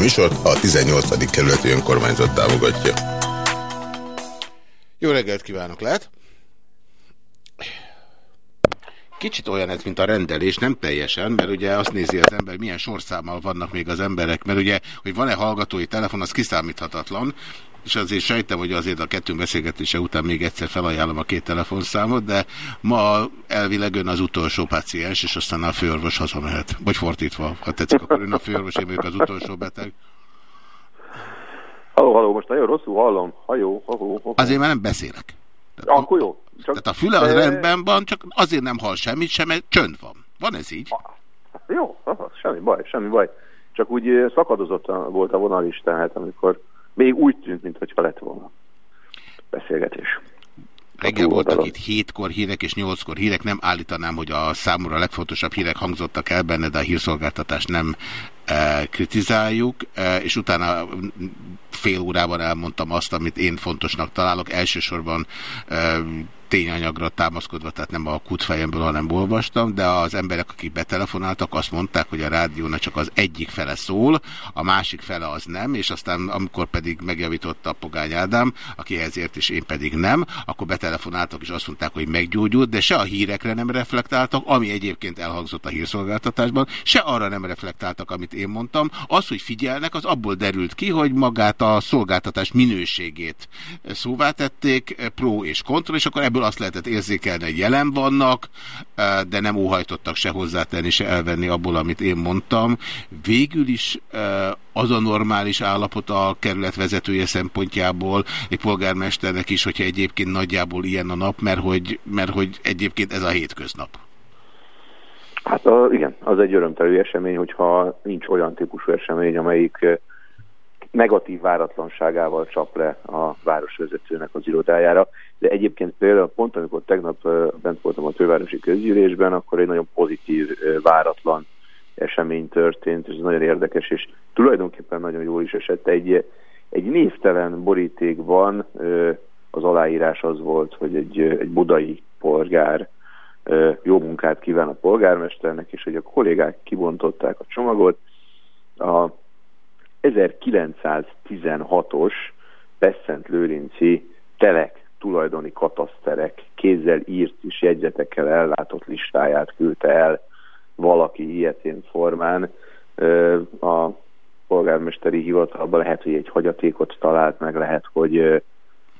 Műsort a 18. kerületi önkormányzat támogatja. Jó reggelt kívánok, lehet? Kicsit olyan ez, mint a rendelés, nem teljesen, mert ugye azt nézi az ember, milyen sorszámmal vannak még az emberek, mert ugye, hogy van-e hallgatói telefon, az kiszámíthatatlan, és azért sejtem, hogy azért a kettőnk beszélgetése után még egyszer felajánlom a két telefonszámot, de ma elvileg ön az utolsó paciens, és aztán a főorvos hazamehet. Vagy fordítva, ha tetszik, akkor ön a főorvos, én vagyok az utolsó beteg. Halló, halló, most nagyon rosszul hallom. Hajó, halló, halló. Azért már nem beszélek. Tehát, Akkor jó. Csak... Tehát a füle az rendben van, csak azért nem hall semmit sem, mert csönd van. Van ez így? Jó, semmi baj, semmi baj. Csak úgy szakadozott volt a vonal is, tehát amikor még úgy tűnt, mintha lett volna beszélgetés. Reggel voltak itt hétkor hírek és nyolckor hírek. Nem állítanám, hogy a számomra legfontosabb hírek hangzottak el benne, de a hírszolgáltatást nem e, kritizáljuk, e, és utána fél órában elmondtam azt, amit én fontosnak találok. Elsősorban tényanyagra támaszkodva, tehát nem a kutfejemből, hanem olvastam, de az emberek, akik betelefonáltak, azt mondták, hogy a rádiónak csak az egyik fele szól, a másik fele az nem, és aztán amikor pedig megjavította a Pogány Ádám, aki ezért is én pedig nem, akkor betelefonáltak, és azt mondták, hogy meggyógyult, de se a hírekre nem reflektáltak, ami egyébként elhangzott a hírszolgáltatásban, se arra nem reflektáltak, amit én mondtam. Az, hogy figyelnek, az abból derült ki, hogy magát a szolgáltatás minőségét szóvá tették, pro és kontra, és akkor ebből ebből azt lehetett érzékelni, hogy jelen vannak, de nem óhajtottak se hozzátenni, se elvenni abból, amit én mondtam. Végül is az a normális állapot a kerület vezetője szempontjából, egy polgármesternek is, hogyha egyébként nagyjából ilyen a nap, mert hogy, mert hogy egyébként ez a hétköznap. Hát a, igen, az egy örömtelő esemény, hogyha nincs olyan típusú esemény, amelyik negatív váratlanságával csap le a városvezetőnek az irodájára. De egyébként például pont amikor tegnap bent voltam a fővárosi közgyűlésben, akkor egy nagyon pozitív, váratlan esemény történt, és ez nagyon érdekes, és tulajdonképpen nagyon jól is esett. Egy, egy névtelen borítékban az aláírás az volt, hogy egy, egy budai polgár jó munkát kíván a polgármesternek, és hogy a kollégák kibontották a csomagot. A 1916-os Beszent Lőrinci telek tulajdoni kataszterek kézzel írt és jegyzetekkel ellátott listáját küldte el valaki ilyetén formán. A polgármesteri hivatalban lehet, hogy egy hagyatékot talált meg, lehet, hogy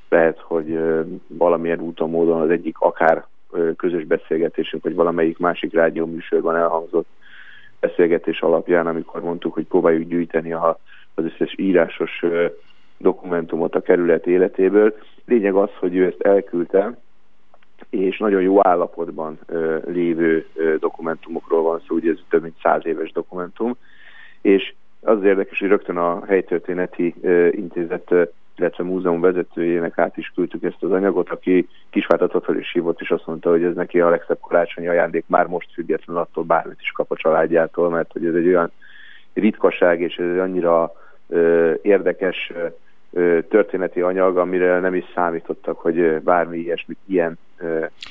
lehet, hogy valamilyen úton, módon az egyik akár közös beszélgetésünk, vagy valamelyik másik rádióműsorban elhangzott beszélgetés alapján, amikor mondtuk, hogy próbáljuk gyűjteni a, az összes írásos dokumentumot a kerület életéből. Lényeg az, hogy ő ezt elküldte, és nagyon jó állapotban lévő dokumentumokról van szó, ugye ez több mint száz éves dokumentum, és az érdekes, hogy rögtön a helytörténeti ö, intézet, illetve múzeum vezetőjének át is küldtük ezt az anyagot, aki kisváltatott fel is hívott, és azt mondta, hogy ez neki a legszebb karácsonyi ajándék, már most független attól bármit is kap a családjától, mert hogy ez egy olyan ritkaság, és ez annyira ö, érdekes ö, történeti anyag, amire nem is számítottak, hogy bármi ilyesmit ilyen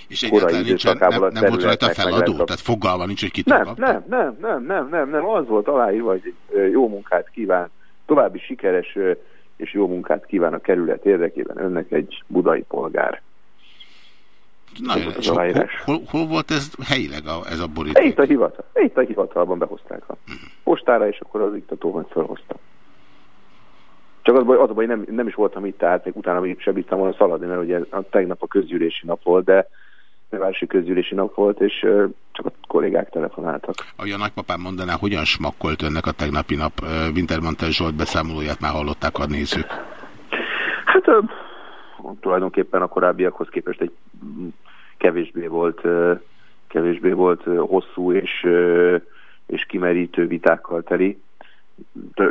és egyáltalán nincsen, nem, nem volt rajta feladó? Tehát fogalma nincs, hogy kitől nem, nem, nem, nem, nem, nem, nem, az volt aláírva, hogy jó munkát kíván, további sikeres és jó munkát kíván a kerület érdekében önnek egy budai polgár. Nagyon, és hol, hol, hol, volt ez helyileg a, ez a boríték? Itt a, hivatal, itt a hivatalban behozták a postára, és akkor az iktató, hogy felhozta. Csak az, az a baj, nem, nem is voltam itt, tehát még utána még sem bíztam volna szaladni, mert ugye a tegnap a közgyűlési nap volt, de városi közgyűlési nap volt, és csak a kollégák telefonáltak. Ahogy a nagypapám mondaná, hogyan smakkolt önnek a tegnapi nap Wintermantel Zsolt beszámolóját már hallották a nézők? Hát tulajdonképpen a korábbiakhoz képest egy kevésbé volt, kevésbé volt hosszú és, és kimerítő vitákkal teli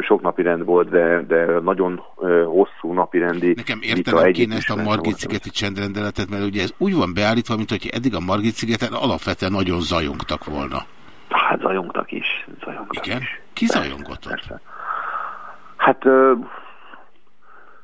sok napi rend volt, de, de nagyon hosszú napi rendi Nekem értenem kéne ezt a Margit-szigeti csendrendeletet, mert ugye ez úgy van beállítva, mint hogy eddig a Margit-szigeten alapvetően nagyon zajongtak volna. Hát zajongtak is. Zajongtak Igen? Is. Ki zajongott ott? Hát ö,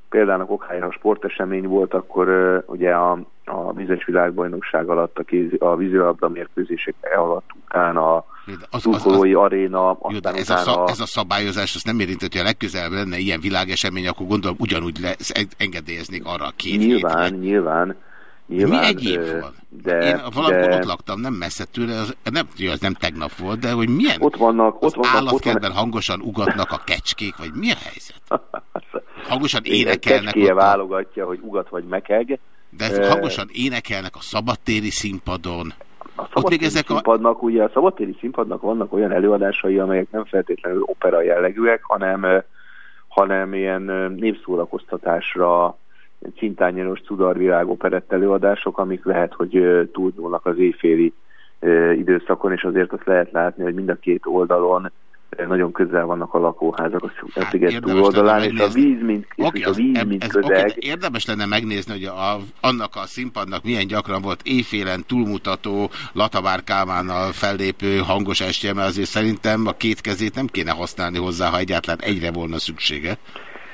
például a Kokhályra sportesemény volt, akkor ö, ugye a, a vizes világbajnokság alatt, a, kéz, a vízilabda mérkőzések alatt utána az, az, az, aréna, jó, de ez, a, szab, ez a szabályozás, azt nem érintett, hogy a legközelebb lenne ilyen világesemény, akkor gondolom ugyanúgy le, engedélyeznék arra a két Nyilván, hétre. nyilván. Nyilván, Mi egyéb van? De, Én valamikor de... ott laktam, nem messze tőle, az, nem, az nem tegnap volt, de hogy milyen ott vannak, ott vannak, állatkertben ott van... hangosan ugatnak a kecskék, vagy mi a helyzet? Hangosan énekelnek. A... válogatja, hogy ugat vagy mekeg. De hangosan énekelnek a szabadtéri színpadon. A szabadtéri ezek színpadnak, a... ugye a szabadtéri színpadnak vannak olyan előadásai, amelyek nem feltétlenül opera jellegűek, hanem, hanem ilyen népszórakoztatásra, cintányos cudarvilág operett előadások, amik lehet, hogy túlnyúlnak az éjféli időszakon, és azért azt lehet látni, hogy mind a két oldalon nagyon közel vannak a lakóházak a hát, sziget túloldalán, és a víz, mint, okay, és a víz, ez, mint ez, közeg. Okay, érdemes lenne megnézni, hogy a, annak a színpadnak milyen gyakran volt éjfélen túlmutató Latabár Kálmánnal fellépő hangos estje, mert azért szerintem a két kezét nem kéne használni hozzá, ha egyáltalán egyre volna szüksége.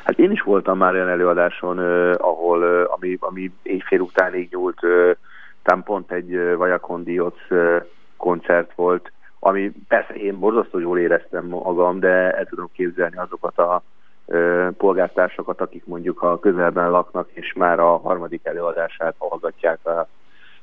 Hát én is voltam már olyan előadáson, ahol, ami, ami éjfél utánig nyúlt, tám pont egy Vajakon Dioc koncert volt, ami persze én borzasztó jól éreztem magam, de el tudom képzelni azokat a polgártársakat, akik mondjuk a közelben laknak, és már a harmadik előadását hallgatják, a,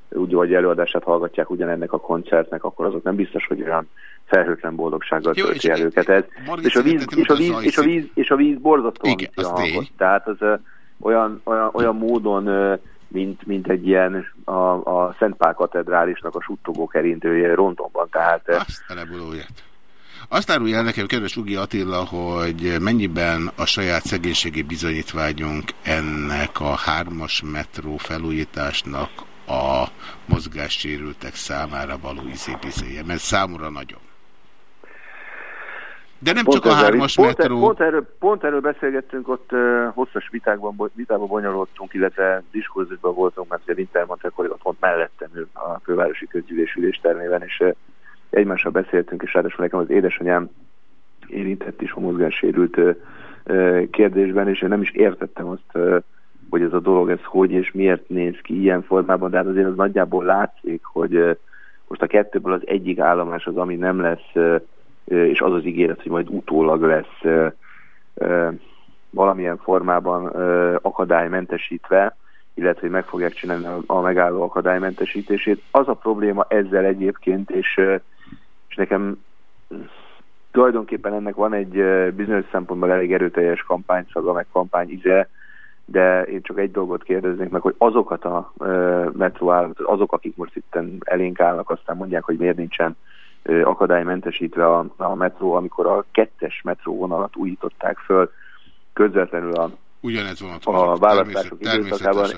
úgy, hogy előadását hallgatják ugyanennek a koncertnek, akkor azok nem biztos, hogy olyan felhőtlen boldogsággal Jó, tölti el őket. Ez, és, a víz, és, a víz, és, a víz, és a víz borzasztóan Igen, az hangot. Tehát az olyan, olyan, olyan módon uh, mint, mint egy ilyen a, a Szent Pál katedrálisnak a suttogó kerintője Rontonban. Tehát, Azt azt árulja el nekem, kedves Ugi Attila, hogy mennyiben a saját szegénységi bizonyítványunk ennek a hármas metró felújításnak a mozgássérültek számára való izébizéje, mert számomra nagyon. De nem pont csak a hármas pont, metró. Pont erről, pont erről beszélgettünk, ott uh, hosszas vitákban, vitába bonyolultunk, illetve diskurzusban voltunk, mert a Wintermantel kolléga pont mellettem ő a fővárosi közgyűlés üléstermében, és uh, egymással beszéltünk, és ráadásul nekem az édesanyám érintett is a mozgássérült kérdésben, és én nem is értettem azt, hogy ez a dolog, ez hogy és miért néz ki ilyen formában, de hát azért az nagyjából látszik, hogy most a kettőből az egyik állomás az, ami nem lesz, és az az ígéret, hogy majd utólag lesz valamilyen formában akadálymentesítve, illetve hogy meg fogják csinálni a megálló akadálymentesítését. Az a probléma ezzel egyébként, és nekem tulajdonképpen ennek van egy bizonyos szempontból elég erőteljes kampányszaga, meg kampányize, de én csak egy dolgot kérdeznék meg, hogy azokat a metróállatot, azok, akik most itt elénk állnak, aztán mondják, hogy miért nincsen akadálymentesítve a, a metró, amikor a kettes metróvonalat újították föl közvetlenül a, Ugyanez a választások időszakában.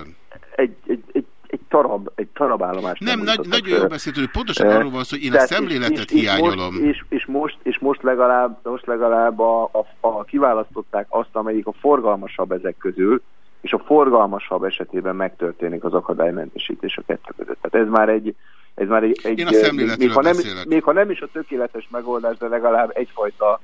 Egy, egy, egy egy tarab, egy tarabállomás. Nem, nagy, nagyon jól beszélt, hogy pontosan arról van szó, hogy én a szemléletet és, hiányolom. És, és, és, most, és most legalább, most legalább a, a, a kiválasztották azt, amelyik a forgalmasabb ezek közül, és a forgalmasabb esetében megtörténik az akadálymentesítés a kettő között. Tehát ez már egy, ez már egy, egy Én a még, ha nem, még ha nem is a tökéletes megoldás, de legalább egyfajta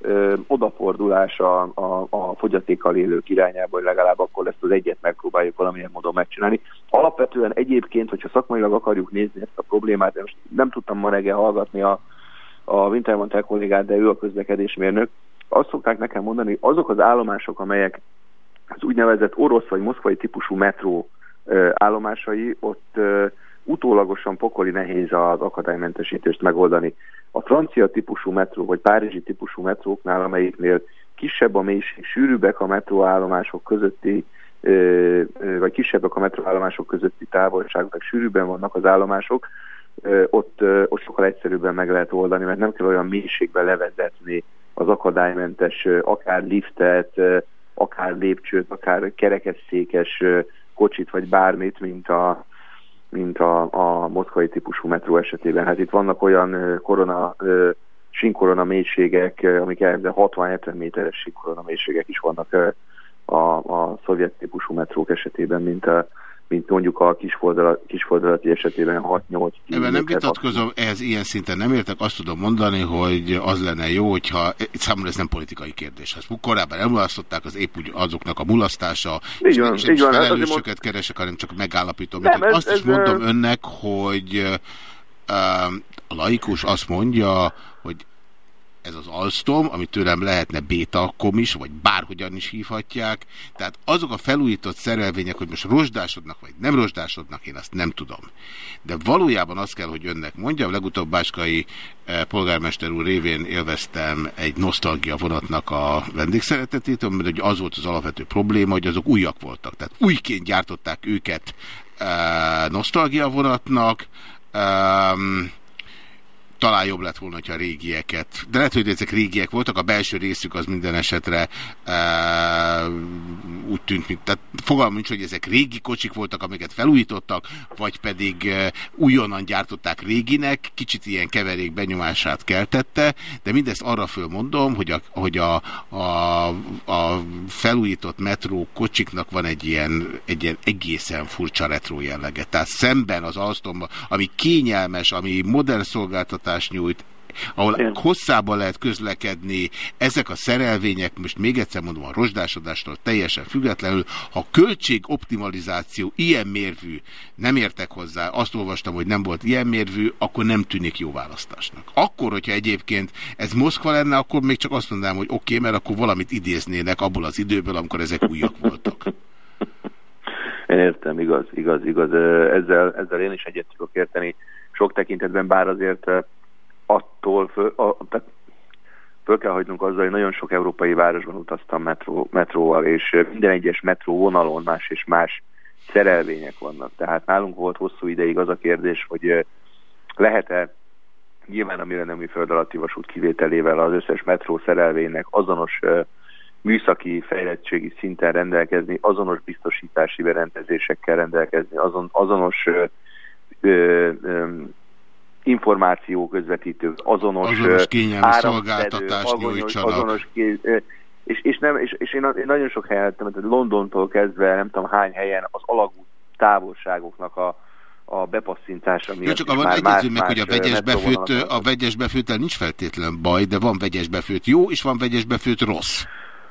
ö, odafordulás a, a, a fogyatékkal élők irányába, hogy legalább akkor ezt az egyet megpróbáljuk valamilyen módon megcsinálni. Alapvetően egyébként, hogyha szakmailag akarjuk nézni ezt a problémát, most nem tudtam ma reggel hallgatni a, a Wintermantel kollégát, de ő a közlekedésmérnök, azt szokták nekem mondani, hogy azok az állomások, amelyek az úgynevezett orosz vagy moszkvai típusú metró állomásai, ott utólagosan pokoli nehéz az akadálymentesítést megoldani. A francia típusú metró, vagy párizsi típusú metróknál, amelyiknél kisebb a mélység, sűrűbbek a metróállomások közötti, vagy kisebbek a metróállomások közötti távolságok, sűrűbben vannak az állomások, ott, ott sokkal egyszerűbben meg lehet oldani, mert nem kell olyan mélységbe levezetni az akadálymentes, akár liftet, akár lépcsőt, akár kerekesszékes kocsit, vagy bármit, mint a, mint a, a moszkvai típusú metró esetében. Hát itt vannak olyan korona, sinkorona mélységek, amik 60-70 méteres sinkorona mélységek is vannak a, a szovjet típusú metrók esetében, mint a, mint mondjuk a kisfordulati esetében 6-8 Ebben nem vitatkozom, ehhez ilyen szinten nem értek, azt tudom mondani, hogy az lenne jó, hogyha számomra ez nem politikai kérdés. Ezt korábban elmulasztották, az épp úgy azoknak a mulasztása, így van, és, és nem felelősöket keresek, hanem csak megállapítom. Nem, ez, azt ez, is mondom ez... önnek, hogy uh, a laikus azt mondja, hogy ez az Alstom, amit tőlem lehetne Beta-kom is, vagy bárhogyan is hívhatják. Tehát azok a felújított szerelvények, hogy most rozsdásodnak, vagy nem rozsdásodnak, én azt nem tudom. De valójában azt kell, hogy önnek mondjam, legutóbb Báskai eh, polgármester úr révén élveztem egy nosztalgia vonatnak a vendégszeretetét, mert hogy az volt az alapvető probléma, hogy azok újak voltak. Tehát újként gyártották őket eh, nosztalgia vonatnak, um, talán jobb lett volna, hogyha a régieket, de lehet, hogy ezek régiek voltak, a belső részük az minden esetre e, úgy tűnt, mint, tehát fogalmam nincs, hogy ezek régi kocsik voltak, amiket felújítottak, vagy pedig e, újonnan gyártották réginek, kicsit ilyen keverék benyomását keltette, de mindezt arra fölmondom, hogy a, hogy a, a, a felújított metró kocsiknak van egy ilyen, egy ilyen egészen furcsa retro jellege. Tehát szemben az Alstom, ami kényelmes, ami modern szolgáltatás, szolgáltatást nyújt, ahol Igen. hosszában lehet közlekedni, ezek a szerelvények, most még egyszer mondom, a rozsdásodástól teljesen függetlenül, ha költségoptimalizáció ilyen mérvű, nem értek hozzá, azt olvastam, hogy nem volt ilyen mérvű, akkor nem tűnik jó választásnak. Akkor, hogyha egyébként ez Moszkva lenne, akkor még csak azt mondanám, hogy oké, okay, mert akkor valamit idéznének abból az időből, amikor ezek újak voltak. Én értem, igaz, igaz, igaz. Ezzel, ezzel én is egyet tudok érteni sok tekintetben, bár azért attól, föl, a, tehát föl kell hagynunk azzal, hogy nagyon sok európai városban utaztam metró, metróval, és minden egyes metró vonalon más és más szerelvények vannak. Tehát nálunk volt hosszú ideig az a kérdés, hogy lehet-e nyilván a millenniumi föld alatti vasút kivételével az összes metró szerelvénynek azonos műszaki fejlettségi szinten rendelkezni, azonos biztosítási berendezésekkel rendelkezni, azon, azonos ö, ö, ö, információ közvetítő, azonos, azonos kényelmi szolgáltatást nyújtsanak. Azonos, és, és, nem, és, és én, én nagyon sok helyen, tehát Londontól kezdve nem tudom hány helyen az alagút távolságoknak a, a bepasszintása miatt. Jó, csak abban egyezünk meg, hogy a vegyes, befőt, a vegyes befőttel nincs feltétlen baj, de van vegyes befőt jó, és van vegyes befőt rossz.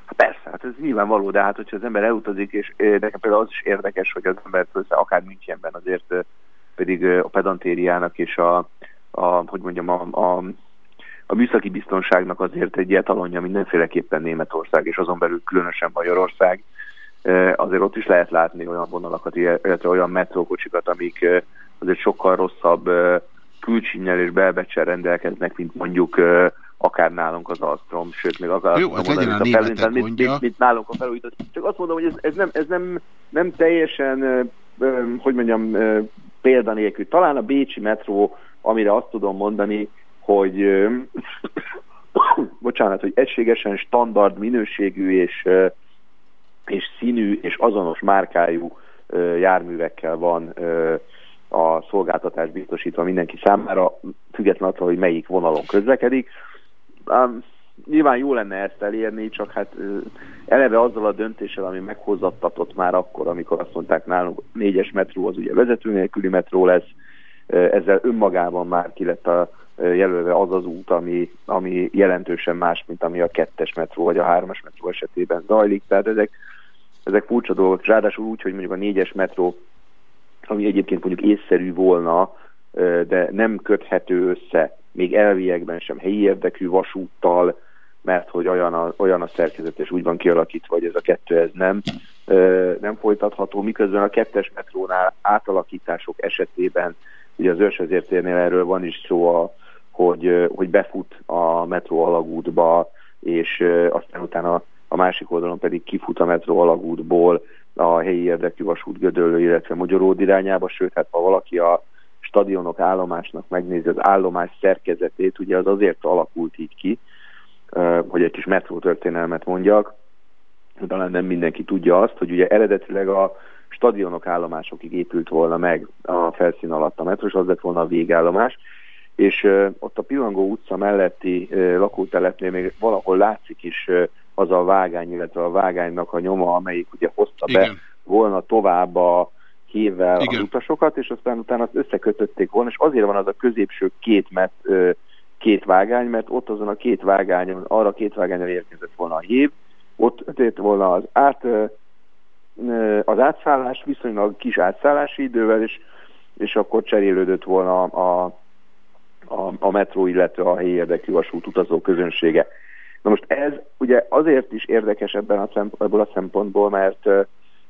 Hát persze, hát ez nyilvánvaló, de hát hogyha az ember elutazik, és nekem például az is érdekes, hogy az ember persze akár Münchenben azért pedig a pedantériának és a, a hogy mondjam, a, a, a műszaki biztonságnak azért egy etalonja mindenféleképpen Németország, és azon belül különösen Magyarország. Azért ott is lehet látni olyan vonalakat, illetve olyan metrókocsikat, amik azért sokkal rosszabb külcsinyel és belbecsel rendelkeznek, mint mondjuk akár nálunk az Alstrom, sőt, még akár Jó, az legyen a, a németek mint, mint, mint, nálunk a felújított. Csak azt mondom, hogy ez, ez, nem, ez nem, nem teljesen, hogy mondjam, példanélkül. Talán a Bécsi metró, amire azt tudom mondani, hogy bocsánat, hogy egységesen standard minőségű és, és színű és azonos márkájú járművekkel van a szolgáltatás biztosítva mindenki számára, függetlenül attól, hogy melyik vonalon közlekedik. Nyilván jó lenne ezt elérni, csak hát eleve azzal a döntéssel, ami meghozattatott már akkor, amikor azt mondták nálunk, négyes metró az ugye vezető nélküli metró lesz, ezzel önmagában már ki lett a jelölve az az út, ami, ami jelentősen más, mint ami a kettes metró vagy a hármas metró esetében zajlik. Tehát ezek, ezek furcsa dolgok, ráadásul úgy, hogy mondjuk a négyes metró, ami egyébként mondjuk észszerű volna, de nem köthető össze még elviekben sem helyi érdekű vasúttal, mert hogy olyan a, olyan a szerkezet, és úgy van kialakítva, hogy ez a kettő ez nem, nem folytatható, miközben a kettes metrónál átalakítások esetében, ugye az őrsvezértérnél erről van is szó, a, hogy, hogy befut a metró alagútba, és aztán utána a másik oldalon pedig kifut a metró alagútból a helyi érdekű vasút Gödöllő, illetve Magyaród irányába, sőt, hát ha valaki a stadionok állomásnak megnézi az állomás szerkezetét, ugye az azért alakult így ki, hogy egy kis metró történelmet mondjak, talán nem mindenki tudja azt, hogy ugye eredetileg a stadionok állomásokig épült volna meg a felszín alatt a metró, és az lett volna a végállomás, és ott a Pilangó utca melletti lakótelepnél még valahol látszik is az a vágány, illetve a vágánynak a nyoma, amelyik ugye hozta be Igen. volna tovább a hívvel Igen. az utasokat, és aztán utána azt összekötötték volna, és azért van az a középső két, met, két vágány, mert ott azon a két vágányon, arra két vágányon érkezett volna a hív, ott tett volna az, át, az átszállás viszonylag kis átszállási idővel, és, és akkor cserélődött volna a, a, a metró, illetve a helyi érdekű vasút utazó közönsége. Na most ez ugye azért is érdekes ebben a szempont, ebből a szempontból, mert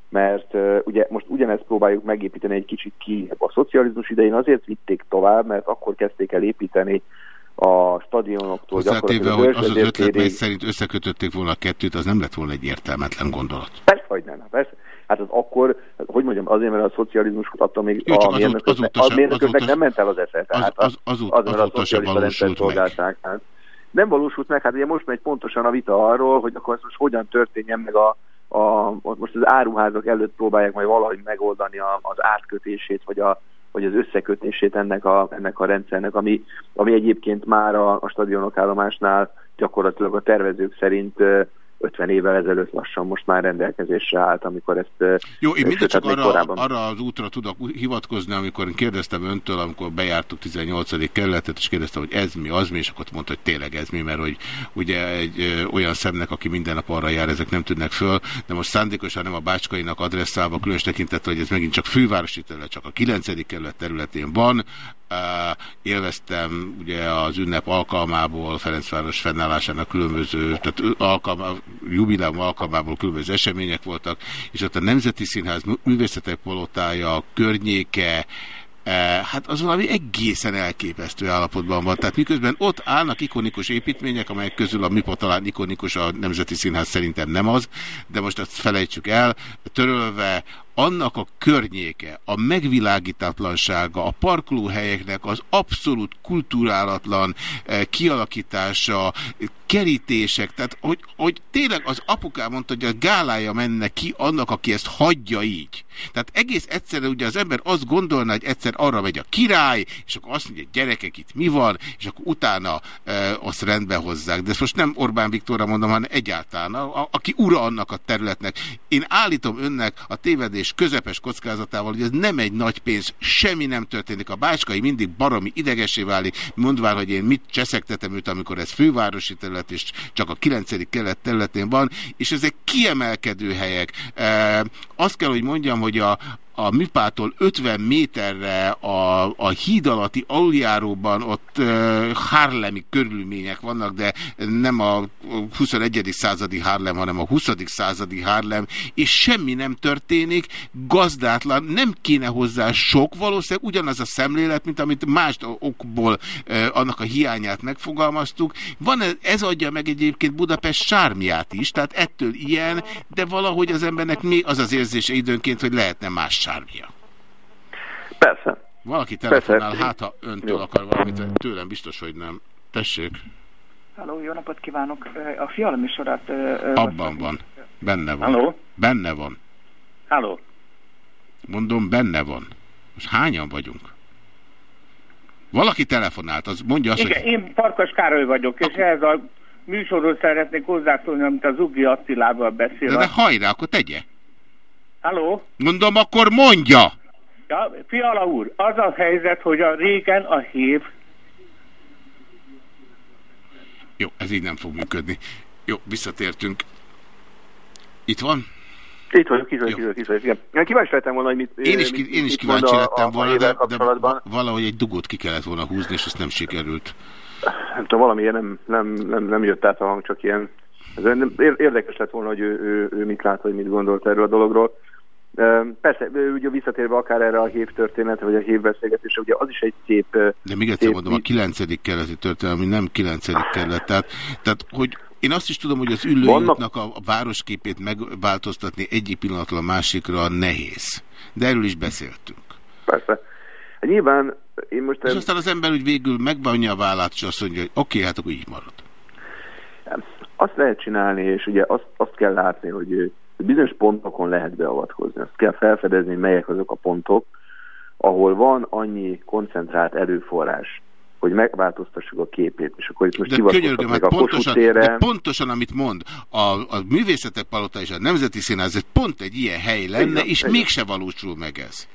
mert ugye most ugyanezt próbáljuk megépíteni egy kicsit ki. A szocializmus idején azért vitték tovább, mert akkor kezdték el építeni a stadionoktól Hozzátéve, hogy az az ötlet, mely szerint összekötötték volna a kettőt, az nem lett volna egy értelmetlen gondolat. Persze, hogy nem. Persze. Hát az akkor, hogy mondjam, azért, mert a szocializmus attól még Jó, a mérnököknek azóta, nem ment el az esze. Tehát az, az, az, az, mert a szocialista meg. Nem valósult meg, hát ugye most megy pontosan a vita arról, hogy akkor most hogyan történjen meg a, a most az áruházak előtt próbálják majd valahogy megoldani a, az átkötését, vagy a, vagy az összekötését ennek a, ennek a rendszernek, ami, ami egyébként már a, a stadionok állomásnál gyakorlatilag a tervezők szerint 50 évvel ezelőtt lassan most már rendelkezésre állt, amikor ezt... Jó, én mindig csak arra, arra az útra tudok hivatkozni, amikor én kérdeztem öntől, amikor bejártuk 18. kerületet, és kérdeztem, hogy ez mi, az mi, és akkor mondta, hogy tényleg ez mi, mert hogy ugye egy ö, olyan szemnek, aki minden nap arra jár, ezek nem tűnnek föl, de most szándékosan nem a bácskainak adresszálva, különös tekintettel, hogy ez megint csak fővárosi terület, csak a 9. kerület területén van, élveztem ugye az ünnep alkalmából, Ferencváros fennállásának különböző, tehát alkalmá, jubileum alkalmából különböző események voltak, és ott a Nemzeti Színház művészetek palotája, környéke, hát az valami egészen elképesztő állapotban van. Tehát miközben ott állnak ikonikus építmények, amelyek közül a MIPA talán ikonikus, a Nemzeti Színház szerintem nem az, de most azt felejtsük el, törölve annak a környéke, a megvilágítatlansága, a parkolóhelyeknek az abszolút kulturálatlan eh, kialakítása, kerítések, tehát hogy, hogy tényleg az apukám mondta, hogy a gálája menne ki annak, aki ezt hagyja így. Tehát egész egyszerűen ugye az ember azt gondolna, hogy egyszer arra megy a király, és akkor azt mondja, gyerekek, itt mi van, és akkor utána e, azt rendbe hozzák. De ezt most nem Orbán Viktorra mondom, hanem egyáltalán, a, a, aki ura annak a területnek. Én állítom önnek a tévedés közepes kockázatával, hogy ez nem egy nagy pénz, semmi nem történik. A bácskai mindig baromi idegesé válik, mondván, hogy én mit cseszegtetem őt, amikor ez fővárosi terület, és csak a 9. kelet területén van, és ezek kiemelkedő helyek. E, azt kell, hogy mondjam, hogy a, a Műpától 50 méterre a, a híd alatti aluljáróban ott uh, Harlemi körülmények vannak, de nem a 21. századi Harlem, hanem a 20. századi Harlem, és semmi nem történik, gazdátlan, nem kéne hozzá sok, valószínűleg ugyanaz a szemlélet, mint amit más okból uh, annak a hiányát megfogalmaztuk. Van ez, ez adja meg egyébként Budapest sármiát is, tehát ettől ilyen, de valahogy az embernek még az az érzése időnként, hogy lehetne más sármia. Persze. Valaki telefonál, Persze. hát ha öntől jó. akar valamit, tőlem biztos, hogy nem. Tessék. Halló, jó napot kívánok. A fiala műsorát... Abban van. Benne van. Halló? Benne van. Halló? Mondom, benne van. Most hányan vagyunk? Valaki telefonált, az mondja azt, Igen, hogy... én Farkas Károly vagyok, és ez a műsorról szeretnék hozzászólni, amit az Ugi Attilával beszél. De, de hajrá, akkor tegye. Halló? Mondom, akkor mondja! Ja, Fiala úr, az a helyzet, hogy a régen a hív... Jó, ez így nem fog működni. Jó, visszatértünk. Itt van? Itt vagyok, itt vagyok, itt vagyok, itt vagyok. Igen. Kíváncsi lettem volna, hogy mit Én is, mit, én is kíváncsi lettem volna, de, de valahogy egy dugót ki kellett volna húzni, és ezt nem sikerült. Nem tudom, valamiért nem, nem, nem, nem jött át a hang, csak ilyen... Ez érdekes lett volna, hogy ő, ő, ő mit lát, vagy mit gondolt erről a dologról. Persze, ugye visszatérve akár erre a hív történetre, vagy a hív beszélgetésre, ugye az is egy szép... De még egyszer mondom, a kilencedik keleti történet, ami nem kilencedik kelet. Tehát, tehát, hogy én azt is tudom, hogy az ülőjutnak a városképét megváltoztatni egyik pillanatlan a másikra nehéz. De erről is beszéltünk. Persze. Hát nyilván én most... És aztán az ember úgy végül megvanja a vállát, és azt mondja, hogy oké, okay, hát akkor így marad. Azt lehet csinálni, és ugye azt, azt kell látni, hogy bizonyos pontokon lehet beavatkozni. Azt kell felfedezni, melyek azok a pontok, ahol van annyi koncentrált erőforrás, hogy megváltoztassuk a képét, és akkor itt most hivatkoztak meg hát a pontosan, de pontosan, amit mond, a, a Művészetek Palota és a Nemzeti Színház, ez pont egy ilyen hely lenne, van, és mégse valósul meg ez.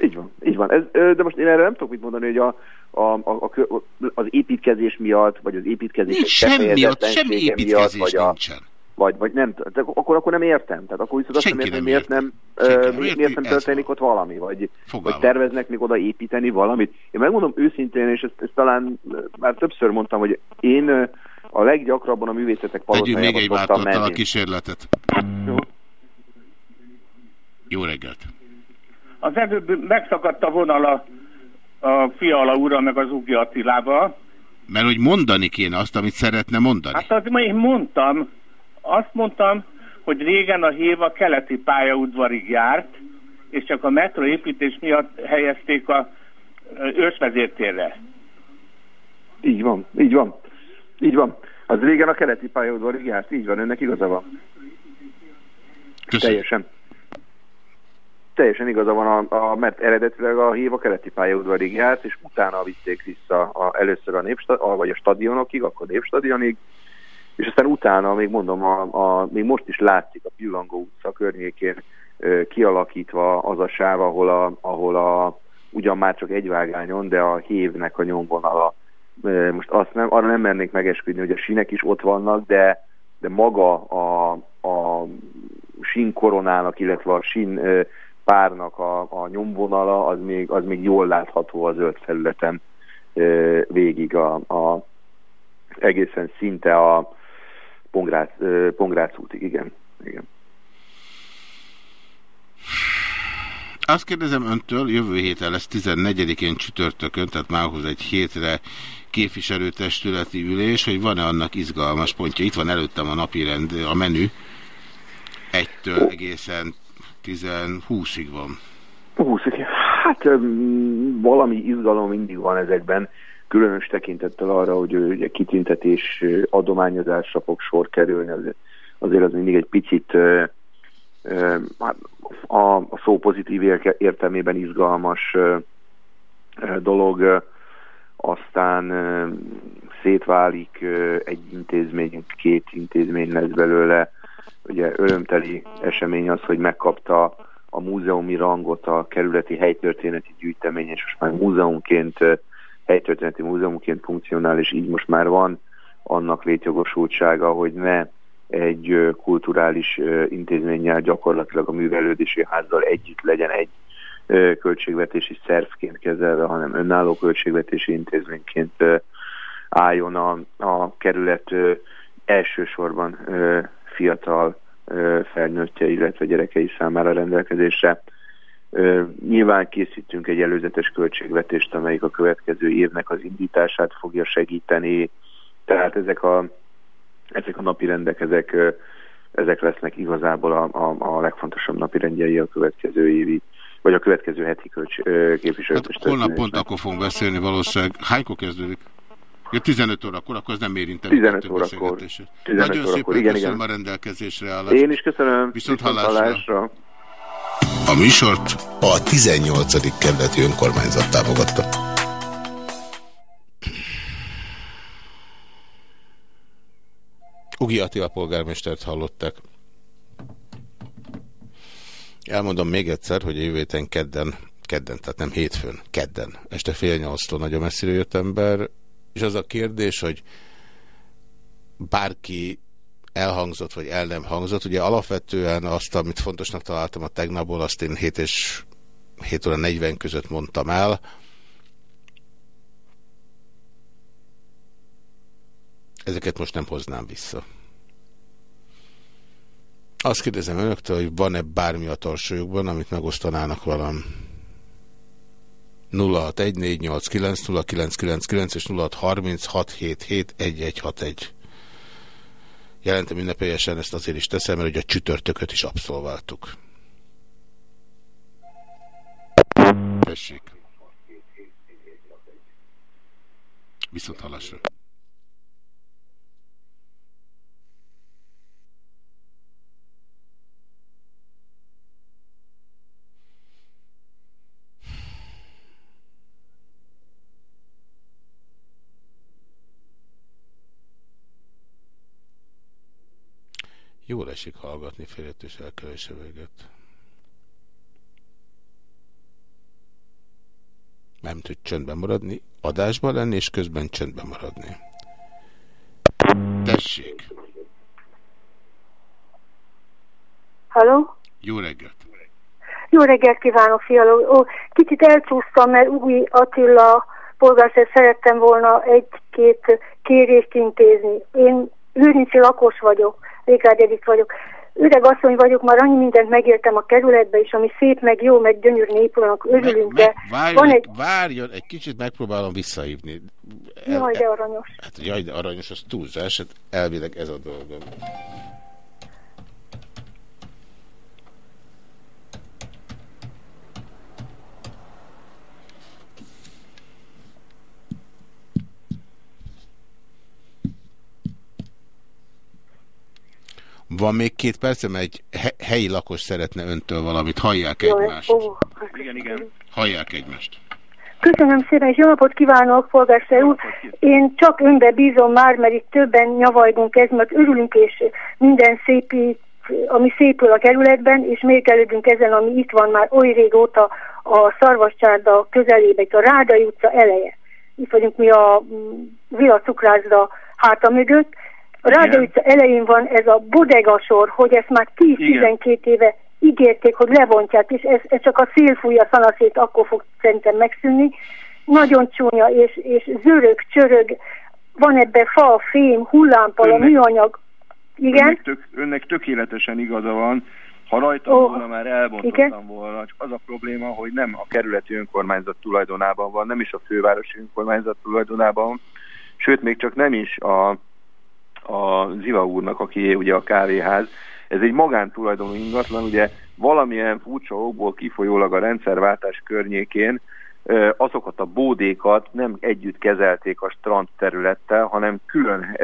Így van, így van. Ez, de most én erre nem tudok mit mondani, hogy a, a, a, a, az építkezés miatt, vagy az építkezés Nincs semmi ott, semmi építkezés miatt, vagy a, nincsen vagy, vagy nem, de akkor, akkor nem értem. Tehát akkor viszont azt nem értem, miért nem, uh, miért, miért nem történik van. ott valami, vagy, vagy terveznek még oda építeni valamit. Én megmondom őszintén, és ezt, ezt talán már többször mondtam, hogy én a leggyakrabban a művészetek palotájába még egy a kísérletet. Jó. Jó reggelt. Az előbb megszakadt a vonal a, a Fiala úra meg az Ugi Attilába. Mert hogy mondani kéne azt, amit szeretne mondani. Hát az én mondtam, azt mondtam, hogy régen a Héva keleti pályaudvarig járt, és csak a metroépítés miatt helyezték a ősvezértérre. Így van, így van. Így van. Az régen a keleti pályaudvarig járt, így van, önnek igaza van. Köszönöm. Teljesen. Teljesen igaza van, a, a, mert eredetileg a Héva keleti pályaudvarig járt, és utána vitték vissza a, először a, népsta, a, vagy a stadionokig, akkor a népstadionig, és aztán utána, még mondom, a, a, még most is látszik a Pillangó utca környékén ö, kialakítva az a sáv, ahol a, ahol a ugyan már csak egy vágányon, de a hévnek a nyomvonala. Ö, most azt nem, arra nem mernék megesküdni, hogy a sínek is ott vannak, de, de maga a, a sín koronának, illetve a sín ö, párnak a, a nyomvonala, az még, az még jól látható a zöld felületen végig a, a egészen szinte a Pongrác, Pongrác útig, igen. igen. Azt kérdezem öntől, jövő héten lesz 14-én csütörtökön, tehát mához egy hétre képviselőtestületi ülés, hogy van-e annak izgalmas pontja. Itt van előttem a napi rend, a menü. Egytől egészen 10-20-ig van. 20-ig. Hát valami izgalom mindig van ezekben különös tekintettel arra, hogy ugye kitüntetés adományozásra fog sor kerülni, azért, azért az mindig egy picit hát a, a szó pozitív értelmében izgalmas dolog, aztán szétválik egy intézmény, két intézmény lesz belőle. Ugye örömteli esemény az, hogy megkapta a múzeumi rangot a kerületi helytörténeti gyűjtemény, és most már múzeumként helytörténeti múzeumként funkcionál, és így most már van annak létjogosultsága, hogy ne egy kulturális intézménnyel gyakorlatilag a művelődési házzal együtt legyen egy költségvetési szervként kezelve, hanem önálló költségvetési intézményként álljon a, a kerület elsősorban fiatal felnőttje, illetve gyerekei számára rendelkezésre. Nyilván készítünk egy előzetes költségvetést, amelyik a következő évnek az indítását fogja segíteni, tehát ezek a, ezek a napi rendek, ezek, ezek lesznek igazából a, a, a legfontosabb napi rendjei a következő évi, vagy a következő heti képviselőtest. Hát holnap pont akkor fogunk beszélni valószínűleg. Hánykor kezdődik? Ja, 15 órakor, akkor az nem érintem. 15 órakor. 15 Nagyon órakor. szépen igen, köszönöm igen. a rendelkezésre állást. Én is köszönöm. Viszont, Viszont hallásra. hallásra. A műsort a 18. kerületi önkormányzat támogatta. Ugi Attila polgármestert hallottak. Elmondom még egyszer, hogy a jövő héten kedden, kedden, tehát nem hétfőn, kedden, este fél nyolctól nagyon messzire jött ember, és az a kérdés, hogy bárki elhangzott, vagy el nem hangzott. Ugye alapvetően azt, amit fontosnak találtam a tegnapból, azt én 7 és 7 óra 40 között mondtam el. Ezeket most nem hoznám vissza. Azt kérdezem önöktől, hogy van-e bármi a tartsójukban, amit megosztanának valam. 0614890999 és 0636771161. Jelentem ünnepélyesen, ezt azért is teszem, mert hogy a csütörtököt is abszolváltuk. Tessék. Viszont hallásra. Jól esik hallgatni félretős elkerülésöveget. Nem tud csöndben maradni, adásban lenni, és közben csöndben maradni. Tessék! Halló? Jó reggelt! Jó reggelt kívánok, fialó! Kicsit elcsúsztam, mert új Attila polgárság szerettem volna egy-két kérést intézni. Én Lőrinci lakos vagyok. Rékád Edith vagyok. Öreg asszony vagyok, már annyi mindent megéltem a kerületbe is, ami szép, meg jó, meg gyönyörű népülnek, örülünk, de várjon, van egy... Várjon, egy kicsit megpróbálom visszahívni. El, jaj, de aranyos. Hát jaj, de aranyos, az túlzás, hát elvileg ez a dolgom. Van még két percem, egy he helyi lakos szeretne öntől valamit. Hallják egymást. Jó, igen, igen. Hallják egymást. Köszönöm szépen, és jó napot kívánok, polgármester úr. Én csak önbe bízom már, mert itt többen nyavajgunk ez, mert örülünk, és minden szépít, ami szépül a kerületben, és mérkelődünk ezen, ami itt van már oly régóta a Szarvascsárda közelében, itt a Rádai utca eleje. Itt vagyunk mi a mm, Vila Cukrászda háta mögött. A utca elején van ez a bodega sor, hogy ezt már 10-12 éve ígérték, hogy levontják, és ez, ez csak a szélfúj a szanaszét, akkor fog szerintem megszűnni. Nagyon csúnya, és, és zörög, csörög, van ebben fa, fém, hullámpala, önnek, műanyag. Igen? Önnek, tök, önnek tökéletesen igaza van. Ha rajtam oh, volna, már elbontottam igen? volna. Csak az a probléma, hogy nem a kerületi önkormányzat tulajdonában van, nem is a fővárosi önkormányzat tulajdonában, sőt, még csak nem is a, a Ziva úrnak, aki ugye a kávéház, ez egy magántulajdonú ingatlan, ugye valamilyen furcsa okból kifolyólag a rendszerváltás környékén azokat a bódékat nem együtt kezelték a strand területtel, hanem külön,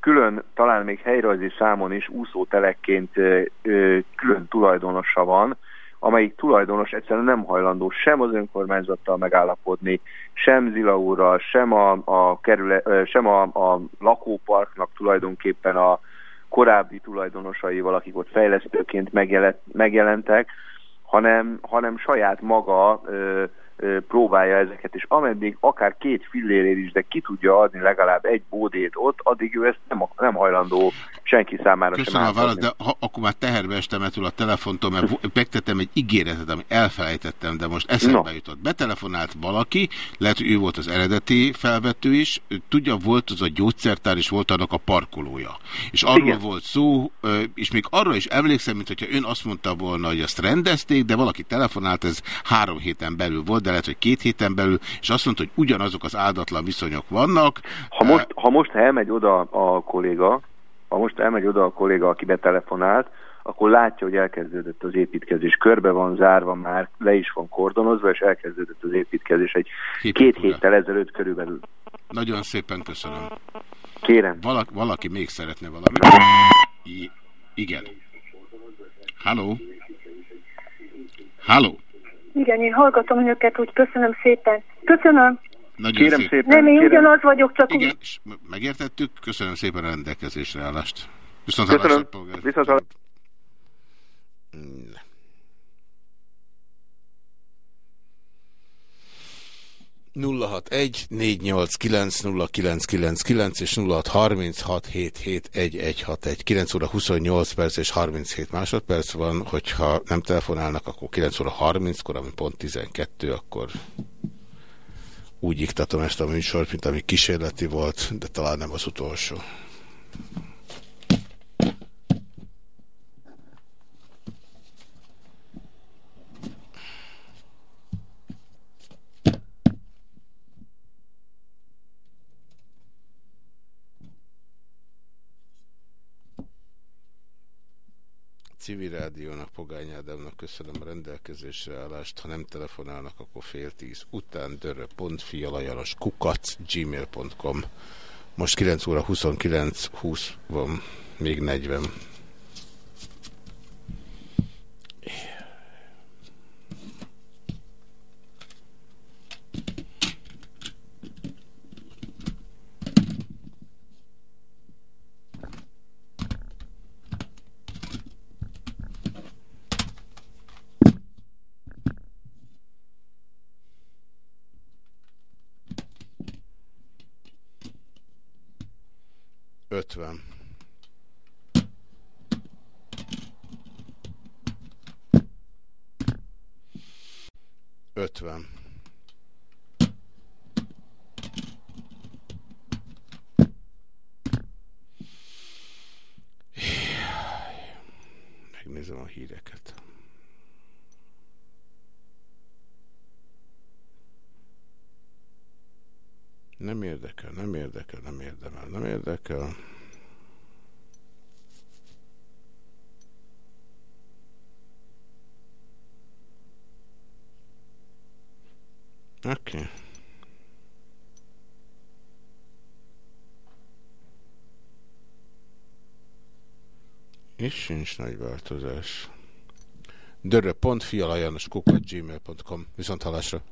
külön talán még helyrajzi számon is úszótelekként külön tulajdonosa van, amelyik tulajdonos egyszerűen nem hajlandó sem az önkormányzattal megállapodni, sem Zilaúrral, sem a, a, kerület, sem a, a lakóparknak tulajdonképpen a, korábbi tulajdonosaival, akik ott fejlesztőként megjelentek, hanem, hanem saját maga ö, próbálja ezeket, és ameddig akár két fillérért is, de ki tudja adni legalább egy bódét ott, addig ő ezt nem, nem hajlandó senki számára Köszönöm sem a választ, de ha, akkor már teherbe estem ettől a telefontól, mert megtettem egy ígéretet, amit elfelejtettem, de most eszembe no. jutott. Betelefonált valaki, lehet, hogy ő volt az eredeti felvető is, tudja, volt az a gyógyszertár, és volt annak a parkolója. És arról Igen. volt szó, és még arra is emlékszem, mint hogyha ön azt mondta volna, hogy azt rendezték, de valaki telefonált, ez három héten belül volt, de lehet, hogy két héten belül, és azt mondta, hogy ugyanazok az áldatlan viszonyok vannak. Ha most, ha most elmegy oda a kolléga, ha most elmegy oda a kolléga, aki betelefonált, akkor látja, hogy elkezdődött az építkezés. Körbe van zárva már, le is van kordonozva, és elkezdődött az építkezés egy Hét két ura. héttel ezelőtt körülbelül. Nagyon szépen köszönöm. Kérem. Valak, valaki még szeretne valamit? I igen. Halló? Halló? Igen, én hallgatom önöket, úgy köszönöm szépen. Köszönöm. Nagyon Kérem szépen. Nem, én kérem. ugyanaz vagyok, csak Igen, úgy... megértettük. Köszönöm szépen a rendelkezésre állást. Viszont Köszönöm. Viszont 061 489 és 0636771161 9 óra 28 perc és 37 másodperc van, hogyha nem telefonálnak, akkor 9 óra 30-kor, ami pont 12, akkor úgy iktatom ezt a műsort, mint ami kísérleti volt, de talán nem az utolsó. Civil Rádiónak, Pogány Ádámnak köszönöm a rendelkezésre állást. Ha nem telefonálnak, akkor fél tíz után dörö.fi alajanos kukac gmail.com Most 9 óra 29 20 van, még 40. 50. Ötven. Megnézem a híreket. Nem érdekel, nem érdekel, nem érdemel, nem érdekel. Oké. Okay. És sincs nagy változás. Dörre.fi alajános kukat gmail.com Viszont halásra.